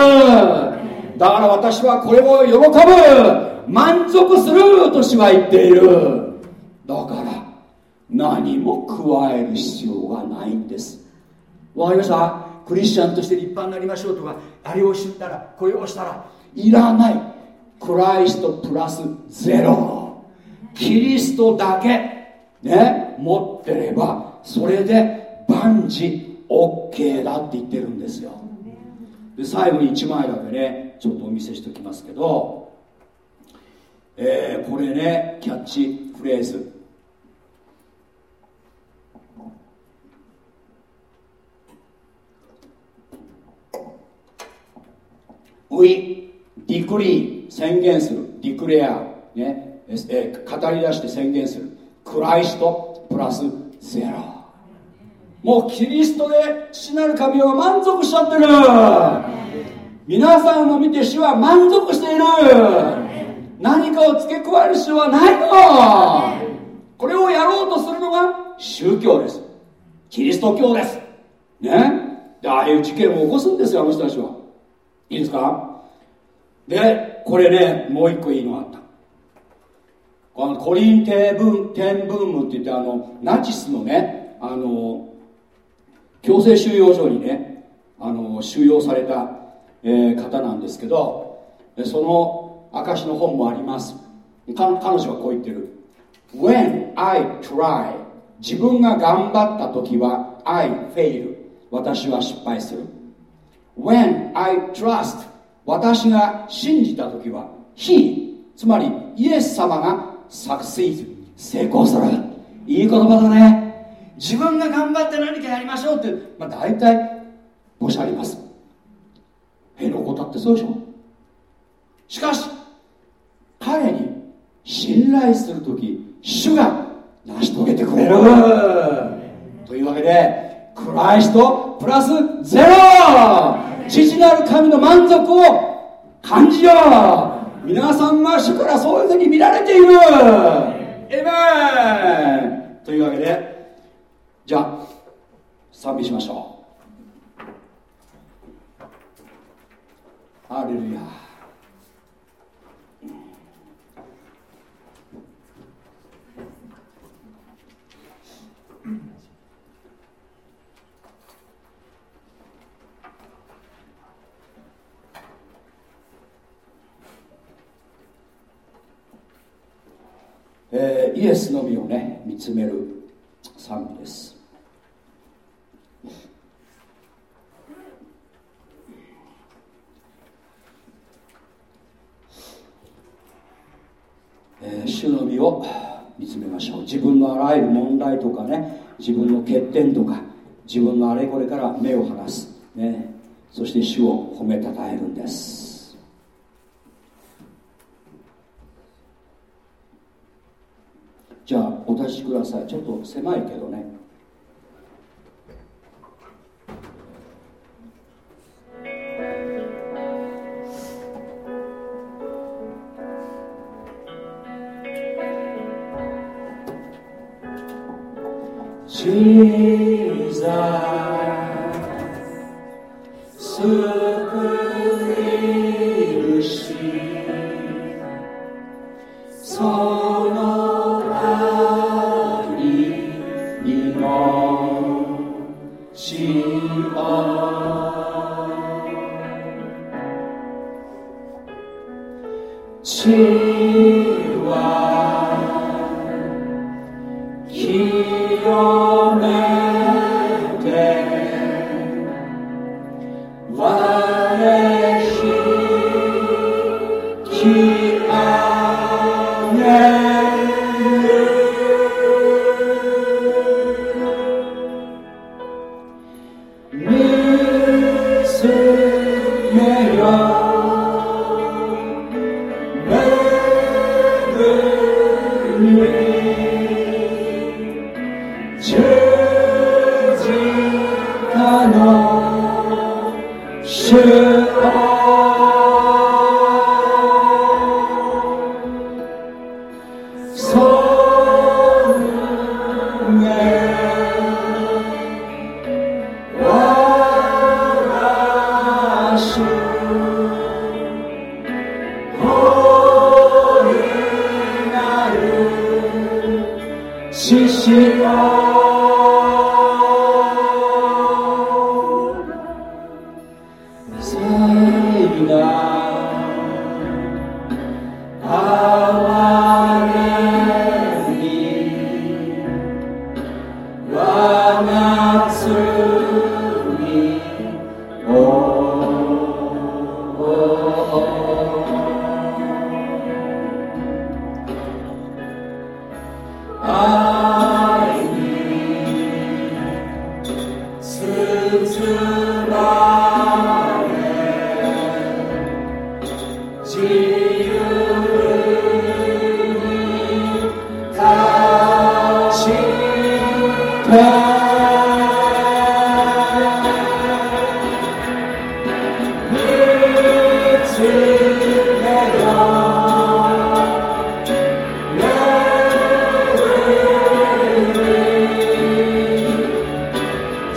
だから私はこれを喜ぶ。満足するとしは言っている。だから何も加える必要がないんです。わかりました。クリスチャンとして立派になりましょうとかあれを知ったらこれをしたらいらない。クライストプラスゼロ。キリストだけね持ってればそれで万事 OK だって言ってるんですよ。で最後に1枚だけねちょっとお見せしておきますけど。えー、これねキャッチフレーズ。ウィディクリー宣言する。ディクレア、ね語り出して宣言する。クライストプラスゼロ。もうキリストで父なる神は満足しちゃってる。皆さんを見て主は満足している。何かを付け加える必要はないの。これをやろうとするのが宗教です。キリスト教です。ね。でああいう事件を起こすんですよあの人たちは。いいですか？でこれねもう一個いいのあった。このコリンテブーテンブームって言ってあのナチスのねあの強制収容所にねあの収容された、えー、方なんですけどその証の本もあります。彼女はこう言ってる。When I try 自分が頑張った時は I fail 私は失敗する。When I trust 私が信じた時は He つまりイエス様がサクシーズ成功する。いい言葉だね。自分が頑張って何かやりましょうって、まあ、大体おっしゃります。へのことってそうでしょ。しかし彼に信頼する時主が成し遂げてくれる。というわけでクライストプラスゼロ父なる神の満足を感じよう皆さんが主からそういうふうに見られている。エメン。というわけでじゃあ賛美しましょう。ハレルヤえー、イエスのみをね見つめる賛美です、えー、主のみを見つめましょう。自分のあらゆる問題とかね自分の欠点とか自分のあれこれから目を離す、ね、そして主を褒めたたえるんです。じゃあお立ちください。ちょっと狭いけどね。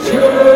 Church.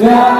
자.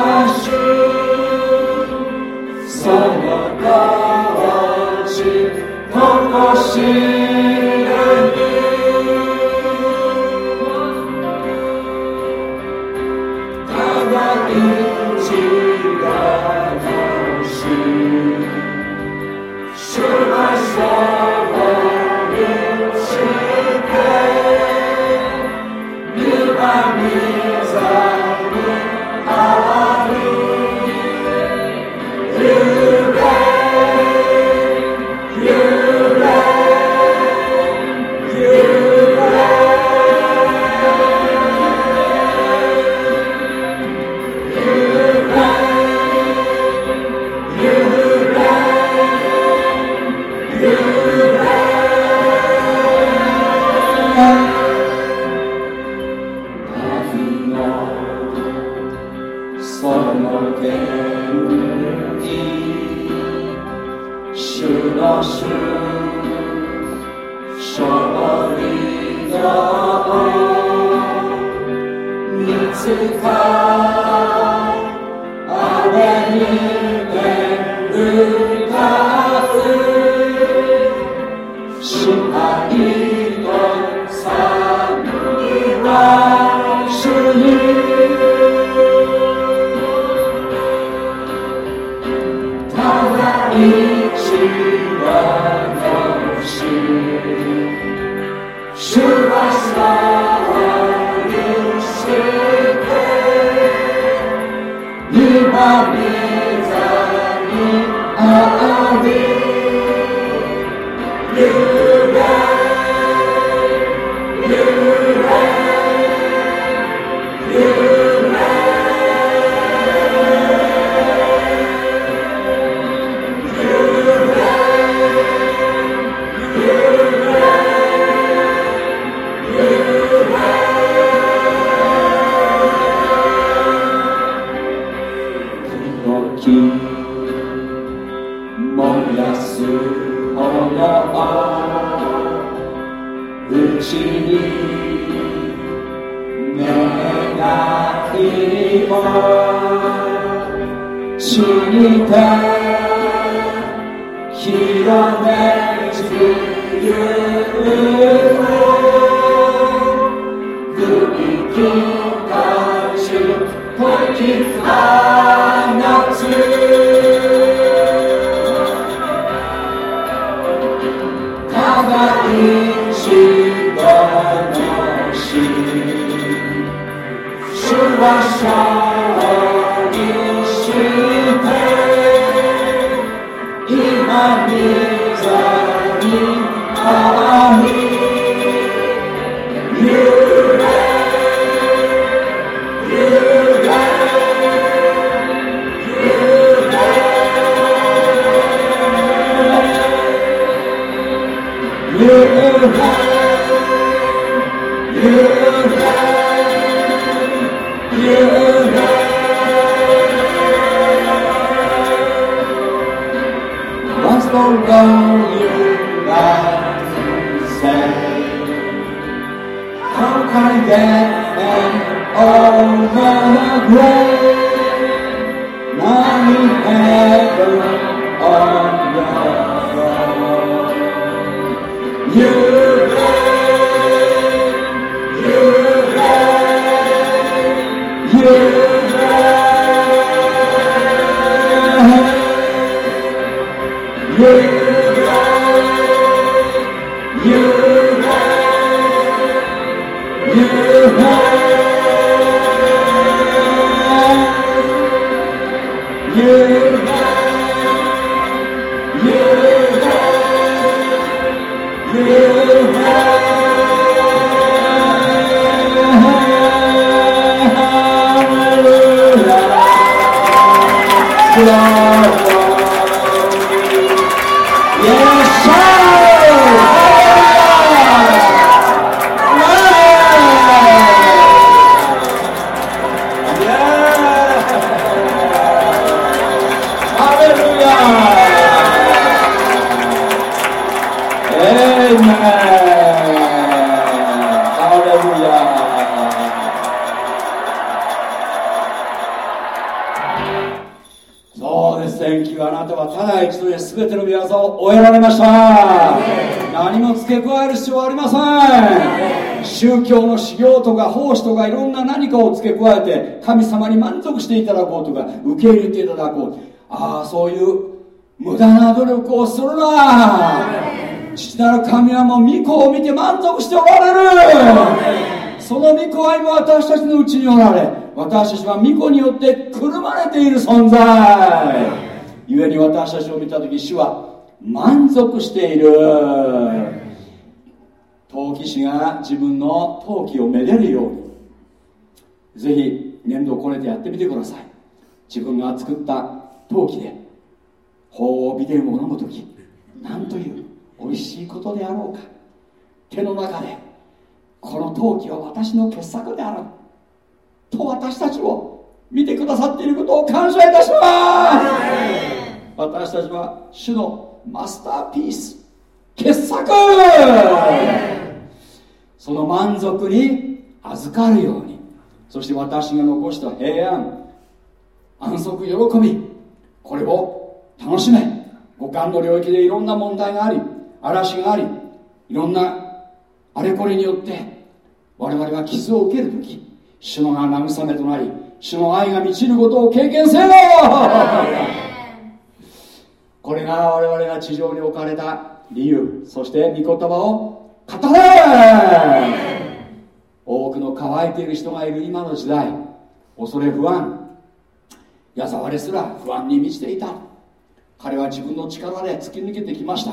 教の修行とか奉仕とかいろんな何かを付け加えて神様に満足していただこうとか受け入れていただこう。ああ、そういう無駄な努力をするな。父なる神はもう御子を見て満足しておられる。その御子は今私たちのうちにおられ私たちは御子によってくるまれている存在故に私たちを見た時主は満足している陶器師が自分の陶器をめでるように。ぜひ粘土をこねてやってみてください。自分が作った陶器で法を美伝を飲む時なんという美味しいことであろうか。手の中でこの陶器は私の傑作である。と私たちを見てくださっていることを感謝いたします。私たちは主のマスターピース傑作。その満足に預かるように。そして私が残した平安安息喜びこれを楽しめ。五感の領域でいろんな問題があり嵐がありいろんなあれこれによって我々が傷を受ける時主のが慰めとなり主の愛が満ちることを経験せよ。これが我々が地上に置かれた理由そして御言葉を語れ多くの乾いている人がいる今の時代。恐れ不安。矢沢ですら不安に満ちていた。彼は自分の力で突き抜けてきました。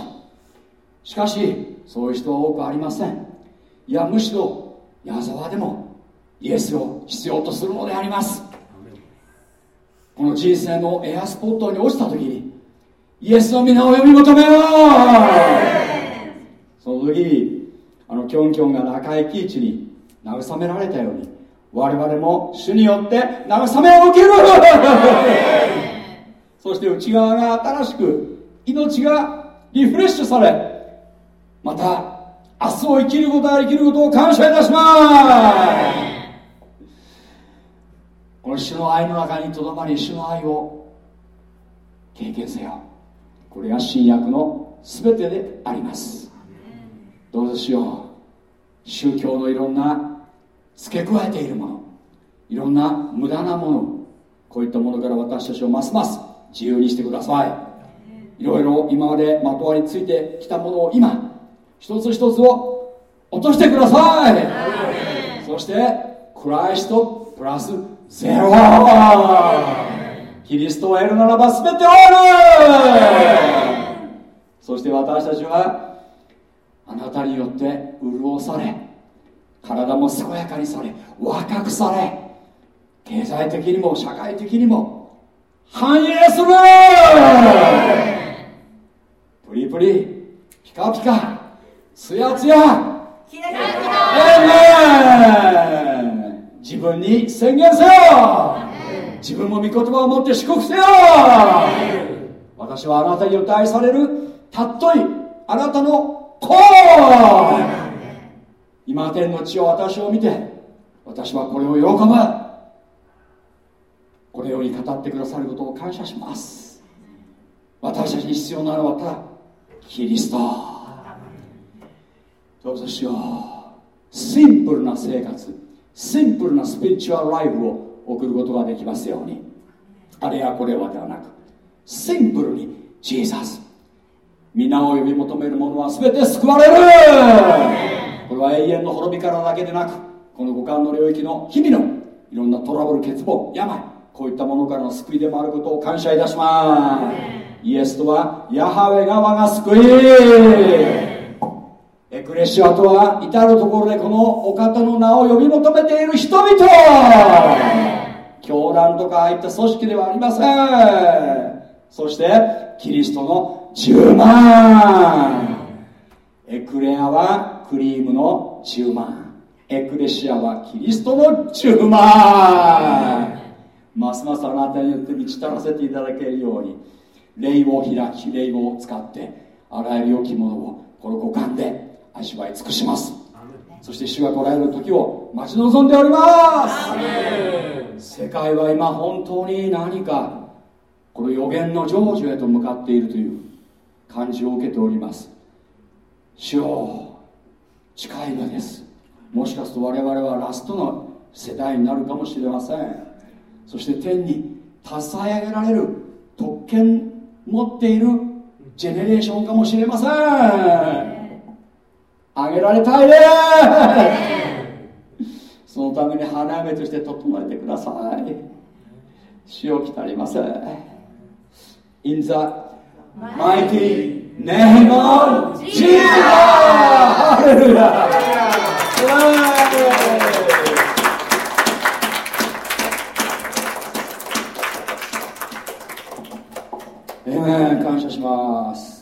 しかしそういう人は多くありません。いやむしろ矢沢でもイエスを必要とするのであります。この人生のエアスポットに落ちた時にイエスの皆を呼び求めよう。その時あのキョンキョンが中井貴一に慰められたように我々も主によって慰めを受ける。そして内側が新しく命がリフレッシュされまた明日を生きることができることを感謝いたします。この主の愛の中にとどまり主の愛を経験せよ。これが新約の全てでありますどうぞしよう。宗教のいろんな付け加えているもの。いろんな無駄なもの。こういったものから私たちをますます自由にしてください。いろいろ今までまとわりついてきたものを今一つ一つを落としてください。そしてクライストプラスゼロ。キリストを得るならば全てある。そして私たちはあなたによって潤され体も健やかにされ若くされ経済的にも社会的にも繁栄する!プリプリピカピカツヤツヤ自分に宣言せよ!自分も御言葉を持って祝福せよ!私はあなたによって愛されるたっといあなたの今天の地を私を見て私はこれを喜ぶこのように語ってくださることを感謝します。私たちに必要なのはただキリスト。どうぞしよう。シンプルな生活シンプルなスピリチュアルライフを送ることができますように。あれやこれはではなくシンプルにジーザス。皆を呼び求める者は全て救われる。これは永遠の滅びからだけでなくこの五感の領域の日々のいろんなトラブル欠乏病こういったものからの救いでもあることを感謝いたします。イエスとはヤハウェが我が救い。エクレシアとは至る所でこのお方の名を呼び求めている人々。教団とかああいった組織ではありません。そしてキリストの10万。エクレアはクリームの10万。エクレシアはキリストの10万。ますますあなたによって満ち足らせていただけるように霊を開き霊を使ってあらゆる良きものをこの五感で味わい尽くします。そして主が来られる時を待ち望んでおります。世界は今本当に何かこの予言の成就へと向かっているという感じを受けております。主よ近いのです。もしかすると我々はラストの世代になるかもしれません。そして天に携え上げられる特権持っているジェネレーションかもしれません。あげられたいね。そのために花嫁として整えてください。死を来たりません。In the マイティーネイモン。ジ感謝します。